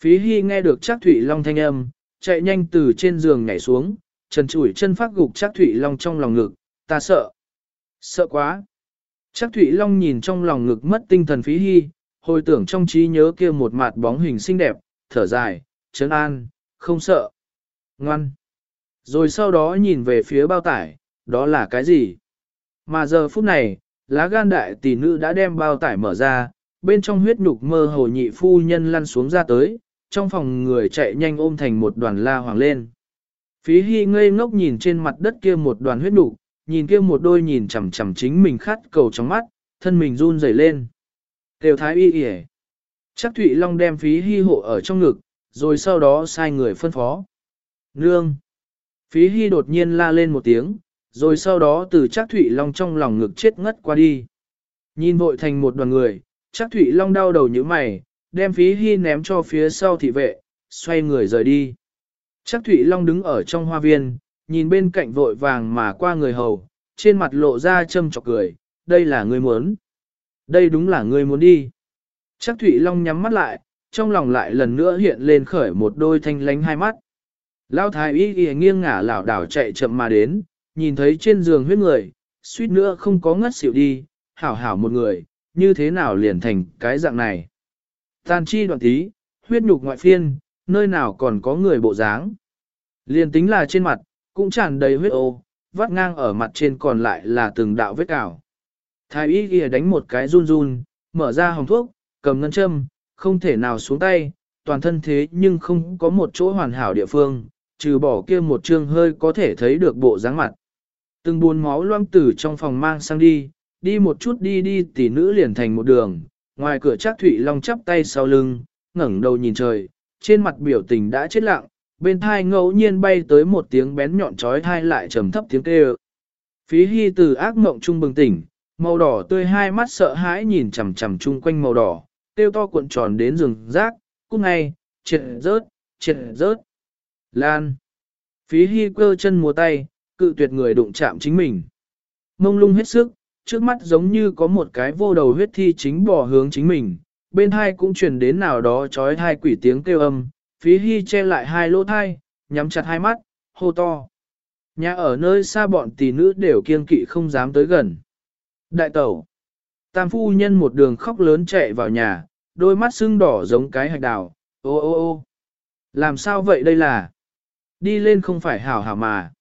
Phí Hy nghe được trác Thụy Long thanh âm, chạy nhanh từ trên giường nhảy xuống, trần trụi chân phát gục trác Thụy Long trong lòng ngực, ta sợ. Sợ quá! trác Thụy Long nhìn trong lòng ngực mất tinh thần Phí Hy, hồi tưởng trong trí nhớ kia một mặt bóng hình xinh đẹp, thở dài, trấn an, không sợ. Ngoan! Rồi sau đó nhìn về phía bao tải, đó là cái gì? Mà giờ phút này, lá gan đại tỷ nữ đã đem bao tải mở ra, bên trong huyết nhục mơ hồ nhị phu nhân lăn xuống ra tới, trong phòng người chạy nhanh ôm thành một đoàn la hoàng lên. Phí hy ngây ngốc nhìn trên mặt đất kia một đoàn huyết nhục, nhìn kia một đôi nhìn chằm chằm chính mình khát cầu trong mắt, thân mình run rẩy lên. Tiểu thái y yể. Chắc Thụy Long đem phí hy hộ ở trong ngực, rồi sau đó sai người phân phó. Nương. Phí hy đột nhiên la lên một tiếng, rồi sau đó từ chắc Thụy Long trong lòng ngực chết ngất qua đi. Nhìn vội thành một đoàn người, chắc Thụy Long đau đầu như mày, đem phí hy ném cho phía sau thị vệ, xoay người rời đi. Chắc Thụy Long đứng ở trong hoa viên, nhìn bên cạnh vội vàng mà qua người hầu, trên mặt lộ ra châm chọc cười, đây là người muốn. Đây đúng là người muốn đi. Chắc Thụy Long nhắm mắt lại, trong lòng lại lần nữa hiện lên khởi một đôi thanh lánh hai mắt. Lao thái y y nghiêng ngả lảo đảo chạy chậm mà đến, nhìn thấy trên giường huyết người, suýt nữa không có ngất xỉu đi, hảo hảo một người, như thế nào liền thành cái dạng này. Tàn chi đoạn tí, huyết nhục ngoại phiên, nơi nào còn có người bộ dáng. Liền tính là trên mặt, cũng tràn đầy huyết ô, vắt ngang ở mặt trên còn lại là từng đạo vết cào. Thái y ghi đánh một cái run run, mở ra hồng thuốc, cầm ngân châm, không thể nào xuống tay, toàn thân thế nhưng không có một chỗ hoàn hảo địa phương, trừ bỏ kia một trương hơi có thể thấy được bộ dáng mặt. Từng buồn máu loang tử trong phòng mang sang đi, đi một chút đi đi tỷ nữ liền thành một đường, ngoài cửa chắc Thụy Long chắp tay sau lưng, ngẩng đầu nhìn trời, trên mặt biểu tình đã chết lặng, bên thai ngẫu nhiên bay tới một tiếng bén nhọn trói thai lại trầm thấp tiếng kêu. Phí hy từ ác mộng trung bừng tỉnh, màu đỏ tươi hai mắt sợ hãi nhìn chằm chằm chung quanh màu đỏ, tiêu to cuộn tròn đến rừng rác, cút ngay, triệt rớt, triệt rớt. Lan. Phí hy cơ chân múa tay, cự tuyệt người đụng chạm chính mình. Mông lung hết sức, trước mắt giống như có một cái vô đầu huyết thi chính bỏ hướng chính mình, bên hai cũng truyền đến nào đó trói hai quỷ tiếng kêu âm, phí hy che lại hai lỗ thai, nhắm chặt hai mắt, hô to. Nhà ở nơi xa bọn tỷ nữ đều kiên kỵ không dám tới gần. Đại tẩu, Tam phu nhân một đường khóc lớn chạy vào nhà, đôi mắt sưng đỏ giống cái hạch đào, ô ô ô. Làm sao vậy đây là? Đi lên không phải hảo hảo mà.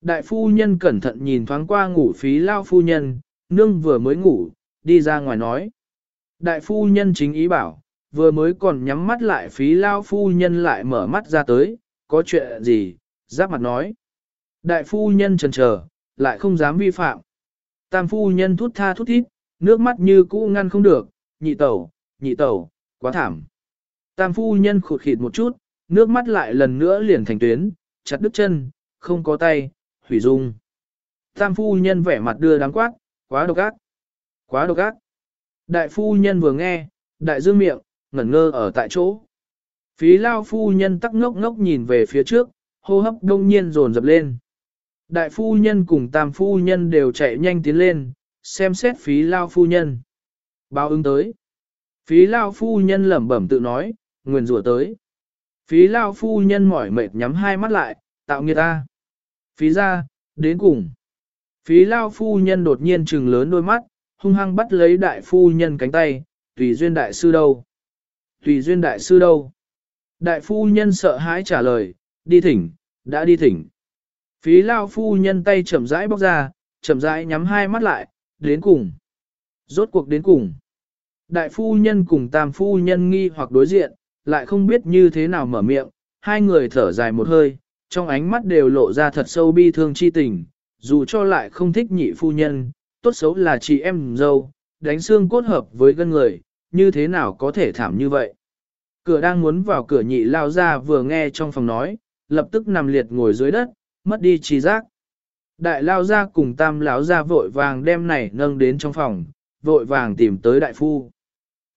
Đại phu nhân cẩn thận nhìn thoáng qua ngủ phí lao phu nhân, nương vừa mới ngủ, đi ra ngoài nói. Đại phu nhân chính ý bảo, vừa mới còn nhắm mắt lại phí lao phu nhân lại mở mắt ra tới, có chuyện gì, giáp mặt nói. Đại phu nhân chần chờ, lại không dám vi phạm. Tam phu nhân thút tha thút thít, nước mắt như cũ ngăn không được, nhị tẩu, nhị tẩu, quá thảm. Tam phu nhân khụt khịt một chút, nước mắt lại lần nữa liền thành tuyến, chặt đứt chân, không có tay, hủy dung. Tam phu nhân vẻ mặt đưa đáng quát, quá độc ác, quá độc ác. Đại phu nhân vừa nghe, đại dương miệng, ngẩn ngơ ở tại chỗ. Phí lao phu nhân tắc ngốc ngốc nhìn về phía trước, hô hấp đông nhiên dồn dập lên. Đại phu nhân cùng tam phu nhân đều chạy nhanh tiến lên, xem xét phí lao phu nhân. Báo ứng tới. Phí lao phu nhân lẩm bẩm tự nói, nguyền rủa tới. Phí lao phu nhân mỏi mệt nhắm hai mắt lại, tạo nghiệt ta. Phí ra, đến cùng. Phí lao phu nhân đột nhiên trừng lớn đôi mắt, hung hăng bắt lấy đại phu nhân cánh tay, tùy duyên đại sư đâu. Tùy duyên đại sư đâu. Đại phu nhân sợ hãi trả lời, đi thỉnh, đã đi thỉnh. Phí lao phu nhân tay chậm rãi bóc ra, chậm rãi nhắm hai mắt lại, đến cùng. Rốt cuộc đến cùng. Đại phu nhân cùng tam phu nhân nghi hoặc đối diện, lại không biết như thế nào mở miệng, hai người thở dài một hơi, trong ánh mắt đều lộ ra thật sâu bi thương chi tình, dù cho lại không thích nhị phu nhân, tốt xấu là chị em dâu, đánh xương cốt hợp với gân người, như thế nào có thể thảm như vậy. Cửa đang muốn vào cửa nhị lao ra vừa nghe trong phòng nói, lập tức nằm liệt ngồi dưới đất, mất đi trí giác. Đại lao ra cùng tam lão ra vội vàng đem này nâng đến trong phòng, vội vàng tìm tới đại phu.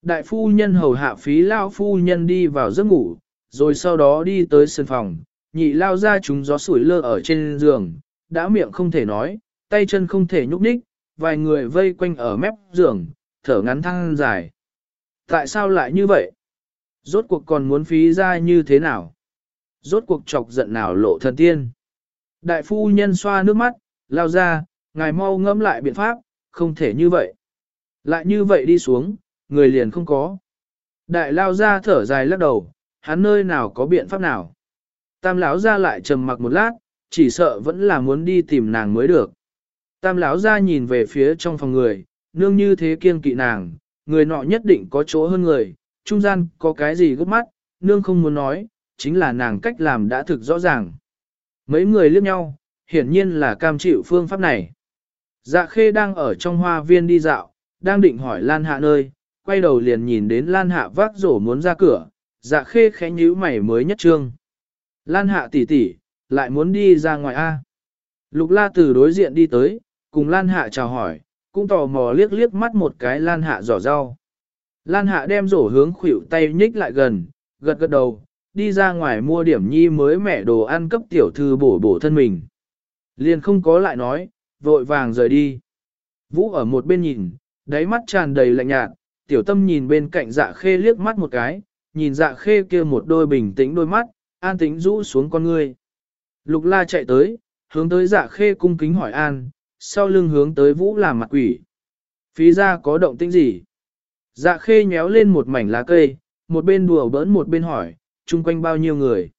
Đại phu nhân hầu hạ phí lao phu nhân đi vào giấc ngủ, rồi sau đó đi tới sân phòng, nhị lao ra chúng gió sủi lơ ở trên giường, đã miệng không thể nói, tay chân không thể nhúc nhích, vài người vây quanh ở mép giường, thở ngắn thăng dài. Tại sao lại như vậy? Rốt cuộc còn muốn phí ra như thế nào? Rốt cuộc chọc giận nào lộ thần tiên? Đại phu nhân xoa nước mắt, lao ra, ngài mau ngẫm lại biện pháp, không thể như vậy. Lại như vậy đi xuống, người liền không có. Đại lao ra thở dài lắc đầu, hắn nơi nào có biện pháp nào. Tam lão ra lại trầm mặc một lát, chỉ sợ vẫn là muốn đi tìm nàng mới được. Tam lão ra nhìn về phía trong phòng người, nương như thế kiên kỵ nàng, người nọ nhất định có chỗ hơn người, trung gian có cái gì gấp mắt, nương không muốn nói, chính là nàng cách làm đã thực rõ ràng. Mấy người liếc nhau, hiển nhiên là cam chịu phương pháp này. Dạ khê đang ở trong hoa viên đi dạo, đang định hỏi Lan Hạ nơi, quay đầu liền nhìn đến Lan Hạ vác rổ muốn ra cửa, dạ khê khẽ nhíu mày mới nhất trương. Lan Hạ tỷ tỷ, lại muốn đi ra ngoài A. Lục la từ đối diện đi tới, cùng Lan Hạ chào hỏi, cũng tò mò liếc liếc mắt một cái Lan Hạ giỏ rau. Lan Hạ đem rổ hướng khuỷu tay nhích lại gần, gật gật đầu, đi ra ngoài mua điểm nhi mới mẻ đồ ăn cấp tiểu thư bổ bổ thân mình. Liền không có lại nói, vội vàng rời đi. Vũ ở một bên nhìn, đáy mắt tràn đầy lạnh nhạt, tiểu tâm nhìn bên cạnh dạ khê liếc mắt một cái, nhìn dạ khê kia một đôi bình tĩnh đôi mắt, an tĩnh rũ xuống con ngươi. Lục la chạy tới, hướng tới dạ khê cung kính hỏi an, sau lưng hướng tới vũ làm mặt quỷ. Phí ra có động tĩnh gì? Dạ khê nhéo lên một mảnh lá cây, một bên đùa bỡn một bên hỏi, chung quanh bao nhiêu người.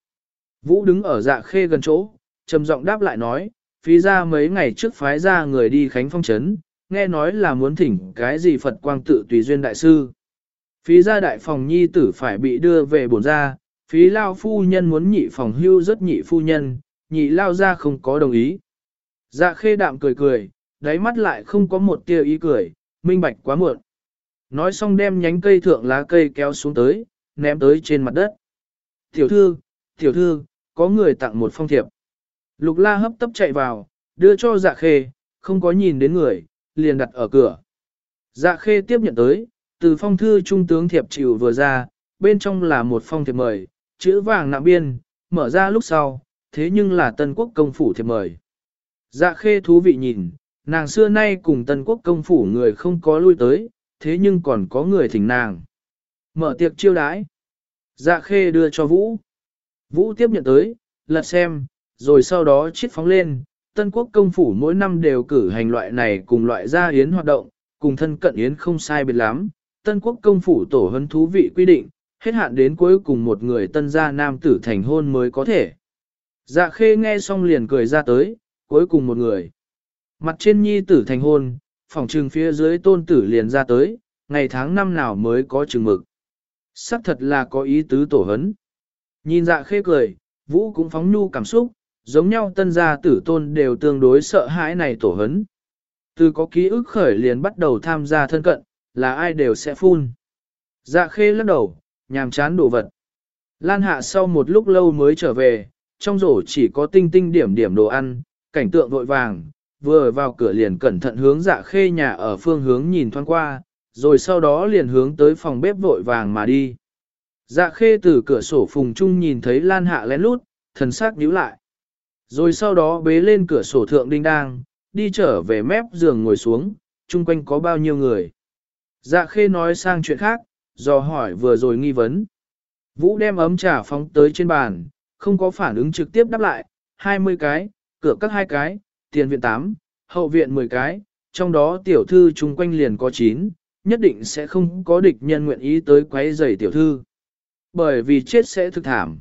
Vũ đứng ở dạ khê gần chỗ, trầm giọng đáp lại nói, phí ra mấy ngày trước phái ra người đi Khánh Phong Trấn, nghe nói là muốn thỉnh cái gì Phật quang tự tùy duyên đại sư. Phí ra đại phòng nhi tử phải bị đưa về bổn ra, phí lao phu nhân muốn nhị phòng hưu rất nhị phu nhân, nhị lao ra không có đồng ý. Dạ khê đạm cười cười, đáy mắt lại không có một tia ý cười, minh bạch quá muộn. Nói xong đem nhánh cây thượng lá cây kéo xuống tới, ném tới trên mặt đất. Tiểu thư, tiểu thư, có người tặng một phong thiệp. Lục la hấp tấp chạy vào, đưa cho dạ khê, không có nhìn đến người, liền đặt ở cửa. Dạ khê tiếp nhận tới, từ phong thư trung tướng thiệp chịu vừa ra, bên trong là một phong thiệp mời, chữ vàng nạm biên, mở ra lúc sau, thế nhưng là tân quốc công phủ thiệp mời. Dạ khê thú vị nhìn, nàng xưa nay cùng tân quốc công phủ người không có lui tới, thế nhưng còn có người thỉnh nàng. Mở tiệc chiêu đãi. Dạ khê đưa cho Vũ. Vũ tiếp nhận tới, lật xem, rồi sau đó chiết phóng lên. Tân quốc công phủ mỗi năm đều cử hành loại này cùng loại gia yến hoạt động, cùng thân cận yến không sai biệt lắm, tân quốc công phủ tổ hấn thú vị quy định, hết hạn đến cuối cùng một người tân gia nam tử thành hôn mới có thể. Dạ khê nghe xong liền cười ra tới, cuối cùng một người. Mặt trên nhi tử thành hôn, phòng trừng phía dưới tôn tử liền ra tới, ngày tháng năm nào mới có chừng mực xác thật là có ý tứ tổ hấn. Nhìn dạ khê cười, vũ cũng phóng nhu cảm xúc, giống nhau tân gia tử tôn đều tương đối sợ hãi này tổ hấn. Từ có ký ức khởi liền bắt đầu tham gia thân cận, là ai đều sẽ phun. Dạ khê lắc đầu, nhàm chán đồ vật. Lan hạ sau một lúc lâu mới trở về, trong rổ chỉ có tinh tinh điểm điểm đồ ăn, cảnh tượng vội vàng, vừa vào cửa liền cẩn thận hướng dạ khê nhà ở phương hướng nhìn thoáng qua, rồi sau đó liền hướng tới phòng bếp vội vàng mà đi. Dạ khê từ cửa sổ phùng trung nhìn thấy Lan hạ lén lút, thần sắc nhíu lại. Rồi sau đó bế lên cửa sổ thượng đinh đang, đi trở về mép giường ngồi xuống, chung quanh có bao nhiêu người. Dạ khê nói sang chuyện khác, do hỏi vừa rồi nghi vấn. Vũ đem ấm trà phóng tới trên bàn, không có phản ứng trực tiếp đáp lại, 20 cái, cửa các hai cái, tiền viện 8, hậu viện 10 cái, trong đó tiểu thư chung quanh liền có 9, nhất định sẽ không có địch nhân nguyện ý tới quấy rầy tiểu thư. Bởi vì chết sẽ thực thảm.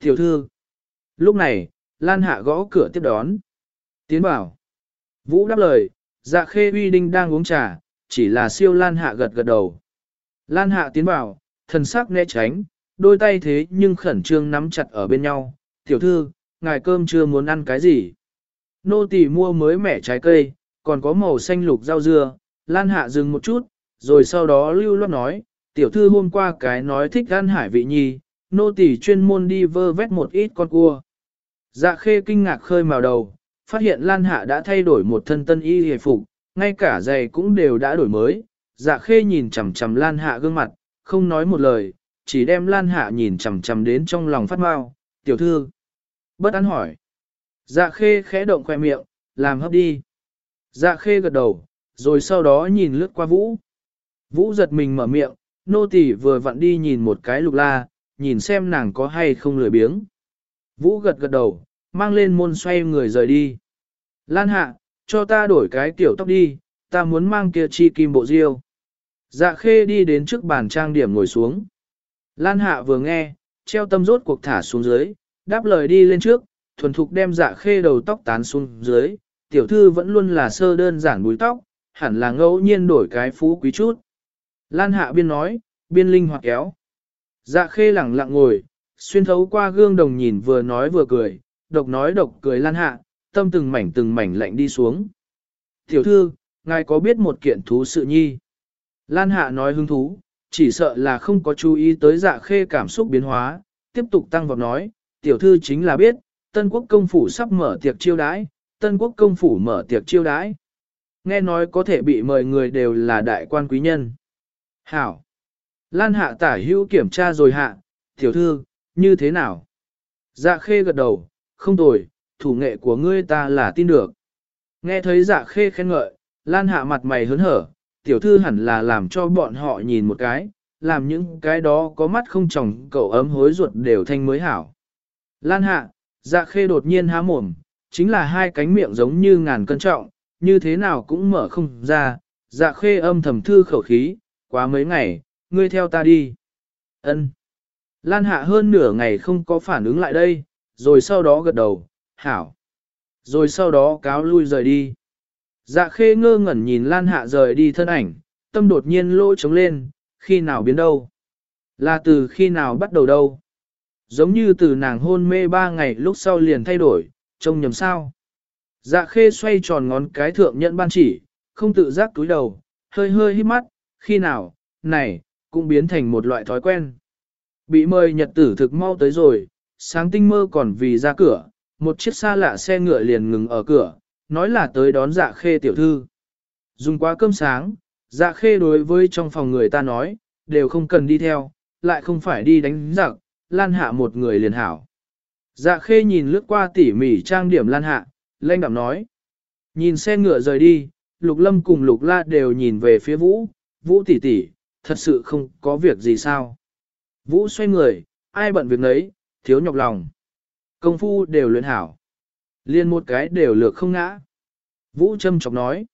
Tiểu thư. Lúc này, Lan Hạ gõ cửa tiếp đón. Tiến bảo. Vũ đáp lời, dạ khê uy đinh đang uống trà, chỉ là siêu Lan Hạ gật gật đầu. Lan Hạ tiến bảo, thần sắc né tránh, đôi tay thế nhưng khẩn trương nắm chặt ở bên nhau. Tiểu thư, ngài cơm chưa muốn ăn cái gì? Nô tỳ mua mới mẻ trái cây, còn có màu xanh lục rau dưa. Lan Hạ dừng một chút, rồi sau đó lưu loát nói, tiểu thư hôm qua cái nói thích ăn hải vị nhi, nô tỳ chuyên môn đi vơ vét một ít con cua. Dạ khê kinh ngạc khơi màu đầu, phát hiện Lan Hạ đã thay đổi một thân tân y hề phục, ngay cả giày cũng đều đã đổi mới. Dạ khê nhìn chằm chằm Lan Hạ gương mặt, không nói một lời, chỉ đem Lan Hạ nhìn chằm chằm đến trong lòng phát mau, tiểu thư. Bất an hỏi. Dạ khê khẽ động khoe miệng, làm hấp đi. Dạ khê gật đầu, rồi sau đó nhìn lướt qua Vũ. Vũ giật mình mở miệng, nô tỳ vừa vặn đi nhìn một cái lục la, nhìn xem nàng có hay không lười biếng. Vũ gật gật đầu, mang lên môn xoay người rời đi. Lan hạ, cho ta đổi cái kiểu tóc đi, ta muốn mang kia chi kim bộ diêu. Dạ khê đi đến trước bàn trang điểm ngồi xuống. Lan hạ vừa nghe, treo tâm rốt cuộc thả xuống dưới, đáp lời đi lên trước, thuần thục đem dạ khê đầu tóc tán xuống dưới, tiểu thư vẫn luôn là sơ đơn giản búi tóc, hẳn là ngẫu nhiên đổi cái phú quý chút. Lan hạ biên nói, biên linh hoạt kéo. Dạ khê lẳng lặng ngồi, xuyên thấu qua gương đồng nhìn vừa nói vừa cười, độc nói độc cười lan hạ, tâm từng mảnh từng mảnh lạnh đi xuống. Tiểu thư, ngài có biết một kiện thú sự nhi? Lan hạ nói hứng thú, chỉ sợ là không có chú ý tới dạ khê cảm xúc biến hóa, tiếp tục tăng vọt nói, tiểu thư chính là biết, Tân quốc công phủ sắp mở tiệc chiêu đãi, Tân quốc công phủ mở tiệc chiêu đãi. Nghe nói có thể bị mời người đều là đại quan quý nhân. Hảo. Lan hạ tả hữu kiểm tra rồi hạ, tiểu thư, như thế nào? Dạ khê gật đầu, không tồi, thủ nghệ của ngươi ta là tin được. Nghe thấy dạ khê khen ngợi, Lan hạ mặt mày hớn hở, tiểu thư hẳn là làm cho bọn họ nhìn một cái, làm những cái đó có mắt không tròng cậu ấm hối ruột đều thanh mới hảo. Lan hạ, dạ khê đột nhiên há mồm, chính là hai cánh miệng giống như ngàn cân trọng, như thế nào cũng mở không ra, dạ khê âm thầm thư khẩu khí, quá mấy ngày, ngươi theo ta đi. Ân. Lan hạ hơn nửa ngày không có phản ứng lại đây, rồi sau đó gật đầu, hảo. Rồi sau đó cáo lui rời đi. Dạ khê ngơ ngẩn nhìn Lan hạ rời đi thân ảnh, tâm đột nhiên lỗ trống lên, khi nào biến đâu? Là từ khi nào bắt đầu đâu? Giống như từ nàng hôn mê ba ngày lúc sau liền thay đổi, trông nhầm sao? Dạ khê xoay tròn ngón cái thượng nhận ban chỉ, không tự giác túi đầu, hơi hơi hít mắt, khi nào, này, cũng biến thành một loại thói quen. Bị mời nhật tử thực mau tới rồi, sáng tinh mơ còn vì ra cửa, một chiếc xa lạ xe ngựa liền ngừng ở cửa, nói là tới đón dạ khê tiểu thư. Dùng quá cơm sáng, dạ khê đối với trong phòng người ta nói, đều không cần đi theo, lại không phải đi đánh giặc, lan hạ một người liền hảo. Dạ khê nhìn lướt qua tỉ mỉ trang điểm lan hạ, lanh đạm nói. Nhìn xe ngựa rời đi, lục lâm cùng lục la đều nhìn về phía vũ, vũ tỷ tỷ, thật sự không có việc gì sao. Vũ xoay người, ai bận việc nấy, thiếu nhọc lòng. Công phu đều luyện hảo. Liên một cái đều lược không ngã. Vũ châm chọc nói.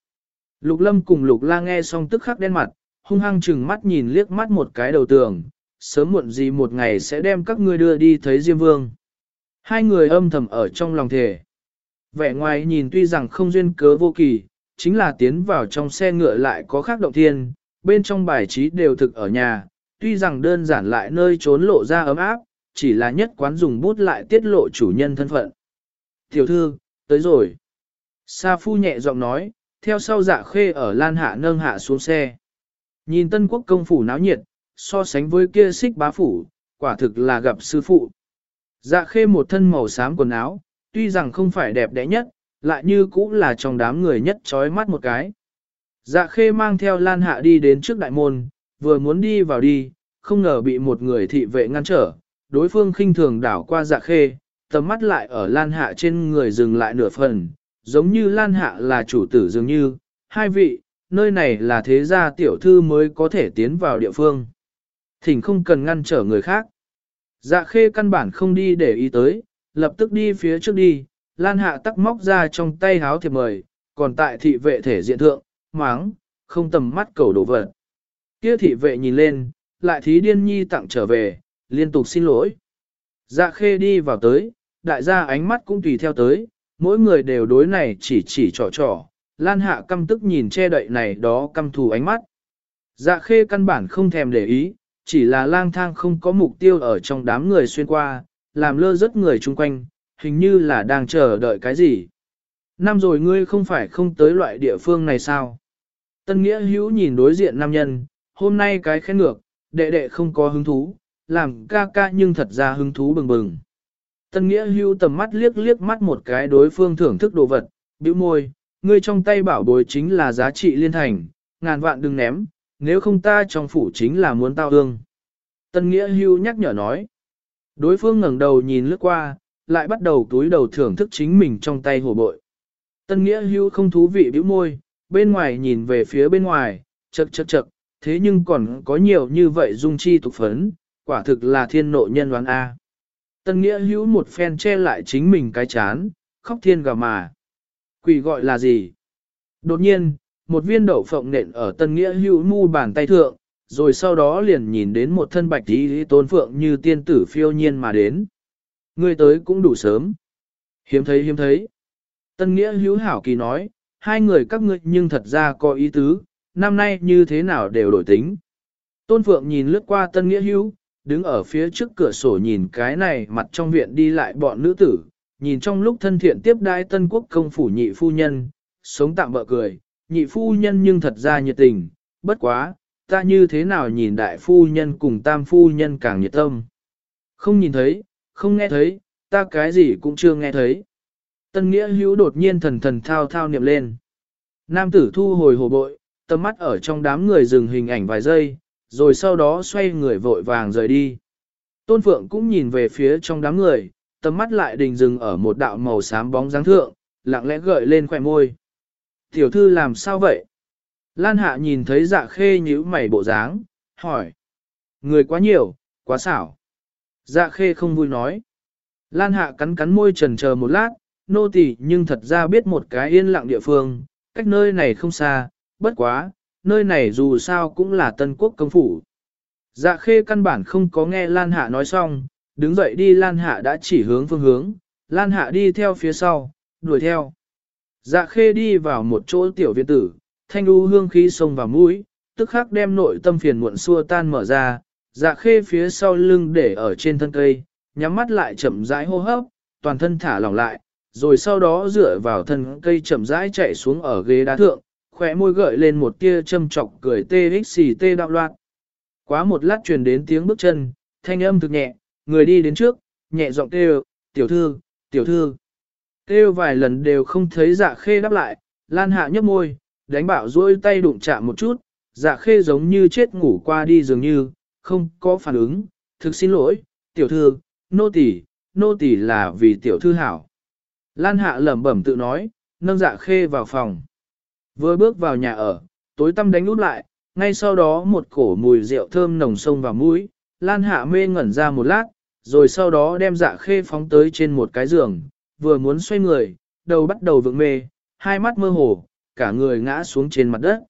Lục lâm cùng lục la nghe xong tức khắc đen mặt, hung hăng chừng mắt nhìn liếc mắt một cái đầu tường, sớm muộn gì một ngày sẽ đem các ngươi đưa đi thấy Diêm Vương. Hai người âm thầm ở trong lòng thề. Vẻ ngoài nhìn tuy rằng không duyên cớ vô kỳ, chính là tiến vào trong xe ngựa lại có khác động thiên, bên trong bài trí đều thực ở nhà, tuy rằng đơn giản lại nơi trốn lộ ra ấm áp, chỉ là nhất quán dùng bút lại tiết lộ chủ nhân thân phận. Tiểu thư, tới rồi. Sa phu nhẹ giọng nói, theo sau dạ khê ở lan hạ nâng hạ xuống xe. Nhìn tân quốc công phủ náo nhiệt, so sánh với kia xích bá phủ, quả thực là gặp sư phụ. Dạ khê một thân màu xám quần áo, tuy rằng không phải đẹp đẽ nhất, lại như cũng là trong đám người nhất trói mắt một cái. Dạ khê mang theo lan hạ đi đến trước đại môn, vừa muốn đi vào đi, không ngờ bị một người thị vệ ngăn trở, đối phương khinh thường đảo qua dạ khê, tầm mắt lại ở lan hạ trên người dừng lại nửa phần, giống như lan hạ là chủ tử dường như, hai vị, nơi này là thế gia tiểu thư mới có thể tiến vào địa phương. Thỉnh không cần ngăn trở người khác. Dạ khê căn bản không đi để ý tới, lập tức đi phía trước đi, lan hạ tắc móc ra trong tay háo thiệp mời, còn tại thị vệ thể diện thượng, máng, không tầm mắt cầu đổ vật. Kia thị vệ nhìn lên, lại thí điên nhi tặng trở về, liên tục xin lỗi. Dạ khê đi vào tới, đại gia ánh mắt cũng tùy theo tới, mỗi người đều đối này chỉ chỉ trò trò, lan hạ căm tức nhìn che đậy này đó căm thù ánh mắt. Dạ khê căn bản không thèm để ý, chỉ là lang thang không có mục tiêu ở trong đám người xuyên qua, làm lơ rất người chung quanh, hình như là đang chờ đợi cái gì. Năm rồi ngươi không phải không tới loại địa phương này sao? Tân Nghĩa hữu nhìn đối diện nam nhân, hôm nay cái khen ngược, đệ đệ không có hứng thú, làm ca ca nhưng thật ra hứng thú bừng bừng. Tân Nghĩa hữu tầm mắt liếc liếc mắt một cái đối phương thưởng thức đồ vật, bĩu môi, ngươi trong tay bảo bối chính là giá trị liên thành, ngàn vạn đừng ném, nếu không ta trong phủ chính là muốn tao ương. Tân Nghĩa hữu nhắc nhở nói. Đối phương ngẩng đầu nhìn lướt qua, lại bắt đầu túi đầu thưởng thức chính mình trong tay hồ bội. Tân Nghĩa hưu không thú vị bĩu môi, bên ngoài nhìn về phía bên ngoài, chật chật chật, thế nhưng còn có nhiều như vậy dung chi tục phấn, quả thực là thiên nộ nhân đoán A. Tân Nghĩa hữu một phen che lại chính mình cái chán, khóc thiên gà mà. Quỷ gọi là gì? Đột nhiên, một viên đậu phộng nện ở Tân Nghĩa hữu mu bàn tay thượng, rồi sau đó liền nhìn đến một thân bạch tí tôn phượng như tiên tử phiêu nhiên mà đến. Ngươi tới cũng đủ sớm. Hiếm thấy hiếm thấy. Tân Nghĩa hữu hảo kỳ nói, hai người các ngươi nhưng thật ra có ý tứ, năm nay như thế nào đều đổi tính. Tôn Phượng nhìn lướt qua Tân Nghĩa hữu, đứng ở phía trước cửa sổ nhìn cái này mặt trong viện đi lại bọn nữ tử, nhìn trong lúc thân thiện tiếp đai Tân Quốc công phủ nhị phu nhân, sống tạm bợ cười, nhị phu nhân nhưng thật ra nhiệt tình, bất quá, ta như thế nào nhìn đại phu nhân cùng tam phu nhân càng nhiệt tâm. Không nhìn thấy, không nghe thấy, ta cái gì cũng chưa nghe thấy. Tân nghĩa hữu đột nhiên thần thần thao thao niệm lên. Nam tử thu hồi hồ bội, tầm mắt ở trong đám người dừng hình ảnh vài giây, rồi sau đó xoay người vội vàng rời đi. Tôn Phượng cũng nhìn về phía trong đám người, tầm mắt lại đình dừng ở một đạo màu xám bóng dáng thượng, lặng lẽ gợi lên khỏe môi. Tiểu thư làm sao vậy? Lan Hạ nhìn thấy dạ khê nhíu mày bộ dáng, hỏi. Người quá nhiều, quá xảo. Dạ khê không vui nói. Lan Hạ cắn cắn môi trần chờ một lát, nô tỳ nhưng thật ra biết một cái yên lặng địa phương, cách nơi này không xa, bất quá, nơi này dù sao cũng là tân quốc công phủ. Dạ khê căn bản không có nghe Lan Hạ nói xong, đứng dậy đi Lan Hạ đã chỉ hướng phương hướng, Lan Hạ đi theo phía sau, đuổi theo. Dạ khê đi vào một chỗ tiểu viện tử, thanh u hương khí sông vào mũi, tức khắc đem nội tâm phiền muộn xua tan mở ra, dạ khê phía sau lưng để ở trên thân cây, nhắm mắt lại chậm rãi hô hấp, toàn thân thả lỏng lại, rồi sau đó dựa vào thân cây chậm rãi chạy xuống ở ghế đá thượng, khỏe môi gợi lên một tia châm trọc cười tê xì tê đạo loạn. Quá một lát truyền đến tiếng bước chân, thanh âm thực nhẹ, người đi đến trước, nhẹ giọng kêu, tiểu thư, tiểu thư. Kêu vài lần đều không thấy dạ khê đáp lại, lan hạ nhấp môi, đánh bạo duỗi tay đụng chạm một chút, dạ khê giống như chết ngủ qua đi dường như, không có phản ứng, thực xin lỗi, tiểu thư, nô tỳ, nô tỳ là vì tiểu thư hảo. Lan hạ lẩm bẩm tự nói, nâng dạ khê vào phòng. Vừa bước vào nhà ở, tối tăm đánh út lại, ngay sau đó một cổ mùi rượu thơm nồng sông vào mũi, Lan hạ mê ngẩn ra một lát, rồi sau đó đem dạ khê phóng tới trên một cái giường, vừa muốn xoay người, đầu bắt đầu vượng mê, hai mắt mơ hồ, cả người ngã xuống trên mặt đất.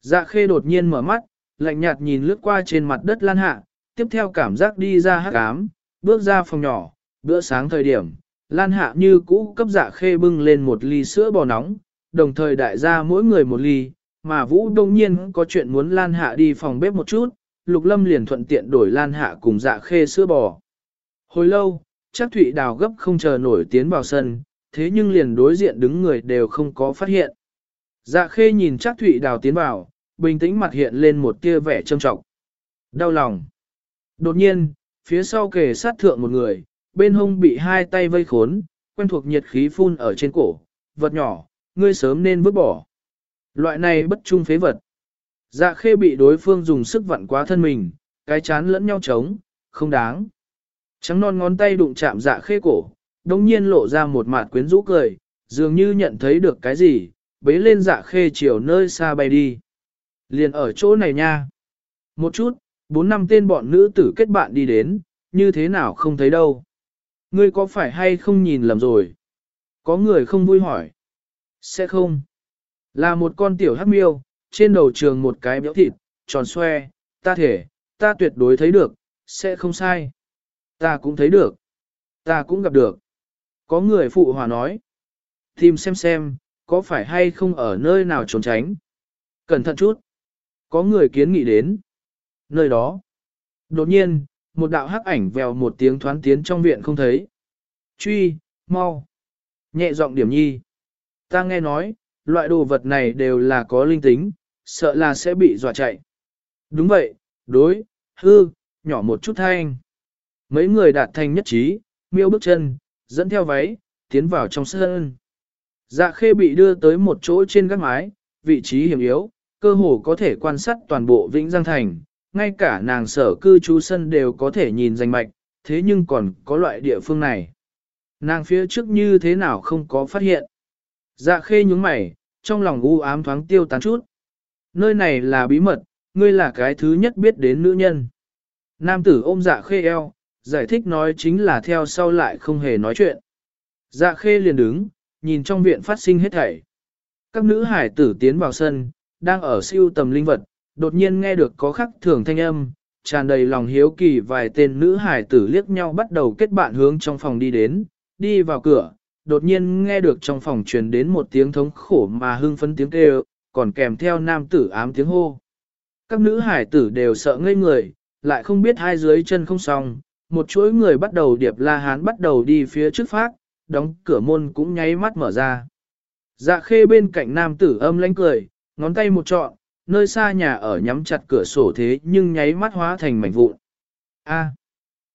Dạ khê đột nhiên mở mắt, lạnh nhạt nhìn lướt qua trên mặt đất lan hạ, tiếp theo cảm giác đi ra hắc ám, bước ra phòng nhỏ, bữa sáng thời điểm, lan hạ như cũ cấp dạ khê bưng lên một ly sữa bò nóng, đồng thời đại gia mỗi người một ly, mà vũ đông nhiên có chuyện muốn lan hạ đi phòng bếp một chút, lục lâm liền thuận tiện đổi lan hạ cùng dạ khê sữa bò. Hồi lâu, chắc thụy đào gấp không chờ nổi tiến vào sân, thế nhưng liền đối diện đứng người đều không có phát hiện. Dạ khê nhìn chắc thụy đào tiến vào, bình tĩnh mặt hiện lên một tia vẻ trâm trọng. Đau lòng. Đột nhiên, phía sau kề sát thượng một người, bên hông bị hai tay vây khốn, quen thuộc nhiệt khí phun ở trên cổ, vật nhỏ, ngươi sớm nên vứt bỏ. Loại này bất trung phế vật. Dạ khê bị đối phương dùng sức vặn quá thân mình, cái chán lẫn nhau trống, không đáng. Trắng non ngón tay đụng chạm dạ khê cổ, đồng nhiên lộ ra một mặt quyến rũ cười, dường như nhận thấy được cái gì, bế lên dạ khê chiều nơi xa bay đi. Liền ở chỗ này nha. Một chút, bốn năm tên bọn nữ tử kết bạn đi đến, như thế nào không thấy đâu. Ngươi có phải hay không nhìn lầm rồi? Có người không vui hỏi. Sẽ không. Là một con tiểu hắc miêu, trên đầu trường một cái béo thịt, tròn xoe, ta thể, ta tuyệt đối thấy được, sẽ không sai. Ta cũng thấy được. Ta cũng gặp được. Có người phụ hòa nói. Tìm xem xem, có phải hay không ở nơi nào trốn tránh. Cẩn thận chút. Có người kiến nghị đến. Nơi đó. Đột nhiên, một đạo hắc ảnh vèo một tiếng thoán tiến trong viện không thấy. Truy, mau. Nhẹ giọng điểm nhi. Ta nghe nói, loại đồ vật này đều là có linh tính, sợ là sẽ bị dọa chạy. Đúng vậy, đối, hư, nhỏ một chút thanh. Mấy người đạt thành nhất trí, miêu bước chân, dẫn theo váy, tiến vào trong sân. Dạ khê bị đưa tới một chỗ trên gác mái, vị trí hiểm yếu, cơ hồ có thể quan sát toàn bộ Vĩnh Giang Thành, ngay cả nàng sở cư trú sân đều có thể nhìn danh mạch, thế nhưng còn có loại địa phương này. Nàng phía trước như thế nào không có phát hiện. Dạ khê nhúng mày, trong lòng u ám thoáng tiêu tán chút. Nơi này là bí mật, ngươi là cái thứ nhất biết đến nữ nhân. Nam tử ôm dạ khê eo, giải thích nói chính là theo sau lại không hề nói chuyện. Dạ khê liền đứng, nhìn trong viện phát sinh hết thảy. Các nữ hải tử tiến vào sân, đang ở siêu tầm linh vật, đột nhiên nghe được có khắc thường thanh âm, tràn đầy lòng hiếu kỳ vài tên nữ hải tử liếc nhau bắt đầu kết bạn hướng trong phòng đi đến, đi vào cửa, đột nhiên nghe được trong phòng truyền đến một tiếng thống khổ mà hưng phấn tiếng kêu, còn kèm theo nam tử ám tiếng hô. Các nữ hải tử đều sợ ngây người, lại không biết hai dưới chân không xong, một chuỗi người bắt đầu điệp la hán bắt đầu đi phía trước phát, đóng cửa môn cũng nháy mắt mở ra. Dạ khê bên cạnh nam tử âm lãnh cười, ngón tay một trọn, nơi xa nhà ở nhắm chặt cửa sổ thế nhưng nháy mắt hóa thành mảnh vụn. A.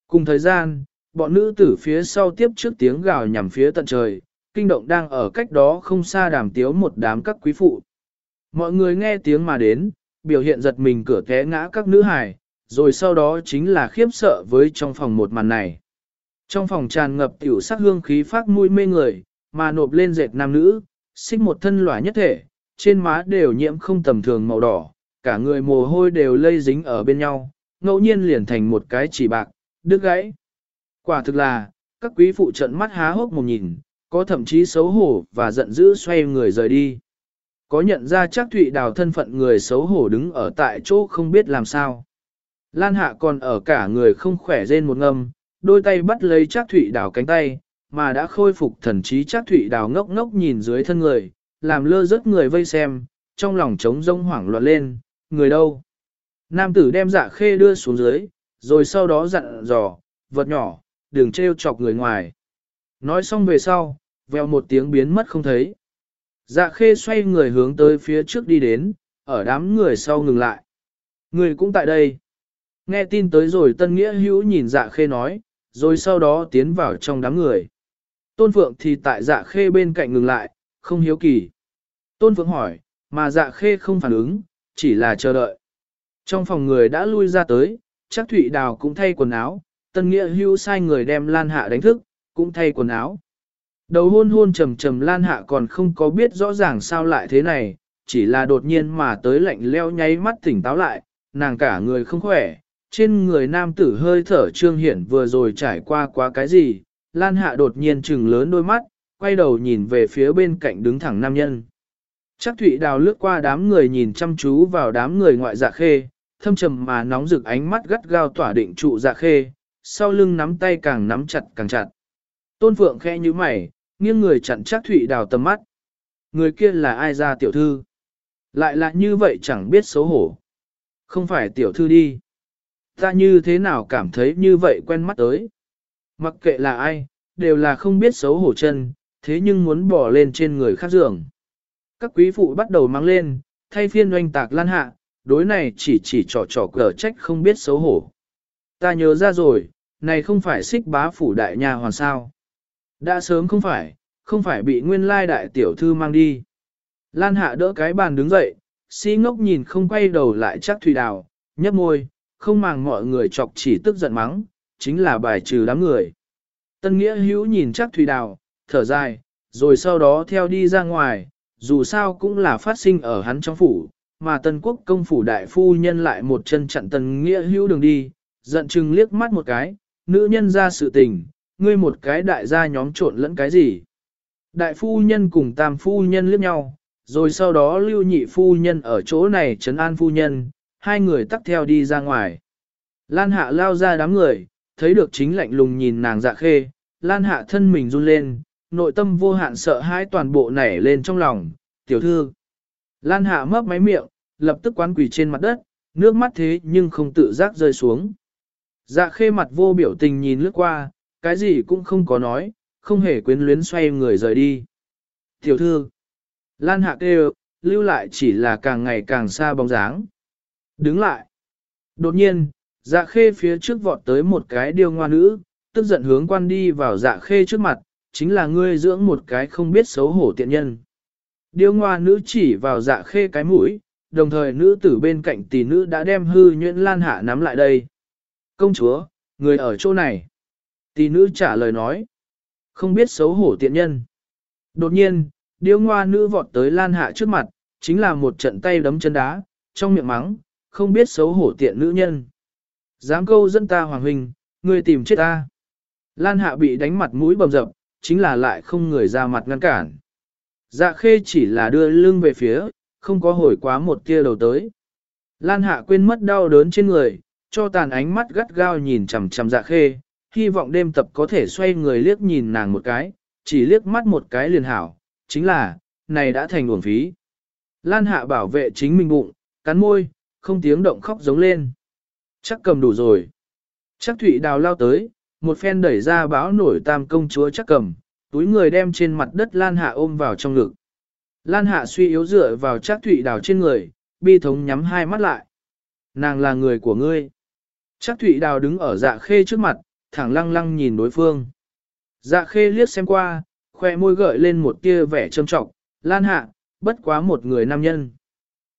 Cùng thời gian, bọn nữ tử phía sau tiếp trước tiếng gào nhằm phía tận trời, kinh động đang ở cách đó không xa đàm tiếu một đám các quý phụ. Mọi người nghe tiếng mà đến, biểu hiện giật mình cửa té ngã các nữ hài, rồi sau đó chính là khiếp sợ với trong phòng một màn này. Trong phòng tràn ngập tiểu sắc hương khí phát mũi mê người, mà nộp lên dệt nam nữ, xích một thân lỏa nhất thể, trên má đều nhiễm không tầm thường màu đỏ, cả người mồ hôi đều lây dính ở bên nhau, ngẫu nhiên liền thành một cái chỉ bạc, đứt gãy. Quả thực là, các quý phụ trận mắt há hốc một nhìn, có thậm chí xấu hổ và giận dữ xoay người rời đi. Có nhận ra chắc thụy đào thân phận người xấu hổ đứng ở tại chỗ không biết làm sao. Lan hạ còn ở cả người không khỏe rên một ngâm, đôi tay bắt lấy Trác thụy đào cánh tay, mà đã khôi phục thần trí Trác thụy đào ngốc ngốc nhìn dưới thân người, làm lơ rớt người vây xem, trong lòng trống rông hoảng loạn lên, người đâu. Nam tử đem dạ khê đưa xuống dưới, rồi sau đó dặn dò, vật nhỏ, đừng trêu chọc người ngoài. Nói xong về sau, vèo một tiếng biến mất không thấy. Dạ khê xoay người hướng tới phía trước đi đến, ở đám người sau ngừng lại. Người cũng tại đây. Nghe tin tới rồi tân nghĩa hữu nhìn dạ khê nói, rồi sau đó tiến vào trong đám người. Tôn Phượng thì tại dạ khê bên cạnh ngừng lại, không hiếu kỳ. Tôn Phượng hỏi, mà dạ khê không phản ứng, chỉ là chờ đợi. Trong phòng người đã lui ra tới, chắc Thụy Đào cũng thay quần áo, Tân Nghĩa hưu sai người đem Lan Hạ đánh thức, cũng thay quần áo. Đầu hôn hôn trầm trầm Lan Hạ còn không có biết rõ ràng sao lại thế này, chỉ là đột nhiên mà tới lạnh leo nháy mắt tỉnh táo lại, nàng cả người không khỏe, trên người nam tử hơi thở trương hiển vừa rồi trải qua quá cái gì, Lan Hạ đột nhiên trừng lớn đôi mắt, quay đầu nhìn về phía bên cạnh đứng thẳng nam nhân. Chắc thụy đào lướt qua đám người nhìn chăm chú vào đám người ngoại dạ khê, thâm trầm mà nóng rực ánh mắt gắt gao tỏa định trụ dạ khê, sau lưng nắm tay càng nắm chặt càng chặt. Tôn Phượng khẽ như mày, nghiêng người chặn chắc thụy đào tầm mắt. Người kia là ai ra tiểu thư? Lại là như vậy chẳng biết xấu hổ. Không phải tiểu thư đi. Ta như thế nào cảm thấy như vậy quen mắt tới. Mặc kệ là ai, đều là không biết xấu hổ chân, thế nhưng muốn bỏ lên trên người khác giường. Các quý phụ bắt đầu mang lên, thay phiên oanh tạc lan hạ, đối này chỉ chỉ trò trò cờ trách không biết xấu hổ. Ta nhớ ra rồi, này không phải xích bá phủ đại nhà hoàn sao. Đã sớm không phải, không phải bị nguyên lai đại tiểu thư mang đi. Lan hạ đỡ cái bàn đứng dậy, si ngốc nhìn không quay đầu lại chắc thủy đào, nhấp môi, không màng mọi người chọc chỉ tức giận mắng, chính là bài trừ đám người. Tân nghĩa hữu nhìn chắc thủy đào, thở dài, rồi sau đó theo đi ra ngoài, dù sao cũng là phát sinh ở hắn trong phủ, mà tân quốc công phủ đại phu nhân lại một chân chặn tân nghĩa hữu đường đi, giận chừng liếc mắt một cái, nữ nhân ra sự tình, ngươi một cái đại gia nhóm trộn lẫn cái gì. Đại phu nhân cùng tam phu nhân liếc nhau, rồi sau đó lưu nhị phu nhân ở chỗ này trấn an phu nhân, hai người tắt theo đi ra ngoài. Lan hạ lao ra đám người, thấy được chính lạnh lùng nhìn nàng dạ khê, lan hạ thân mình run lên, nội tâm vô hạn sợ hãi toàn bộ nảy lên trong lòng, tiểu thư. Lan hạ mấp máy miệng, lập tức quán quỳ trên mặt đất, nước mắt thế nhưng không tự giác rơi xuống. Dạ khê mặt vô biểu tình nhìn lướt qua, cái gì cũng không có nói, không hề quyến luyến xoay người rời đi. Tiểu thư, Lan hạ kêu, lưu lại chỉ là càng ngày càng xa bóng dáng. Đứng lại. Đột nhiên, dạ khê phía trước vọt tới một cái điêu ngoa nữ, tức giận hướng quan đi vào dạ khê trước mặt, chính là ngươi dưỡng một cái không biết xấu hổ tiện nhân. Điêu ngoa nữ chỉ vào dạ khê cái mũi, đồng thời nữ tử bên cạnh tỷ nữ đã đem hư nhuyễn lan hạ nắm lại đây. Công chúa, người ở chỗ này. Tỷ nữ trả lời nói. Không biết xấu hổ tiện nhân. Đột nhiên, điêu ngoa nữ vọt tới lan hạ trước mặt, chính là một trận tay đấm chân đá, trong miệng mắng, không biết xấu hổ tiện nữ nhân. Dám câu dẫn ta hoàng huynh, người tìm chết ta. Lan hạ bị đánh mặt mũi bầm dập, chính là lại không người ra mặt ngăn cản. Dạ khê chỉ là đưa lưng về phía, không có hồi quá một kia đầu tới. Lan hạ quên mất đau đớn trên người, cho tàn ánh mắt gắt gao nhìn chằm chằm dạ khê, hy vọng đêm tập có thể xoay người liếc nhìn nàng một cái, chỉ liếc mắt một cái liền hảo, chính là, này đã thành uổng phí. Lan hạ bảo vệ chính mình bụng, cắn môi, không tiếng động khóc giống lên. Chắc cầm đủ rồi. Chắc thụy đào lao tới, một phen đẩy ra báo nổi tam công chúa chắc cầm, túi người đem trên mặt đất Lan Hạ ôm vào trong ngực. Lan Hạ suy yếu dựa vào chắc thụy đào trên người, bi thống nhắm hai mắt lại. Nàng là người của ngươi. Chắc thụy đào đứng ở dạ khê trước mặt, thẳng lăng lăng nhìn đối phương. Dạ khê liếc xem qua, khoe môi gợi lên một tia vẻ trâm trọng, Lan Hạ, bất quá một người nam nhân.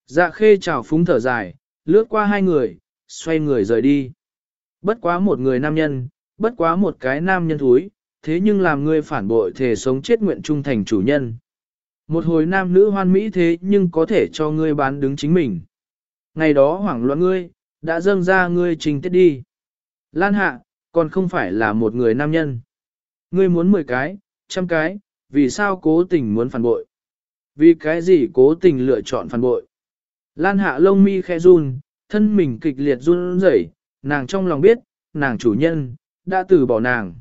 Dạ khê chào phúng thở dài, lướt qua hai người, xoay người rời đi. Bất quá một người nam nhân, bất quá một cái nam nhân thúi, thế nhưng làm ngươi phản bội thể sống chết nguyện trung thành chủ nhân. Một hồi nam nữ hoan mỹ thế nhưng có thể cho ngươi bán đứng chính mình. Ngày đó hoảng loạn ngươi, đã dâng ra ngươi trình tiết đi. Lan hạ, còn không phải là một người nam nhân. Ngươi muốn 10 cái, trăm cái, vì sao cố tình muốn phản bội? Vì cái gì cố tình lựa chọn phản bội? Lan hạ lông mi khẽ run, thân mình kịch liệt run rẩy, nàng trong lòng biết, nàng chủ nhân, đã từ bỏ nàng.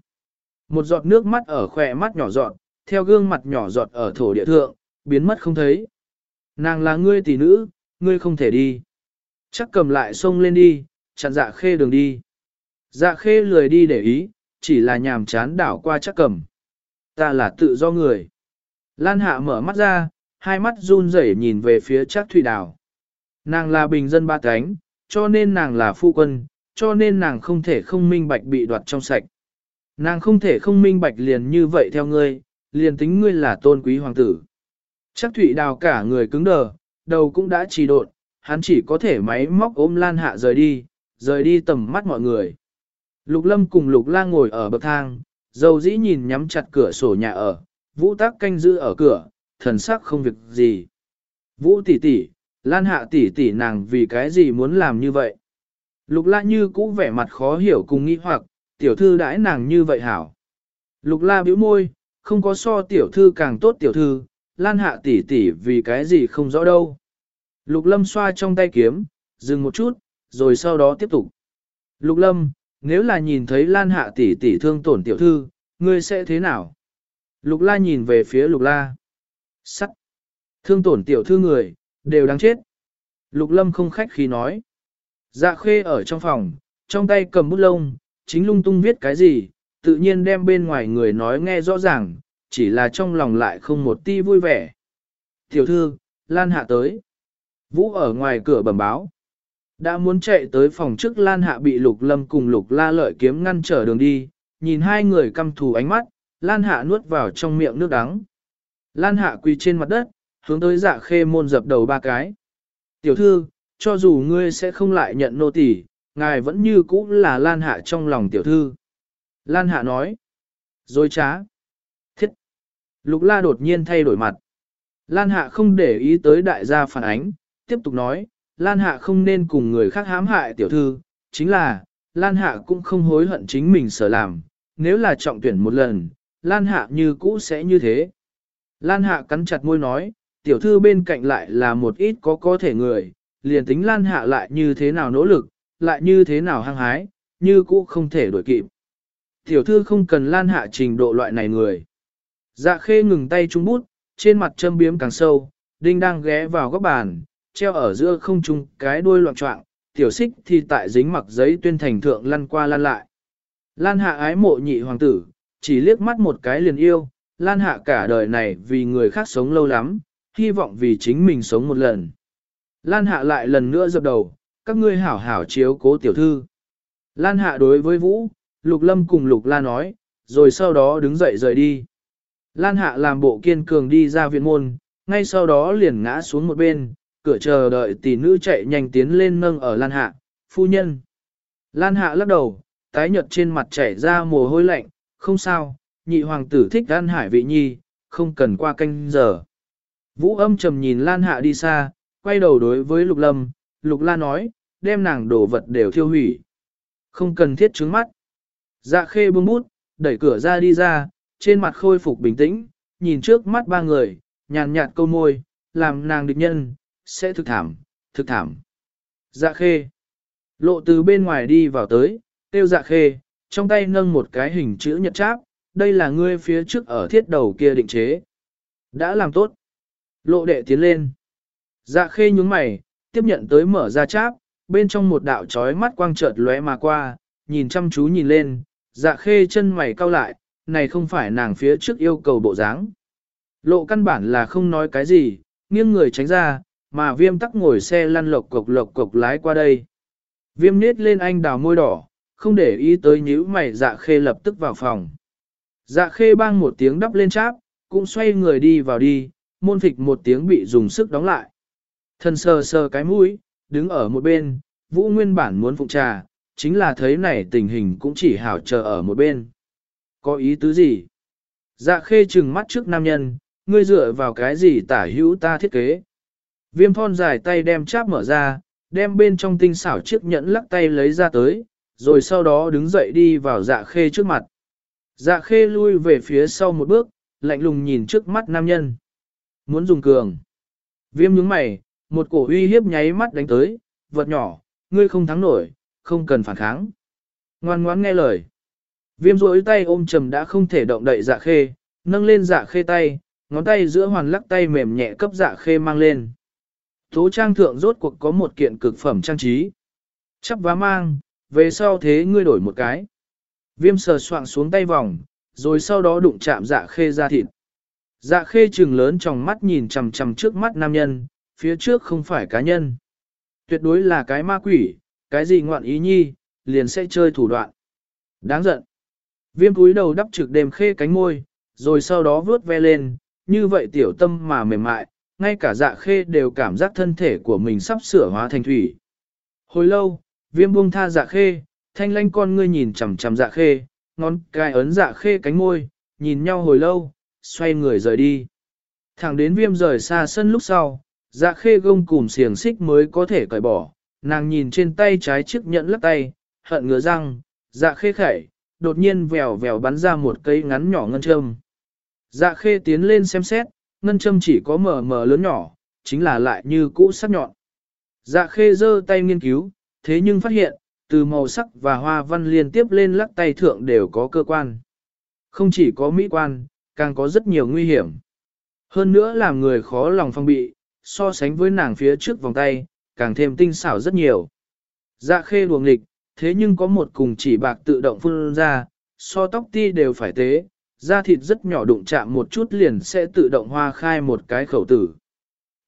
Một giọt nước mắt ở khỏe mắt nhỏ giọt, theo gương mặt nhỏ giọt ở thổ địa thượng, biến mất không thấy. Nàng là ngươi tỷ nữ, ngươi không thể đi. Chắc cầm lại xông lên đi, chặn dạ khê đường đi. Dạ khê lười đi để ý, chỉ là nhàm chán đảo qua chắc cầm. Ta là tự do người. Lan hạ mở mắt ra, hai mắt run rẩy nhìn về phía chắc thủy đảo. Nàng là bình dân ba cánh, cho nên nàng là phu quân, cho nên nàng không thể không minh bạch bị đoạt trong sạch. Nàng không thể không minh bạch liền như vậy theo ngươi, liền tính ngươi là tôn quý hoàng tử. Chắc thủy đào cả người cứng đờ, đầu cũng đã trì độn, hắn chỉ có thể máy móc ôm lan hạ rời đi, rời đi tầm mắt mọi người. Lục lâm cùng lục lang ngồi ở bậc thang, dầu dĩ nhìn nhắm chặt cửa sổ nhà ở, vũ tác canh giữ ở cửa, thần sắc không việc gì. Vũ tỷ tỷ, lan hạ tỷ tỷ nàng vì cái gì muốn làm như vậy? Lục la như cũ vẻ mặt khó hiểu cùng nghi hoặc, tiểu thư đãi nàng như vậy hảo. Lục la bĩu môi, không có so tiểu thư càng tốt tiểu thư, Lan Hạ tỷ tỷ vì cái gì không rõ đâu. Lục Lâm xoa trong tay kiếm, dừng một chút, rồi sau đó tiếp tục. Lục Lâm, nếu là nhìn thấy Lan Hạ tỷ tỷ thương tổn tiểu thư, ngươi sẽ thế nào? Lục La nhìn về phía Lục La. Sắc. Thương tổn tiểu thư người, đều đáng chết. Lục Lâm không khách khí nói. Dạ khê ở trong phòng, trong tay cầm bút lông, chính lung tung viết cái gì, tự nhiên đem bên ngoài người nói nghe rõ ràng, chỉ là trong lòng lại không một ti vui vẻ. Tiểu thư, Lan Hạ tới. Vũ ở ngoài cửa bẩm báo. Đã muốn chạy tới phòng trước Lan Hạ bị Lục Lâm cùng Lục La lợi kiếm ngăn trở đường đi, nhìn hai người căm thù ánh mắt, Lan Hạ nuốt vào trong miệng nước đắng. Lan Hạ quỳ trên mặt đất, hướng tới dạ khê môn dập đầu ba cái. Tiểu thư, cho dù ngươi sẽ không lại nhận nô tỳ, ngài vẫn như cũ là Lan Hạ trong lòng tiểu thư. Lan Hạ nói. Dối trá. Thiết. Lục la đột nhiên thay đổi mặt. Lan Hạ không để ý tới đại gia phản ánh, tiếp tục nói, Lan Hạ không nên cùng người khác hãm hại tiểu thư, chính là, Lan Hạ cũng không hối hận chính mình sở làm, nếu là trọng tuyển một lần, Lan Hạ như cũ sẽ như thế. Lan Hạ cắn chặt môi nói, tiểu thư bên cạnh lại là một ít có có thể người, liền tính Lan Hạ lại như thế nào nỗ lực, lại như thế nào hăng hái, như cũ không thể đổi kịp. Tiểu thư không cần Lan Hạ trình độ loại này người. Dạ khê ngừng tay trung bút, trên mặt châm biếm càng sâu, đinh đang ghé vào góc bàn, treo ở giữa không trung cái đuôi loạn trọng, tiểu xích thì tại dính mặc giấy tuyên thành thượng lăn qua lăn lại. Lan hạ ái mộ nhị hoàng tử, chỉ liếc mắt một cái liền yêu, Lan hạ cả đời này vì người khác sống lâu lắm, hy vọng vì chính mình sống một lần. Lan hạ lại lần nữa dập đầu, các ngươi hảo hảo chiếu cố tiểu thư. Lan hạ đối với Vũ, Lục Lâm cùng Lục La nói, rồi sau đó đứng dậy rời đi. Lan hạ làm bộ kiên cường đi ra viện môn, ngay sau đó liền ngã xuống một bên, cửa chờ đợi tỷ nữ chạy nhanh tiến lên nâng ở Lan hạ, phu nhân. Lan hạ lắc đầu, tái nhợt trên mặt chảy ra mồ hôi lạnh, không sao, nhị hoàng tử thích ăn hải vị nhi, không cần qua canh giờ. Vũ âm trầm nhìn Lan hạ đi xa, quay đầu đối với Lục Lâm, Lục La nói, đem nàng đồ vật đều thiêu hủy. Không cần thiết trứng mắt. Dạ khê buông bút, đẩy cửa ra đi ra, trên mặt khôi phục bình tĩnh, nhìn trước mắt ba người, nhàn nhạt câu môi, làm nàng địch nhân, sẽ thực thảm, thực thảm. Dạ khê. Lộ từ bên ngoài đi vào tới, tiêu dạ khê, trong tay nâng một cái hình chữ nhật cháp, đây là ngươi phía trước ở thiết đầu kia định chế. Đã làm tốt. Lộ đệ tiến lên. Dạ khê nhúng mày, tiếp nhận tới mở ra cháp, bên trong một đạo trói mắt quang chợt lóe mà qua, nhìn chăm chú nhìn lên, dạ khê chân mày cau lại, này không phải nàng phía trước yêu cầu bộ dáng. Lộ căn bản là không nói cái gì, nghiêng người tránh ra, mà viêm tắc ngồi xe lăn lộc cộc lộc cộc lái qua đây. Viêm nết lên anh đào môi đỏ, không để ý tới nhíu mày dạ khê lập tức vào phòng. Dạ khê bang một tiếng đắp lên cháp, cũng xoay người đi vào đi, môn phịch một tiếng bị dùng sức đóng lại. thần sờ sờ cái mũi, đứng ở một bên, vũ nguyên bản muốn phụng trà, chính là thấy này tình hình cũng chỉ hảo chờ ở một bên. Có ý tứ gì? Dạ khê trừng mắt trước nam nhân, ngươi dựa vào cái gì tả hữu ta thiết kế. Viêm thon dài tay đem cháp mở ra, đem bên trong tinh xảo chiếc nhẫn lắc tay lấy ra tới, rồi sau đó đứng dậy đi vào dạ khê trước mặt. Dạ khê lui về phía sau một bước, lạnh lùng nhìn trước mắt nam nhân. Muốn dùng cường. Viêm nhướng mày, một cổ uy hiếp nháy mắt đánh tới, vật nhỏ, ngươi không thắng nổi, không cần phản kháng. Ngoan ngoãn nghe lời. Viêm rối tay ôm trầm đã không thể động đậy dạ khê, nâng lên dạ khê tay, ngón tay giữa hoàn lắc tay mềm nhẹ cấp dạ khê mang lên. Tố trang thượng rốt cuộc có một kiện cực phẩm trang trí. Chắp vá mang, về sau thế ngươi đổi một cái. Viêm sờ soạng xuống tay vòng, rồi sau đó đụng chạm dạ khê ra thịt. Dạ khê trừng lớn trong mắt nhìn chằm chằm trước mắt nam nhân, phía trước không phải cá nhân. Tuyệt đối là cái ma quỷ, cái gì ngoạn ý nhi, liền sẽ chơi thủ đoạn. Đáng giận. Viêm túi đầu đắp trực đêm khê cánh môi, rồi sau đó vướt ve lên, như vậy tiểu tâm mà mềm mại, ngay cả dạ khê đều cảm giác thân thể của mình sắp sửa hóa thành thủy. Hồi lâu, viêm buông tha dạ khê, thanh lanh con ngươi nhìn chằm chằm dạ khê, ngón cái ấn dạ khê cánh môi, nhìn nhau hồi lâu, xoay người rời đi. Thẳng đến viêm rời xa sân lúc sau, dạ khê gông cùng xiềng xích mới có thể cởi bỏ, nàng nhìn trên tay trái chiếc nhẫn lắc tay, hận ngứa răng, dạ khê khẩy, đột nhiên vèo vèo bắn ra một cây ngắn nhỏ ngân châm. Dạ khê tiến lên xem xét, ngân châm chỉ có mờ mờ lớn nhỏ, chính là lại như cũ sắc nhọn. Dạ khê giơ tay nghiên cứu, thế nhưng phát hiện, từ màu sắc và hoa văn liên tiếp lên lắc tay thượng đều có cơ quan. Không chỉ có mỹ quan, càng có rất nhiều nguy hiểm. Hơn nữa làm người khó lòng phong bị, so sánh với nàng phía trước vòng tay, càng thêm tinh xảo rất nhiều. Dạ khê luồng lịch, thế nhưng có một cùng chỉ bạc tự động phun ra, so tóc ti đều phải tế, da thịt rất nhỏ đụng chạm một chút liền sẽ tự động hoa khai một cái khẩu tử.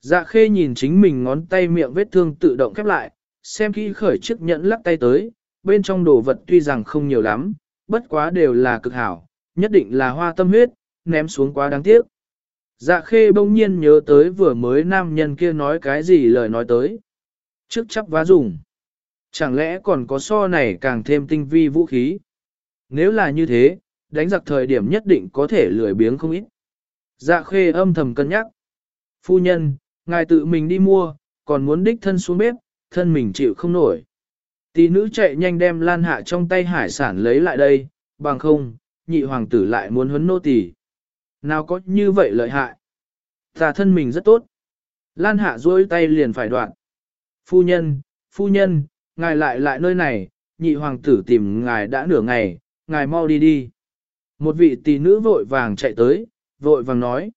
Dạ khê nhìn chính mình ngón tay miệng vết thương tự động khép lại, xem kỹ khởi chiếc nhẫn lắc tay tới, bên trong đồ vật tuy rằng không nhiều lắm, bất quá đều là cực hảo, nhất định là hoa tâm huyết, ném xuống quá đáng tiếc. Dạ khê bỗng nhiên nhớ tới vừa mới nam nhân kia nói cái gì lời nói tới. Trước chắp vá dùng. Chẳng lẽ còn có so này càng thêm tinh vi vũ khí? Nếu là như thế, đánh giặc thời điểm nhất định có thể lười biếng không ít. Dạ khê âm thầm cân nhắc. Phu nhân, ngài tự mình đi mua, còn muốn đích thân xuống bếp, thân mình chịu không nổi. Tỷ nữ chạy nhanh đem lan hạ trong tay hải sản lấy lại đây, bằng không, nhị hoàng tử lại muốn huấn nô tỳ. Nào có như vậy lợi hại. Ta thân mình rất tốt. Lan hạ duỗi tay liền phải đoạn. Phu nhân, phu nhân, ngài lại lại nơi này, nhị hoàng tử tìm ngài đã nửa ngày, ngài mau đi đi. Một vị tỷ nữ vội vàng chạy tới, vội vàng nói.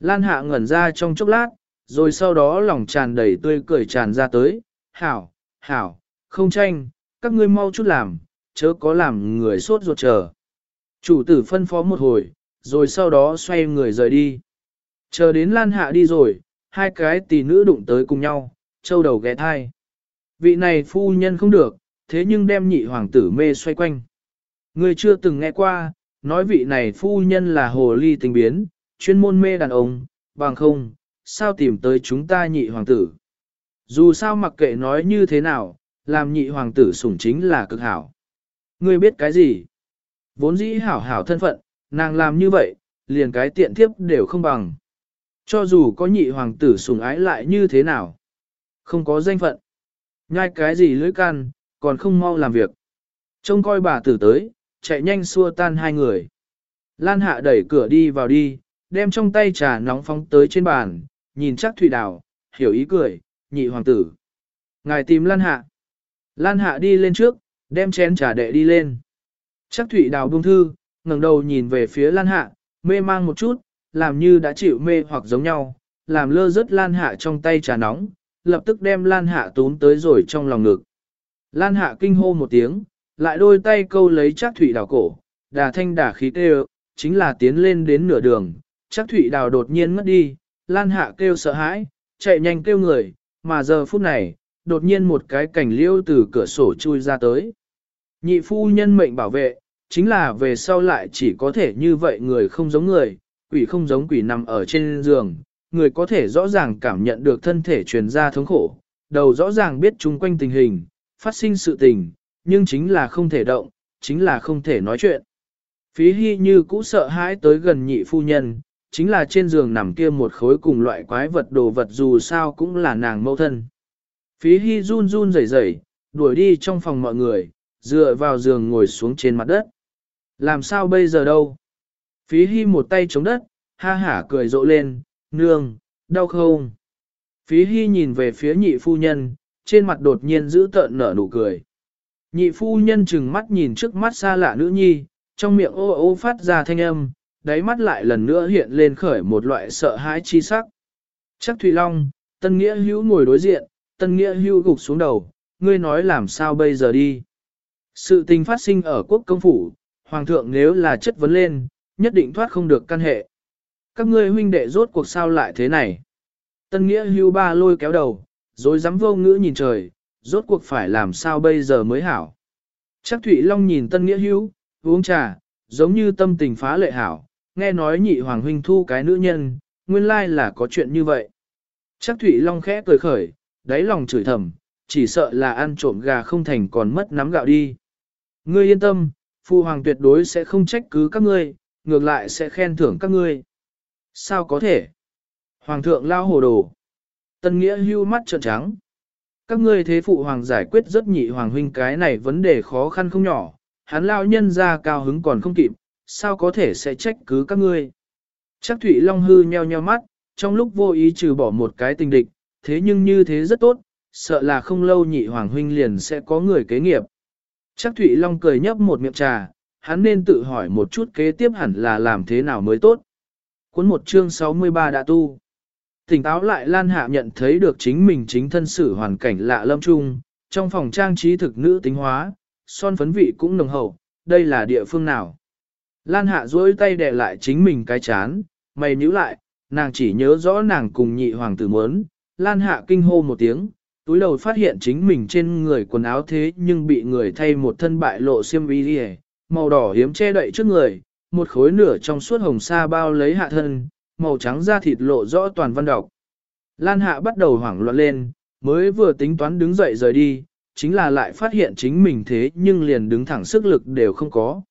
Lan hạ ngẩn ra trong chốc lát, rồi sau đó lòng tràn đầy tươi cười tràn ra tới. Hảo, hảo, không tranh, các ngươi mau chút làm, chớ có làm người sốt ruột chờ. Chủ tử phân phó một hồi, rồi sau đó xoay người rời đi. Chờ đến Lan Hạ đi rồi, hai cái tỷ nữ đụng tới cùng nhau, châu đầu ghé thai. Vị này phu nhân không được, thế nhưng đem nhị hoàng tử mê xoay quanh. Người chưa từng nghe qua, nói vị này phu nhân là hồ ly tình biến, chuyên môn mê đàn ông, bằng không, sao tìm tới chúng ta nhị hoàng tử. Dù sao mặc kệ nói như thế nào, làm nhị hoàng tử sủng chính là cực hảo. Ngươi biết cái gì? Vốn dĩ hảo hảo thân phận, nàng làm như vậy, liền cái tiện thiếp đều không bằng. Cho dù có nhị hoàng tử sủng ái lại như thế nào. Không có danh phận. Nhai cái gì lưỡi can, còn không mau làm việc. Trông coi bà tử tới, chạy nhanh xua tan hai người. Lan hạ đẩy cửa đi vào đi, đem trong tay trà nóng phóng tới trên bàn, nhìn chắc thủy đào, hiểu ý cười, nhị hoàng tử. Ngài tìm Lan hạ. Lan hạ đi lên trước, đem chén trà đệ đi lên. Chắc thủy đào buông thư, ngẩng đầu nhìn về phía Lan hạ, mê mang một chút, làm như đã chịu mê hoặc giống nhau, làm lơ rớt Lan hạ trong tay trà nóng, lập tức đem Lan hạ tốn tới rồi trong lòng ngực. Lan hạ kinh hô một tiếng, lại đôi tay câu lấy chắc thủy đào cổ, đà thanh đà khí kêu, chính là tiến lên đến nửa đường, chắc thủy đào đột nhiên mất đi, Lan hạ kêu sợ hãi, chạy nhanh kêu người, mà giờ phút này, đột nhiên một cái cảnh liêu từ cửa sổ chui ra tới. Nhị phu nhân mệnh bảo vệ, chính là về sau lại chỉ có thể như vậy người không giống người, quỷ không giống quỷ nằm ở trên giường, người có thể rõ ràng cảm nhận được thân thể truyền ra thống khổ, đầu rõ ràng biết chung quanh tình hình, phát sinh sự tình, nhưng chính là không thể động, chính là không thể nói chuyện. Phí hy như cũ sợ hãi tới gần nhị phu nhân, chính là trên giường nằm kia một khối cùng loại quái vật đồ vật dù sao cũng là nàng mâu thân. Phí hy run run rẩy rẩy, đuổi đi trong phòng mọi người, dựa vào giường ngồi xuống trên mặt đất. Làm sao bây giờ đâu? Phí hy một tay chống đất, ha hả cười rộ lên, nương, đau không? Phí hy nhìn về phía nhị phu nhân, trên mặt đột nhiên giữ tợn nở nụ cười. Nhị phu nhân chừng mắt nhìn trước mắt xa lạ nữ nhi, trong miệng ô ô phát ra thanh âm, đáy mắt lại lần nữa hiện lên khởi một loại sợ hãi chi sắc. Chắc Thủy Long, Tân Nghĩa Hữu ngồi đối diện, Tân Nghĩa Hữu gục xuống đầu, ngươi nói làm sao bây giờ đi. Sự tình phát sinh ở quốc công phủ, Hoàng thượng nếu là chất vấn lên, nhất định thoát không được căn hệ. Các ngươi huynh đệ rốt cuộc sao lại thế này. Tân Nghĩa Hưu ba lôi kéo đầu, rồi dám vô ngữ nhìn trời, rốt cuộc phải làm sao bây giờ mới hảo. Chắc Thụy Long nhìn Tân Nghĩa Hữu uống trà, giống như tâm tình phá lệ hảo, nghe nói nhị hoàng huynh thu cái nữ nhân, nguyên lai là có chuyện như vậy. Chắc Thụy Long khẽ cười khởi, đáy lòng chửi thầm, chỉ sợ là ăn trộm gà không thành còn mất nắm gạo đi. Ngươi yên tâm, phu hoàng tuyệt đối sẽ không trách cứ các ngươi, ngược lại sẽ khen thưởng các ngươi. Sao có thể? Hoàng thượng lao hồ đồ. Tân nghĩa hưu mắt trợn trắng. Các ngươi thế phụ hoàng giải quyết rất nhị hoàng huynh cái này vấn đề khó khăn không nhỏ, hắn lao nhân ra cao hứng còn không kịp, sao có thể sẽ trách cứ các ngươi. Chắc Thụy Long hư nheo nheo mắt, trong lúc vô ý trừ bỏ một cái tình địch, thế nhưng như thế rất tốt, sợ là không lâu nhị hoàng huynh liền sẽ có người kế nghiệp. Chắc Thụy Long cười nhấp một miệng trà, hắn nên tự hỏi một chút kế tiếp hẳn là làm thế nào mới tốt. Cuốn một chương 63 đã tu. Tỉnh táo lại Lan Hạ nhận thấy được chính mình chính thân xử hoàn cảnh lạ lâm trung, trong phòng trang trí thực nữ tính hóa, son phấn vị cũng nồng hậu, đây là địa phương nào. Lan Hạ duỗi tay đè lại chính mình cái chán, mày nhíu lại, nàng chỉ nhớ rõ nàng cùng nhị hoàng tử muốn, Lan Hạ kinh hô một tiếng, túi đầu phát hiện chính mình trên người quần áo thế nhưng bị người thay một thân bại lộ xiêm y đi màu đỏ hiếm che đậy trước người, một khối nửa trong suốt hồng sa bao lấy hạ thân, màu trắng da thịt lộ rõ toàn văn đọc. Lan Hạ bắt đầu hoảng loạn lên, mới vừa tính toán đứng dậy rời đi, chính là lại phát hiện chính mình thế nhưng liền đứng thẳng sức lực đều không có.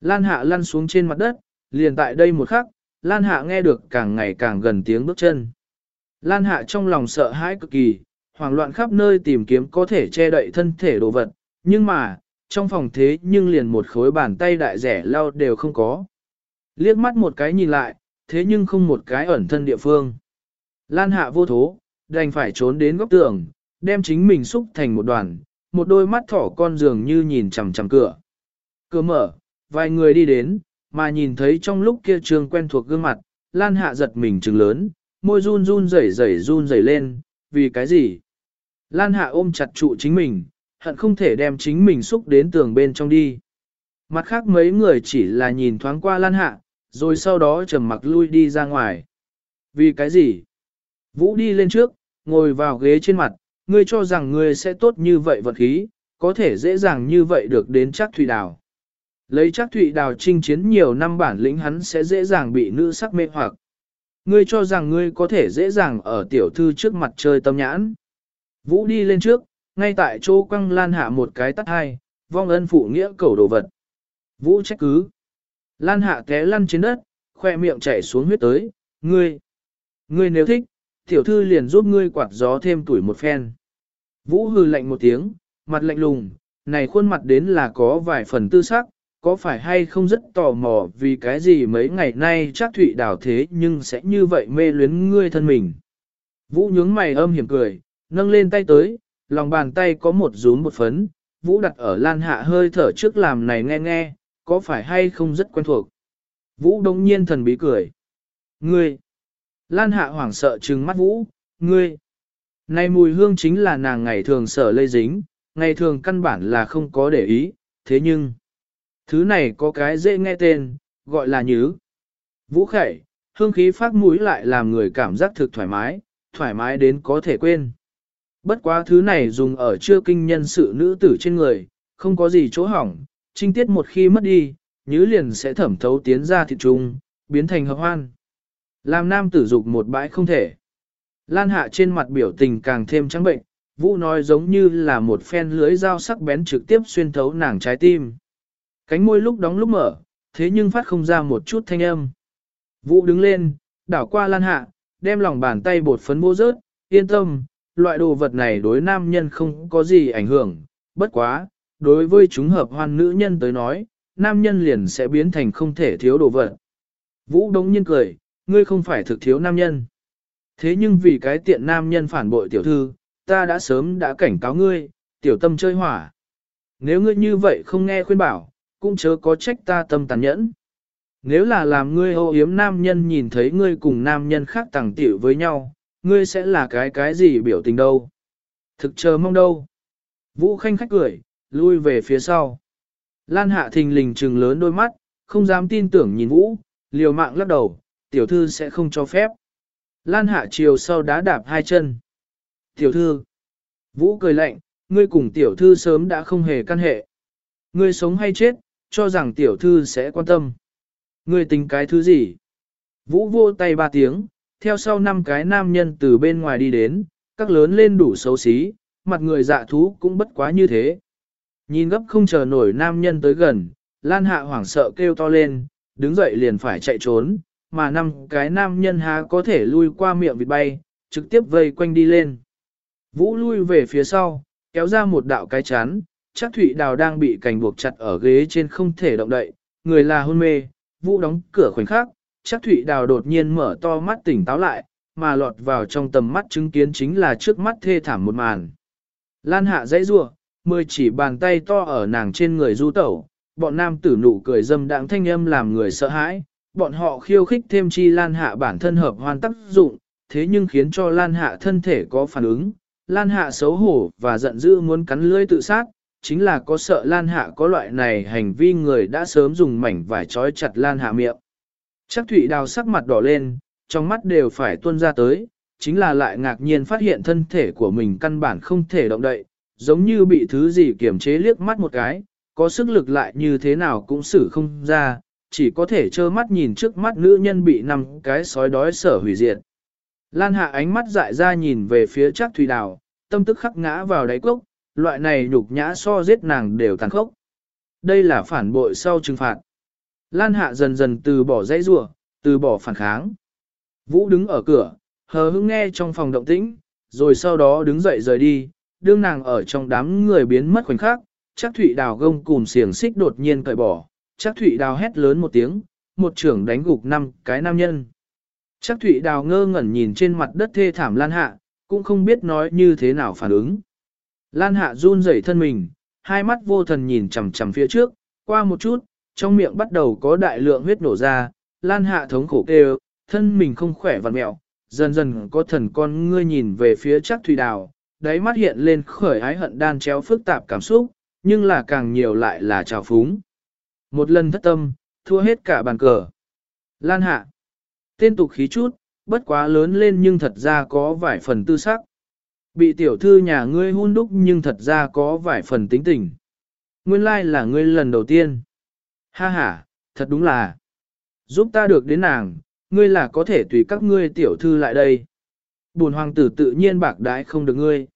Lan Hạ lăn xuống trên mặt đất, liền tại đây một khắc, Lan Hạ nghe được càng ngày càng gần tiếng bước chân. Lan Hạ trong lòng sợ hãi cực kỳ, hoảng loạn khắp nơi tìm kiếm có thể che đậy thân thể đồ vật, nhưng mà, trong phòng thế nhưng liền một khối bàn tay đại rẻ lau đều không có. Liếc mắt một cái nhìn lại, thế nhưng không một cái ẩn thân địa phương. Lan Hạ vô thố, đành phải trốn đến góc tường, đem chính mình xúc thành một đoàn, một đôi mắt thỏ con dường như nhìn chằm chằm cửa. Cửa mở, vài người đi đến, mà nhìn thấy trong lúc kia trường quen thuộc gương mặt, Lan Hạ giật mình trừng lớn, môi run run rẩy rẩy run rẩy lên, vì cái gì? Lan Hạ ôm chặt trụ chính mình, hận không thể đem chính mình xúc đến tường bên trong đi. Mặt khác mấy người chỉ là nhìn thoáng qua Lan Hạ, rồi sau đó trầm mặc lui đi ra ngoài. Vì cái gì? Vũ đi lên trước, ngồi vào ghế trên mặt, ngươi cho rằng ngươi sẽ tốt như vậy vật khí, có thể dễ dàng như vậy được đến chắc thủy đào. Lấy chắc thủy đào chinh chiến nhiều năm bản lĩnh hắn sẽ dễ dàng bị nữ sắc mê hoặc. Ngươi cho rằng ngươi có thể dễ dàng ở tiểu thư trước mặt chơi tâm nhãn. Vũ đi lên trước, ngay tại chỗ quăng lan hạ một cái tắt hai, vong ân phụ nghĩa cầu đồ vật. Vũ trách cứ. Lan hạ té lăn trên đất, khoe miệng chảy xuống huyết tới, ngươi. Ngươi nếu thích, tiểu thư liền giúp ngươi quạt gió thêm tuổi một phen. Vũ hừ lạnh một tiếng, mặt lạnh lùng, này khuôn mặt đến là có vài phần tư sắc, có phải hay không rất tò mò vì cái gì mấy ngày nay chắc thụy đảo thế nhưng sẽ như vậy mê luyến ngươi thân mình. Vũ nhướng mày âm hiểm cười, nâng lên tay tới, lòng bàn tay có một rúm một phấn, Vũ đặt ở lan hạ hơi thở trước làm này nghe nghe, có phải hay không rất quen thuộc. Vũ đông nhiên thần bí cười. Ngươi! Lan hạ hoảng sợ trừng mắt Vũ, ngươi! Này mùi hương chính là nàng ngày thường sở lây dính, ngày thường căn bản là không có để ý, thế nhưng... Thứ này có cái dễ nghe tên, gọi là nhứ. Vũ khẩy, hương khí phát mũi lại làm người cảm giác thực thoải mái, thoải mái đến có thể quên. Bất quá thứ này dùng ở chưa kinh nhân sự nữ tử trên người, không có gì chỗ hỏng, trinh tiết một khi mất đi, nhứ liền sẽ thẩm thấu tiến ra thịt trung, biến thành hợp hoan. Làm nam tử dục một bãi không thể. Lan hạ trên mặt biểu tình càng thêm trắng bệnh, Vũ nói giống như là một phen lưới dao sắc bén trực tiếp xuyên thấu nàng trái tim. Cánh môi lúc đóng lúc mở, thế nhưng phát không ra một chút thanh âm. Vũ đứng lên, đảo qua lan hạ, đem lòng bàn tay bột phấn bố rớt, yên tâm, loại đồ vật này đối nam nhân không có gì ảnh hưởng, bất quá, đối với chúng hợp hoan nữ nhân tới nói, nam nhân liền sẽ biến thành không thể thiếu đồ vật. Vũ đống nhiên cười, ngươi không phải thực thiếu nam nhân. Thế nhưng vì cái tiện nam nhân phản bội tiểu thư, ta đã sớm đã cảnh cáo ngươi, tiểu tâm chơi hỏa. Nếu ngươi như vậy không nghe khuyên bảo, cũng chớ có trách ta tâm tàn nhẫn. Nếu là làm ngươi hô hiếm nam nhân nhìn thấy ngươi cùng nam nhân khác tàng tiểu với nhau, ngươi sẽ là cái cái gì biểu tình đâu? Thực chờ mong đâu? Vũ khanh khách cười, lui về phía sau. Lan hạ thình lình trừng lớn đôi mắt, không dám tin tưởng nhìn Vũ, liều mạng lắc đầu, tiểu thư sẽ không cho phép. Lan hạ chiều sau đá đạp hai chân. Tiểu thư. Vũ cười lạnh, ngươi cùng tiểu thư sớm đã không hề căn hệ. Ngươi sống hay chết, cho rằng tiểu thư sẽ quan tâm. Ngươi tính cái thứ gì? Vũ vô tay ba tiếng, theo sau năm cái nam nhân từ bên ngoài đi đến, các lớn lên đủ xấu xí, mặt người dạ thú cũng bất quá như thế. Nhìn gấp không chờ nổi nam nhân tới gần, Lan Hạ hoảng sợ kêu to lên, đứng dậy liền phải chạy trốn, mà năm cái nam nhân há có thể lui qua miệng vịt bay, trực tiếp vây quanh đi lên. Vũ lui về phía sau, kéo ra một đạo cái chán, chắc Thụy Đào đang bị cành buộc chặt ở ghế trên không thể động đậy, người là hôn mê, Vũ đóng cửa khoảnh khắc, chắc Thụy Đào đột nhiên mở to mắt tỉnh táo lại, mà lọt vào trong tầm mắt chứng kiến chính là trước mắt thê thảm một màn. Lan hạ dãy rua, mười chỉ bàn tay to ở nàng trên người du tẩu, bọn nam tử nụ cười dâm đãng thanh âm làm người sợ hãi, bọn họ khiêu khích thêm chi Lan hạ bản thân hợp hoàn tác dụng, thế nhưng khiến cho Lan hạ thân thể có phản ứng, Lan hạ xấu hổ và giận dữ muốn cắn lưỡi tự sát, chính là có sợ Lan hạ có loại này hành vi người đã sớm dùng mảnh vải trói chặt Lan hạ miệng. Chắc Thụy Đào sắc mặt đỏ lên, trong mắt đều phải tuôn ra tới, chính là lại ngạc nhiên phát hiện thân thể của mình căn bản không thể động đậy, giống như bị thứ gì kiểm chế liếc mắt một cái, có sức lực lại như thế nào cũng xử không ra, chỉ có thể trơ mắt nhìn trước mắt nữ nhân bị năm cái sói đói sở hủy diệt. Lan hạ ánh mắt dại ra nhìn về phía chắc thủy đào, tâm tức khắc ngã vào đáy cốc, loại này nhục nhã so giết nàng đều tàn khốc. Đây là phản bội sau trừng phạt. Lan hạ dần dần từ bỏ dãy rủa, từ bỏ phản kháng. Vũ đứng ở cửa, hờ hững nghe trong phòng động tĩnh, rồi sau đó đứng dậy rời đi, đương nàng ở trong đám người biến mất khoảnh khắc, chắc thụy đào gông cùng xiềng xích đột nhiên cởi bỏ, chắc thụy đào hét lớn một tiếng, một trưởng đánh gục năm cái nam nhân. Chắc thụy đào ngơ ngẩn nhìn trên mặt đất thê thảm Lan Hạ, cũng không biết nói như thế nào phản ứng. Lan Hạ run rẩy thân mình, hai mắt vô thần nhìn chằm chằm phía trước, qua một chút, trong miệng bắt đầu có đại lượng huyết nổ ra, Lan Hạ thống khổ kêu, thân mình không khỏe vặn mẹo, dần dần có thần con ngươi nhìn về phía chắc thủy đào, đáy mắt hiện lên khởi ái hận đan chéo phức tạp cảm xúc, nhưng là càng nhiều lại là trào phúng. Một lần thất tâm, thua hết cả bàn cờ. Lan hạ. Tên tục khí chút, bất quá lớn lên nhưng thật ra có vài phần tư sắc. Bị tiểu thư nhà ngươi hôn đúc nhưng thật ra có vài phần tính tình. Nguyên lai là ngươi lần đầu tiên. Ha ha, thật đúng là. Giúp ta được đến nàng, ngươi là có thể tùy các ngươi tiểu thư lại đây. Bùn hoàng tử tự nhiên bạc đái không được ngươi.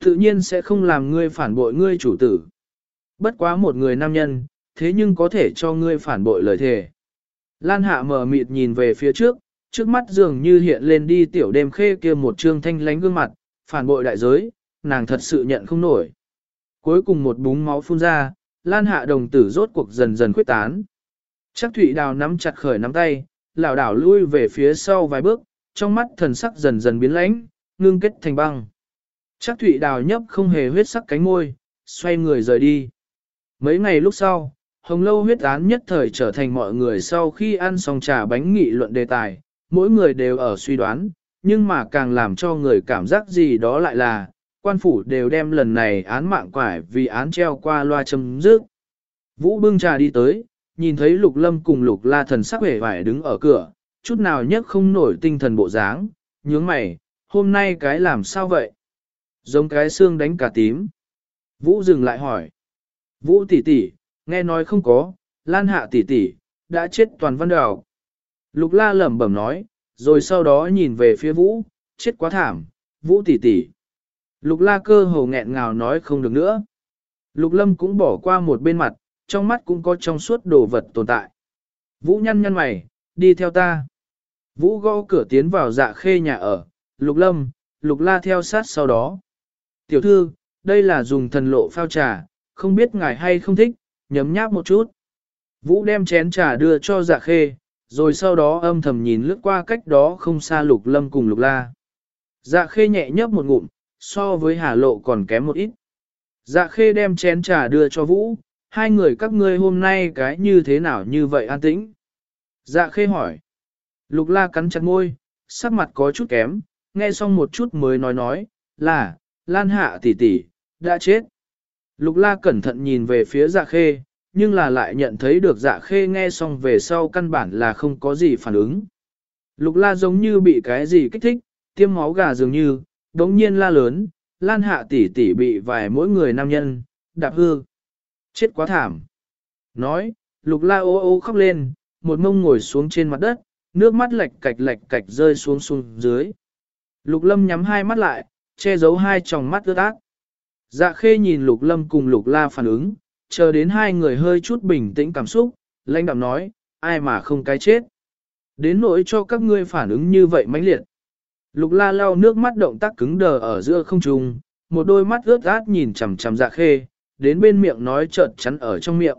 Tự nhiên sẽ không làm ngươi phản bội ngươi chủ tử. Bất quá một người nam nhân, thế nhưng có thể cho ngươi phản bội lời thề. Lan hạ mở mịt nhìn về phía trước, trước mắt dường như hiện lên đi tiểu đêm khê kia một trương thanh lánh gương mặt, phản bội đại giới, nàng thật sự nhận không nổi. Cuối cùng một búng máu phun ra, Lan hạ đồng tử rốt cuộc dần dần khuyết tán. Chắc Thụy Đào nắm chặt khởi nắm tay, lảo đảo lui về phía sau vài bước, trong mắt thần sắc dần dần biến lãnh, ngưng kết thành băng. Chắc Thụy Đào nhấp không hề huyết sắc cánh môi, xoay người rời đi. Mấy ngày lúc sau, Hồng Lâu huyết án nhất thời trở thành mọi người sau khi ăn xong trà bánh nghị luận đề tài, mỗi người đều ở suy đoán, nhưng mà càng làm cho người cảm giác gì đó lại là, quan phủ đều đem lần này án mạng quải vì án treo qua loa chấm dứt. Vũ bưng trà đi tới, nhìn thấy Lục Lâm cùng Lục La thần sắc vẻ vải đứng ở cửa, chút nào nhất không nổi tinh thần bộ dáng, nhướng mày, hôm nay cái làm sao vậy? Giống cái xương đánh cả tím. Vũ dừng lại hỏi. Vũ tỷ tỷ, nghe nói không có, Lan Hạ tỷ tỷ, đã chết toàn văn đảo. Lục la lẩm bẩm nói, rồi sau đó nhìn về phía Vũ, chết quá thảm, Vũ tỷ tỷ. Lục la cơ hồ nghẹn ngào nói không được nữa. Lục lâm cũng bỏ qua một bên mặt, trong mắt cũng có trong suốt đồ vật tồn tại. Vũ nhăn nhăn mày, đi theo ta. Vũ gõ cửa tiến vào dạ khê nhà ở, lục lâm, lục la theo sát sau đó. Tiểu thư, đây là dùng thần lộ phao trà, không biết ngài hay không thích, nhấm nháp một chút. Vũ đem chén trà đưa cho dạ khê, rồi sau đó âm thầm nhìn lướt qua cách đó không xa lục lâm cùng lục la. Dạ khê nhẹ nhấp một ngụm, so với hà lộ còn kém một ít. Dạ khê đem chén trà đưa cho Vũ, hai người các ngươi hôm nay cái như thế nào như vậy an tĩnh. Dạ khê hỏi. Lục la cắn chặt môi, sắc mặt có chút kém, nghe xong một chút mới nói nói, là, Lan Hạ tỷ tỷ, đã chết. Lục la cẩn thận nhìn về phía dạ khê, nhưng là lại nhận thấy được dạ khê nghe xong về sau căn bản là không có gì phản ứng. Lục la giống như bị cái gì kích thích, tiêm máu gà dường như, đống nhiên la lớn, lan hạ tỷ tỷ bị vài mỗi người nam nhân, đạp hư. Chết quá thảm. Nói, lục la ô ô khóc lên, một mông ngồi xuống trên mặt đất, nước mắt lệch cạch lệch cạch rơi xuống xuống dưới. Lục lâm nhắm hai mắt lại, che giấu hai tròng mắt ướt ác. Dạ khê nhìn lục lâm cùng lục la phản ứng, chờ đến hai người hơi chút bình tĩnh cảm xúc, lãnh đạm nói, ai mà không cái chết. Đến nỗi cho các ngươi phản ứng như vậy mãnh liệt. Lục la lau nước mắt động tác cứng đờ ở giữa không trung, một đôi mắt ướt át nhìn chằm chằm dạ khê, đến bên miệng nói trợn chắn ở trong miệng.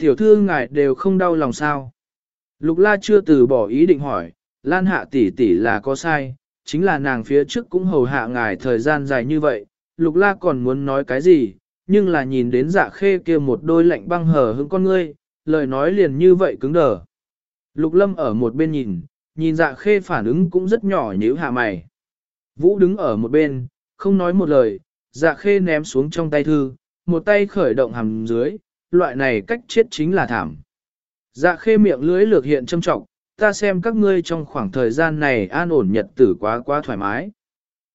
Tiểu thư ngài đều không đau lòng sao. Lục la chưa từ bỏ ý định hỏi, Lan hạ tỷ tỷ là có sai, chính là nàng phía trước cũng hầu hạ ngài thời gian dài như vậy, lục la còn muốn nói cái gì, nhưng là nhìn đến dạ khê kia một đôi lạnh băng hở hững con ngươi, lời nói liền như vậy cứng đờ. Lục lâm ở một bên nhìn, nhìn dạ khê phản ứng cũng rất nhỏ nhíu hạ mày. Vũ đứng ở một bên, không nói một lời, dạ khê ném xuống trong tay thư, một tay khởi động hầm dưới, loại này cách chết chính là thảm. Dạ khê miệng lưới lược hiện châm trọng, ta xem các ngươi trong khoảng thời gian này an ổn nhật tử quá quá thoải mái.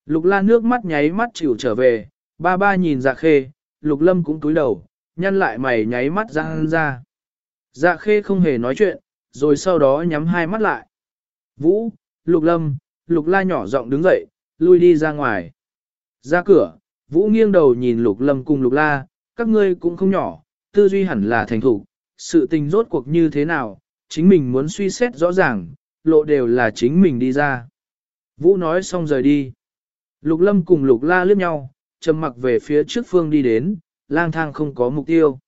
Lục la nước mắt nháy mắt chịu trở về, ba ba nhìn dạ khê, lục lâm cũng cúi đầu, nhăn lại mày nháy mắt ra ra. Dạ khê không hề nói chuyện, rồi sau đó nhắm hai mắt lại. Vũ, lục lâm, lục la nhỏ giọng đứng dậy, lui đi ra ngoài. Ra cửa, Vũ nghiêng đầu nhìn lục lâm cùng lục la, các ngươi cũng không nhỏ, tư duy hẳn là thành thủ, sự tình rốt cuộc như thế nào, chính mình muốn suy xét rõ ràng, lộ đều là chính mình đi ra. Vũ nói xong rời đi. Lục lâm cùng lục la liếc nhau, trầm mặc về phía trước phương đi đến, lang thang không có mục tiêu.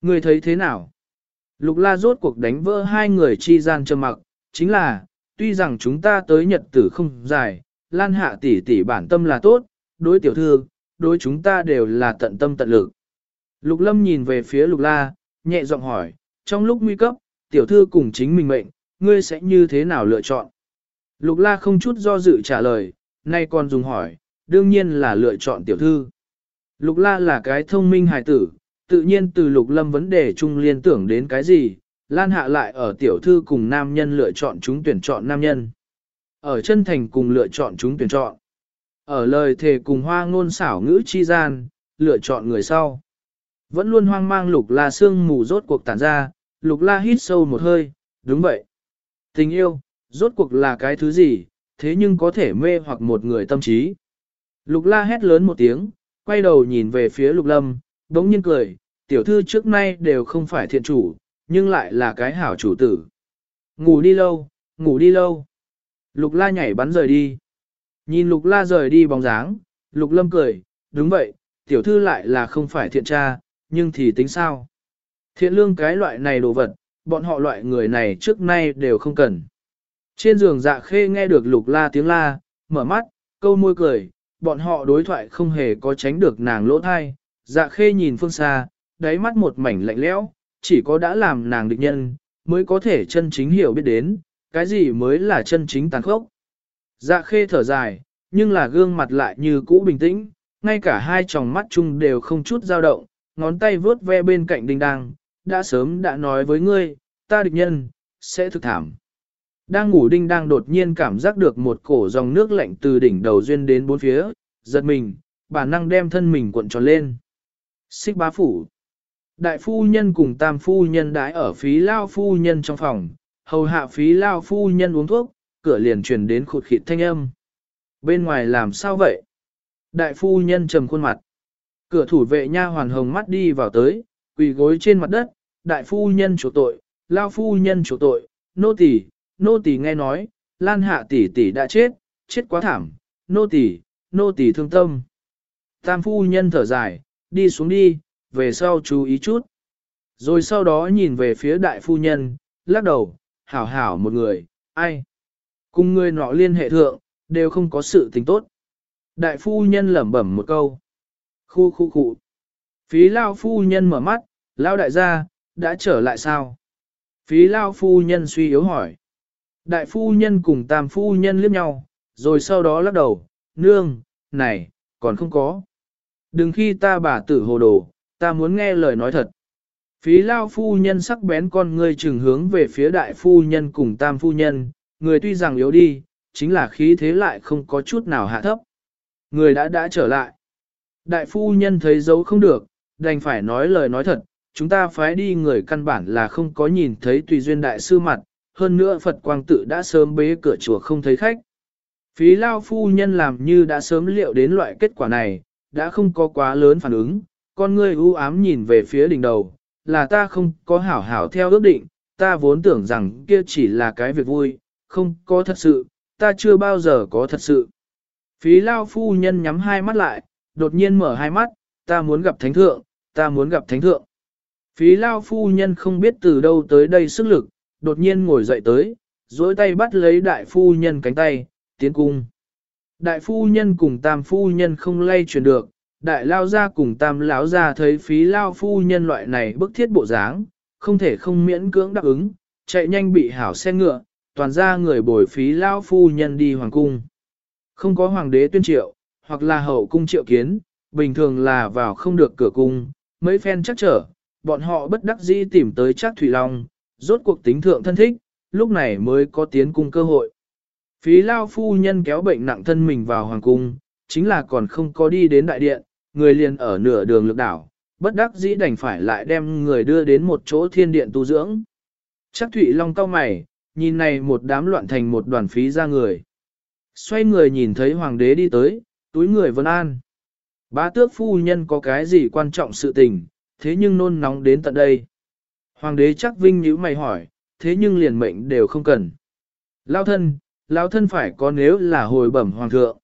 Người thấy thế nào? Lục la rốt cuộc đánh vỡ hai người chi gian trầm mặc, chính là, tuy rằng chúng ta tới nhật tử không dài, lan hạ tỷ tỷ bản tâm là tốt, đối tiểu thư, đối chúng ta đều là tận tâm tận lực. Lục lâm nhìn về phía lục la, nhẹ giọng hỏi, trong lúc nguy cấp, tiểu thư cùng chính mình mệnh, ngươi sẽ như thế nào lựa chọn? Lục la không chút do dự trả lời, nay còn dùng hỏi, đương nhiên là lựa chọn tiểu thư. Lục la là cái thông minh hài tử, tự nhiên từ lục lâm vấn đề chung liên tưởng đến cái gì, lan hạ lại ở tiểu thư cùng nam nhân lựa chọn chúng tuyển chọn nam nhân. Ở chân thành cùng lựa chọn chúng tuyển chọn. Ở lời thề cùng hoa ngôn xảo ngữ chi gian, lựa chọn người sau. Vẫn luôn hoang mang lục la sương mù rốt cuộc tản ra, lục la hít sâu một hơi, đúng vậy. Tình yêu, rốt cuộc là cái thứ gì, thế nhưng có thể mê hoặc một người tâm trí. Lục la hét lớn một tiếng, quay đầu nhìn về phía lục lâm, đống nhiên cười, tiểu thư trước nay đều không phải thiện chủ, nhưng lại là cái hảo chủ tử. Ngủ đi lâu, ngủ đi lâu. Lục la nhảy bắn rời đi. Nhìn lục la rời đi bóng dáng, lục lâm cười, đúng vậy, tiểu thư lại là không phải thiện tra, nhưng thì tính sao? Thiện lương cái loại này đồ vật, bọn họ loại người này trước nay đều không cần. Trên giường dạ khê nghe được lục la tiếng la, mở mắt, câu môi cười, bọn họ đối thoại không hề có tránh được nàng lỗ thai. Dạ khê nhìn phương xa, đáy mắt một mảnh lạnh lẽo, chỉ có đã làm nàng địch nhân, mới có thể chân chính hiểu biết đến, cái gì mới là chân chính tàn khốc. Dạ khê thở dài, nhưng là gương mặt lại như cũ bình tĩnh, ngay cả hai tròng mắt chung đều không chút dao động, ngón tay vướt ve bên cạnh đình đang, đã sớm đã nói với ngươi, ta địch nhân, sẽ thực thảm. Đang ngủ đinh đang đột nhiên cảm giác được một cổ dòng nước lạnh từ đỉnh đầu duyên đến bốn phía, giật mình, bản năng đem thân mình cuộn tròn lên. Xích bá phủ. Đại phu nhân cùng tam phu nhân đãi ở phí lao phu nhân trong phòng, hầu hạ phí lao phu nhân uống thuốc, cửa liền truyền đến khụt khịt thanh âm. Bên ngoài làm sao vậy? Đại phu nhân trầm khuôn mặt. Cửa thủ vệ nha hoàn hồng mắt đi vào tới, quỳ gối trên mặt đất, đại phu nhân chủ tội, lao phu nhân chủ tội, nô tỳ, nô tỳ nghe nói, lan hạ tỷ tỷ đã chết, chết quá thảm, nô tỳ, nô tỳ thương tâm. Tam phu nhân thở dài, đi xuống đi, về sau chú ý chút. Rồi sau đó nhìn về phía đại phu nhân, lắc đầu, hảo hảo một người, ai? Cùng người nọ liên hệ thượng, đều không có sự tình tốt. Đại phu nhân lẩm bẩm một câu. Khu khu khu. Phí lao phu nhân mở mắt, lao đại gia, đã trở lại sao? Phí lao phu nhân suy yếu hỏi. Đại phu nhân cùng tam phu nhân liếc nhau, rồi sau đó lắc đầu, nương, này, còn không có. Đừng khi ta bà tử hồ đồ, ta muốn nghe lời nói thật. Phí lao phu nhân sắc bén con ngươi trừng hướng về phía đại phu nhân cùng tam phu nhân, người tuy rằng yếu đi, chính là khí thế lại không có chút nào hạ thấp. Người đã đã trở lại. Đại phu nhân thấy dấu không được, đành phải nói lời nói thật, chúng ta phái đi người căn bản là không có nhìn thấy tùy duyên đại sư mặt, hơn nữa Phật quang tự đã sớm bế cửa chùa không thấy khách. Phí lao phu nhân làm như đã sớm liệu đến loại kết quả này, đã không có quá lớn phản ứng, con ngươi u ám nhìn về phía đỉnh đầu, là ta không có hảo hảo theo ước định, ta vốn tưởng rằng kia chỉ là cái việc vui, không có thật sự, ta chưa bao giờ có thật sự. Phí lao phu nhân nhắm hai mắt lại, đột nhiên mở hai mắt, ta muốn gặp thánh thượng, ta muốn gặp thánh thượng. Phí lao phu nhân không biết từ đâu tới đây sức lực, đột nhiên ngồi dậy tới, dối tay bắt lấy đại phu nhân cánh tay, tiến cung. Đại phu nhân cùng tam phu nhân không lay chuyển được, đại lao ra cùng tam lão ra thấy phí lao phu nhân loại này bức thiết bộ dáng, không thể không miễn cưỡng đáp ứng, chạy nhanh bị hảo xe ngựa, toàn ra người bồi phí lao phu nhân đi hoàng cung. Không có hoàng đế tuyên triệu, hoặc là hậu cung triệu kiến, bình thường là vào không được cửa cung, mấy phen chắc trở, bọn họ bất đắc dĩ tìm tới chắc Thủy Long, rốt cuộc tính thượng thân thích, lúc này mới có tiến cung cơ hội. Phí lao phu nhân kéo bệnh nặng thân mình vào hoàng cung, chính là còn không có đi đến đại điện, người liền ở nửa đường lực đảo, bất đắc dĩ đành phải lại đem người đưa đến một chỗ thiên điện tu dưỡng. Chắc Thụy Long cao mày, nhìn này một đám loạn thành một đoàn phí ra người. Xoay người nhìn thấy hoàng đế đi tới, túi người vân an. Bá tước phu nhân có cái gì quan trọng sự tình, thế nhưng nôn nóng đến tận đây. Hoàng đế chắc vinh nhữ mày hỏi, thế nhưng liền mệnh đều không cần. Lao thân, lao thân phải có nếu là hồi bẩm hoàng thượng.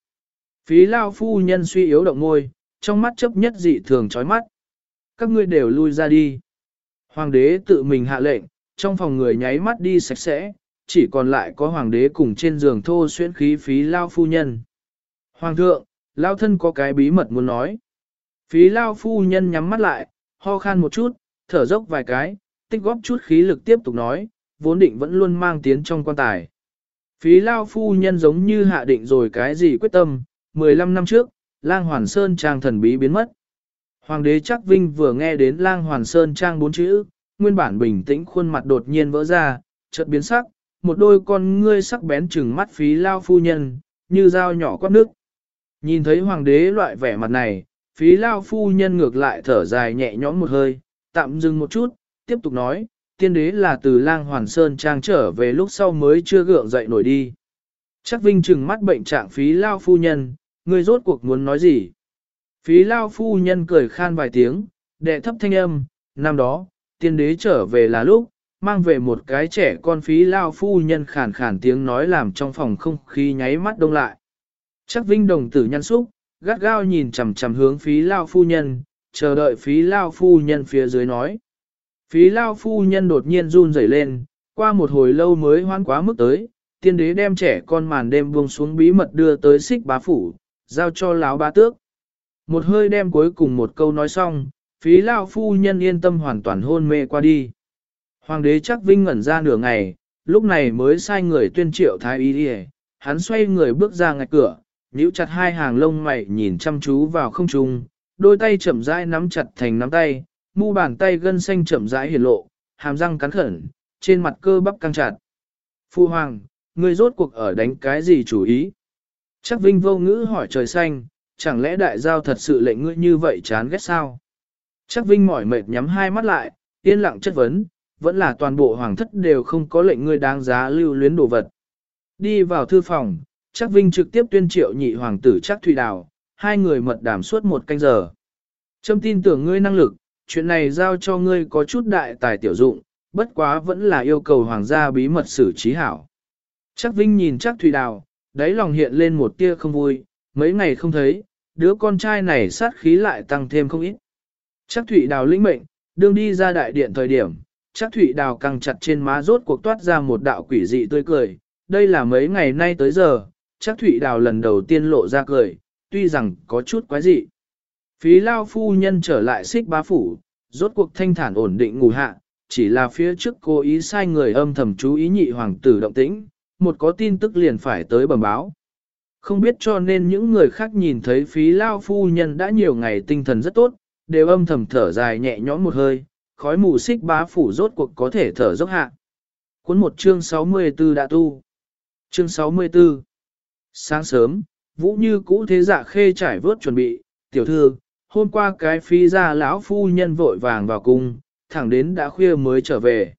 Phí lao phu nhân suy yếu động ngôi, trong mắt chấp nhất dị thường chói mắt. Các ngươi đều lui ra đi. Hoàng đế tự mình hạ lệnh, trong phòng người nháy mắt đi sạch sẽ, chỉ còn lại có hoàng đế cùng trên giường thô xuyên khí phí lao phu nhân. Hoàng thượng, lao thân có cái bí mật muốn nói. Phí lao phu nhân nhắm mắt lại, ho khan một chút, thở dốc vài cái, tích góp chút khí lực tiếp tục nói, vốn định vẫn luôn mang tiến trong quan tài. Phí lao phu nhân giống như hạ định rồi cái gì quyết tâm, 15 năm trước, lang hoàn sơn trang thần bí biến mất. Hoàng đế chắc vinh vừa nghe đến lang hoàn sơn trang bốn chữ, nguyên bản bình tĩnh khuôn mặt đột nhiên vỡ ra, chợt biến sắc, một đôi con ngươi sắc bén trừng mắt phí lao phu nhân, như dao nhỏ quát nước. Nhìn thấy hoàng đế loại vẻ mặt này, phí lao phu nhân ngược lại thở dài nhẹ nhõm một hơi, tạm dừng một chút, tiếp tục nói, tiên đế là từ lang hoàn sơn trang trở về lúc sau mới chưa gượng dậy nổi đi. Chắc vinh trừng mắt bệnh trạng phí lao phu nhân, người rốt cuộc muốn nói gì? Phí lao phu nhân cười khan vài tiếng, đệ thấp thanh âm, năm đó, tiên đế trở về là lúc, mang về một cái trẻ con phí lao phu nhân khàn khàn tiếng nói làm trong phòng không khí nháy mắt đông lại. Chắc vinh đồng tử nhăn xúc, gắt gao nhìn chằm chằm hướng phí lao phu nhân, chờ đợi phí lao phu nhân phía dưới nói. Phí lao phu nhân đột nhiên run rẩy lên, qua một hồi lâu mới hoan quá mức tới, tiên đế đem trẻ con màn đêm buông xuống bí mật đưa tới xích bá phủ, giao cho lão bá tước. Một hơi đem cuối cùng một câu nói xong, phí lao phu nhân yên tâm hoàn toàn hôn mê qua đi. Hoàng đế chắc vinh ngẩn ra nửa ngày, lúc này mới sai người tuyên triệu thái y đi hắn xoay người bước ra ngạch cửa, nhíu chặt hai hàng lông mày nhìn chăm chú vào không trung, đôi tay chậm rãi nắm chặt thành nắm tay, mu bàn tay gân xanh chậm rãi hiển lộ, hàm răng cắn khẩn, trên mặt cơ bắp căng chặt. Phu hoàng, ngươi rốt cuộc ở đánh cái gì chủ ý? Chắc Vinh vô ngữ hỏi trời xanh, chẳng lẽ đại giao thật sự lệnh ngươi như vậy chán ghét sao? Chắc Vinh mỏi mệt nhắm hai mắt lại, yên lặng chất vấn, vẫn là toàn bộ hoàng thất đều không có lệnh ngươi đáng giá lưu luyến đồ vật. Đi vào thư phòng, chắc Vinh trực tiếp tuyên triệu nhị hoàng tử chắc Thủy Đào, hai người mật đàm suốt một canh giờ. Trâm tin tưởng ngươi năng lực, chuyện này giao cho ngươi có chút đại tài tiểu dụng, bất quá vẫn là yêu cầu hoàng gia bí mật xử trí hảo. Chắc Vinh nhìn chắc Thủy Đào, đáy lòng hiện lên một tia không vui, mấy ngày không thấy, đứa con trai này sát khí lại tăng thêm không ít. Chắc Thủy Đào lĩnh mệnh, đương đi ra đại điện thời điểm, chắc Thủy Đào căng chặt trên má rốt cuộc toát ra một đạo quỷ dị tươi cười, đây là mấy ngày nay tới giờ, chắc Thủy Đào lần đầu tiên lộ ra cười, tuy rằng có chút quái dị. Phí lao phu nhân trở lại xích bá phủ, rốt cuộc thanh thản ổn định ngủ hạ, chỉ là phía trước cố ý sai người âm thầm chú ý nhị hoàng tử động tĩnh, một có tin tức liền phải tới bẩm báo. Không biết cho nên những người khác nhìn thấy phí lao phu nhân đã nhiều ngày tinh thần rất tốt, đều âm thầm thở dài nhẹ nhõm một hơi, khói mù xích bá phủ rốt cuộc có thể thở dốc hạ. Cuốn một chương 64 đã tu. Chương 64 Sáng sớm, Vũ như cũ thế dạ khê trải vớt chuẩn bị, tiểu thư, hôm qua cái phi ra lão phu nhân vội vàng vào cung, thẳng đến đã khuya mới trở về.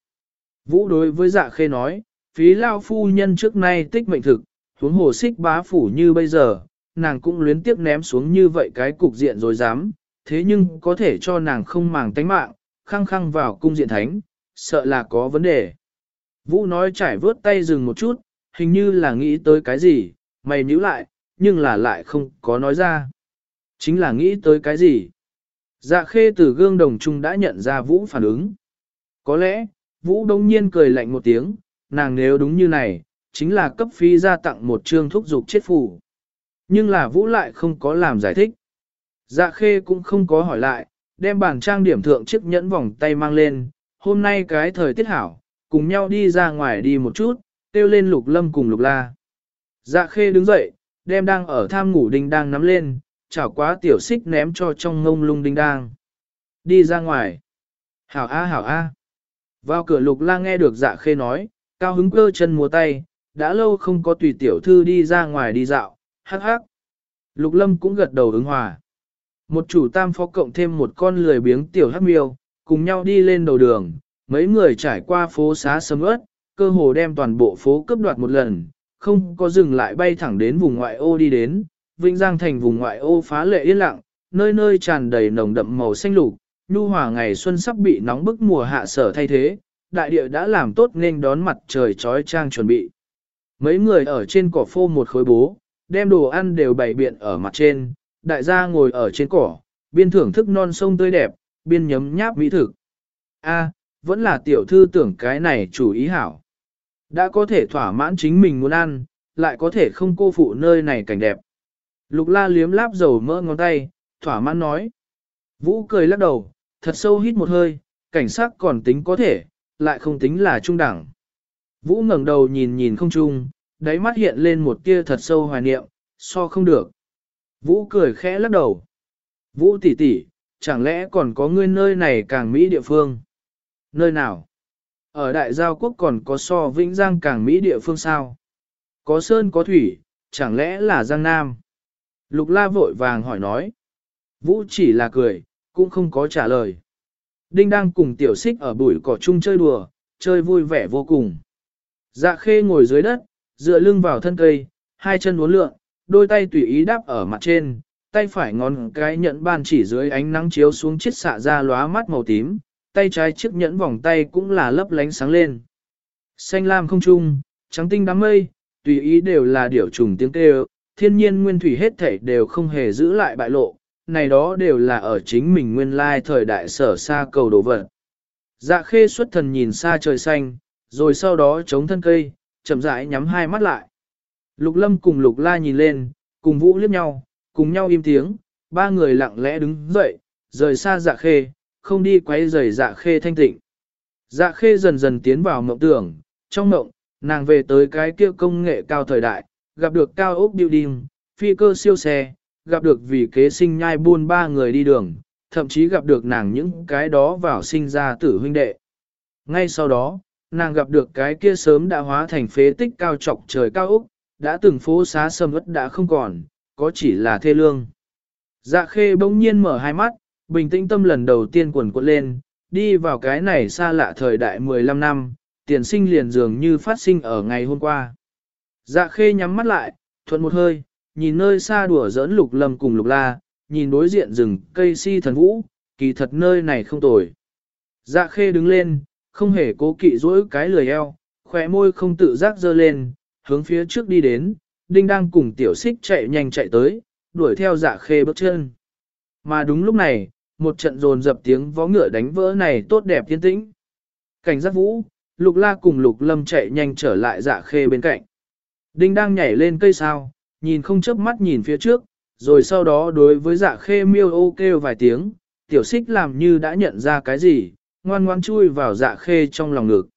Vũ đối với dạ khê nói, phí lão phu nhân trước nay tích mệnh thực, huống hồ xích bá phủ như bây giờ, nàng cũng luyến tiếc ném xuống như vậy cái cục diện rồi dám, thế nhưng có thể cho nàng không màng tánh mạng, khăng khăng vào cung diện thánh, sợ là có vấn đề. Vũ nói trải vớt tay dừng một chút, hình như là nghĩ tới cái gì, mày nhíu lại, nhưng là lại không có nói ra. Chính là nghĩ tới cái gì? Dạ khê từ gương đồng chung đã nhận ra Vũ phản ứng. Có lẽ, Vũ đông nhiên cười lạnh một tiếng, nàng nếu đúng như này, chính là cấp phí ra tặng một chương thúc dục chết phủ, Nhưng là Vũ lại không có làm giải thích. Dạ khê cũng không có hỏi lại, đem bản trang điểm thượng chiếc nhẫn vòng tay mang lên, hôm nay cái thời tiết hảo, cùng nhau đi ra ngoài đi một chút, kêu lên lục lâm cùng lục la. Dạ khê đứng dậy, đem đang ở tham ngủ đinh đang nắm lên, chảo quá tiểu xích ném cho trong ngông lung đinh đang. Đi ra ngoài. Hảo a hảo a. Vào cửa lục la nghe được dạ khê nói, cao hứng cơ chân múa tay, đã lâu không có tùy tiểu thư đi ra ngoài đi dạo, hắc hắc. Lục lâm cũng gật đầu ứng hòa. Một chủ tam phó cộng thêm một con lười biếng tiểu hắc miêu, cùng nhau đi lên đầu đường, mấy người trải qua phố xá sầm ớt, cơ hồ đem toàn bộ phố cướp đoạt một lần, không có dừng lại bay thẳng đến vùng ngoại ô đi đến, Vĩnh Giang thành vùng ngoại ô phá lệ yên lặng, nơi nơi tràn đầy nồng đậm màu xanh lục, nhu hòa ngày xuân sắp bị nóng bức mùa hạ sở thay thế, đại địa đã làm tốt nên đón mặt trời trói trang chuẩn bị. Mấy người ở trên cỏ phô một khối bố, đem đồ ăn đều bày biện ở mặt trên, đại gia ngồi ở trên cỏ, biên thưởng thức non sông tươi đẹp, biên nhấm nháp mỹ thực. A, vẫn là tiểu thư tưởng cái này chủ ý hảo. Đã có thể thỏa mãn chính mình muốn ăn, lại có thể không cô phụ nơi này cảnh đẹp. Lục la liếm láp dầu mỡ ngón tay, thỏa mãn nói. Vũ cười lắc đầu, thật sâu hít một hơi, cảnh sát còn tính có thể, lại không tính là trung đẳng. Vũ ngẩng đầu nhìn nhìn không trung, đáy mắt hiện lên một tia thật sâu hoài niệm, so không được. Vũ cười khẽ lắc đầu. Vũ tỷ tỷ, chẳng lẽ còn có ngươi nơi này càng Mỹ địa phương? Nơi nào? Ở đại giao quốc còn có so Vĩnh Giang càng Mỹ địa phương sao? Có sơn có thủy, chẳng lẽ là Giang Nam? Lục la vội vàng hỏi nói. Vũ chỉ là cười, cũng không có trả lời. Đinh đang cùng tiểu xích ở bụi cỏ chung chơi đùa, chơi vui vẻ vô cùng. Dạ khê ngồi dưới đất, dựa lưng vào thân cây, hai chân uốn lượn, đôi tay tùy ý đáp ở mặt trên, tay phải ngón cái nhẫn ban chỉ dưới ánh nắng chiếu xuống chiếc xạ ra lóa mắt màu tím, tay trái chiếc nhẫn vòng tay cũng là lấp lánh sáng lên. Xanh lam không trung, trắng tinh đám mây, tùy ý đều là điểu trùng tiếng kêu, thiên nhiên nguyên thủy hết thảy đều không hề giữ lại bại lộ, này đó đều là ở chính mình nguyên lai thời đại sở xa cầu đồ vật. Dạ khê xuất thần nhìn xa trời xanh, rồi sau đó chống thân cây, chậm rãi nhắm hai mắt lại. Lục lâm cùng lục la nhìn lên, cùng vũ liếc nhau, cùng nhau im tiếng, ba người lặng lẽ đứng dậy, rời xa dạ khê, không đi quấy rầy dạ khê thanh tịnh. Dạ khê dần dần tiến vào mộng tưởng, trong mộng, nàng về tới cái kia công nghệ cao thời đại, gặp được cao ốc building, phi cơ siêu xe, gặp được vì kế sinh nhai buôn ba người đi đường, thậm chí gặp được nàng những cái đó vào sinh ra tử huynh đệ. Ngay sau đó, nàng gặp được cái kia sớm đã hóa thành phế tích cao trọc trời cao ốc, đã từng phố xá sầm ất đã không còn, có chỉ là thê lương. Dạ khê bỗng nhiên mở hai mắt, bình tĩnh tâm lần đầu tiên quần quật lên, đi vào cái này xa lạ thời đại 15 năm, tiền sinh liền dường như phát sinh ở ngày hôm qua. Dạ khê nhắm mắt lại, thuận một hơi, nhìn nơi xa đùa giỡn lục lâm cùng lục la, nhìn đối diện rừng cây si thần vũ, kỳ thật nơi này không tồi. Dạ khê đứng lên, không hề cố kỵ dỗi cái lười eo, khỏe môi không tự giác dơ lên, hướng phía trước đi đến, đinh đang cùng tiểu xích chạy nhanh chạy tới, đuổi theo dạ khê bước chân. Mà đúng lúc này, một trận rồn dập tiếng vó ngựa đánh vỡ này tốt đẹp tiến tĩnh. Cảnh giác vũ, lục la cùng lục lâm chạy nhanh trở lại dạ khê bên cạnh. Đinh đang nhảy lên cây sao, nhìn không chớp mắt nhìn phía trước, rồi sau đó đối với dạ khê miêu ô kêu vài tiếng, tiểu xích làm như đã nhận ra cái gì, ngoan ngoan chui vào dạ khê trong lòng ngực.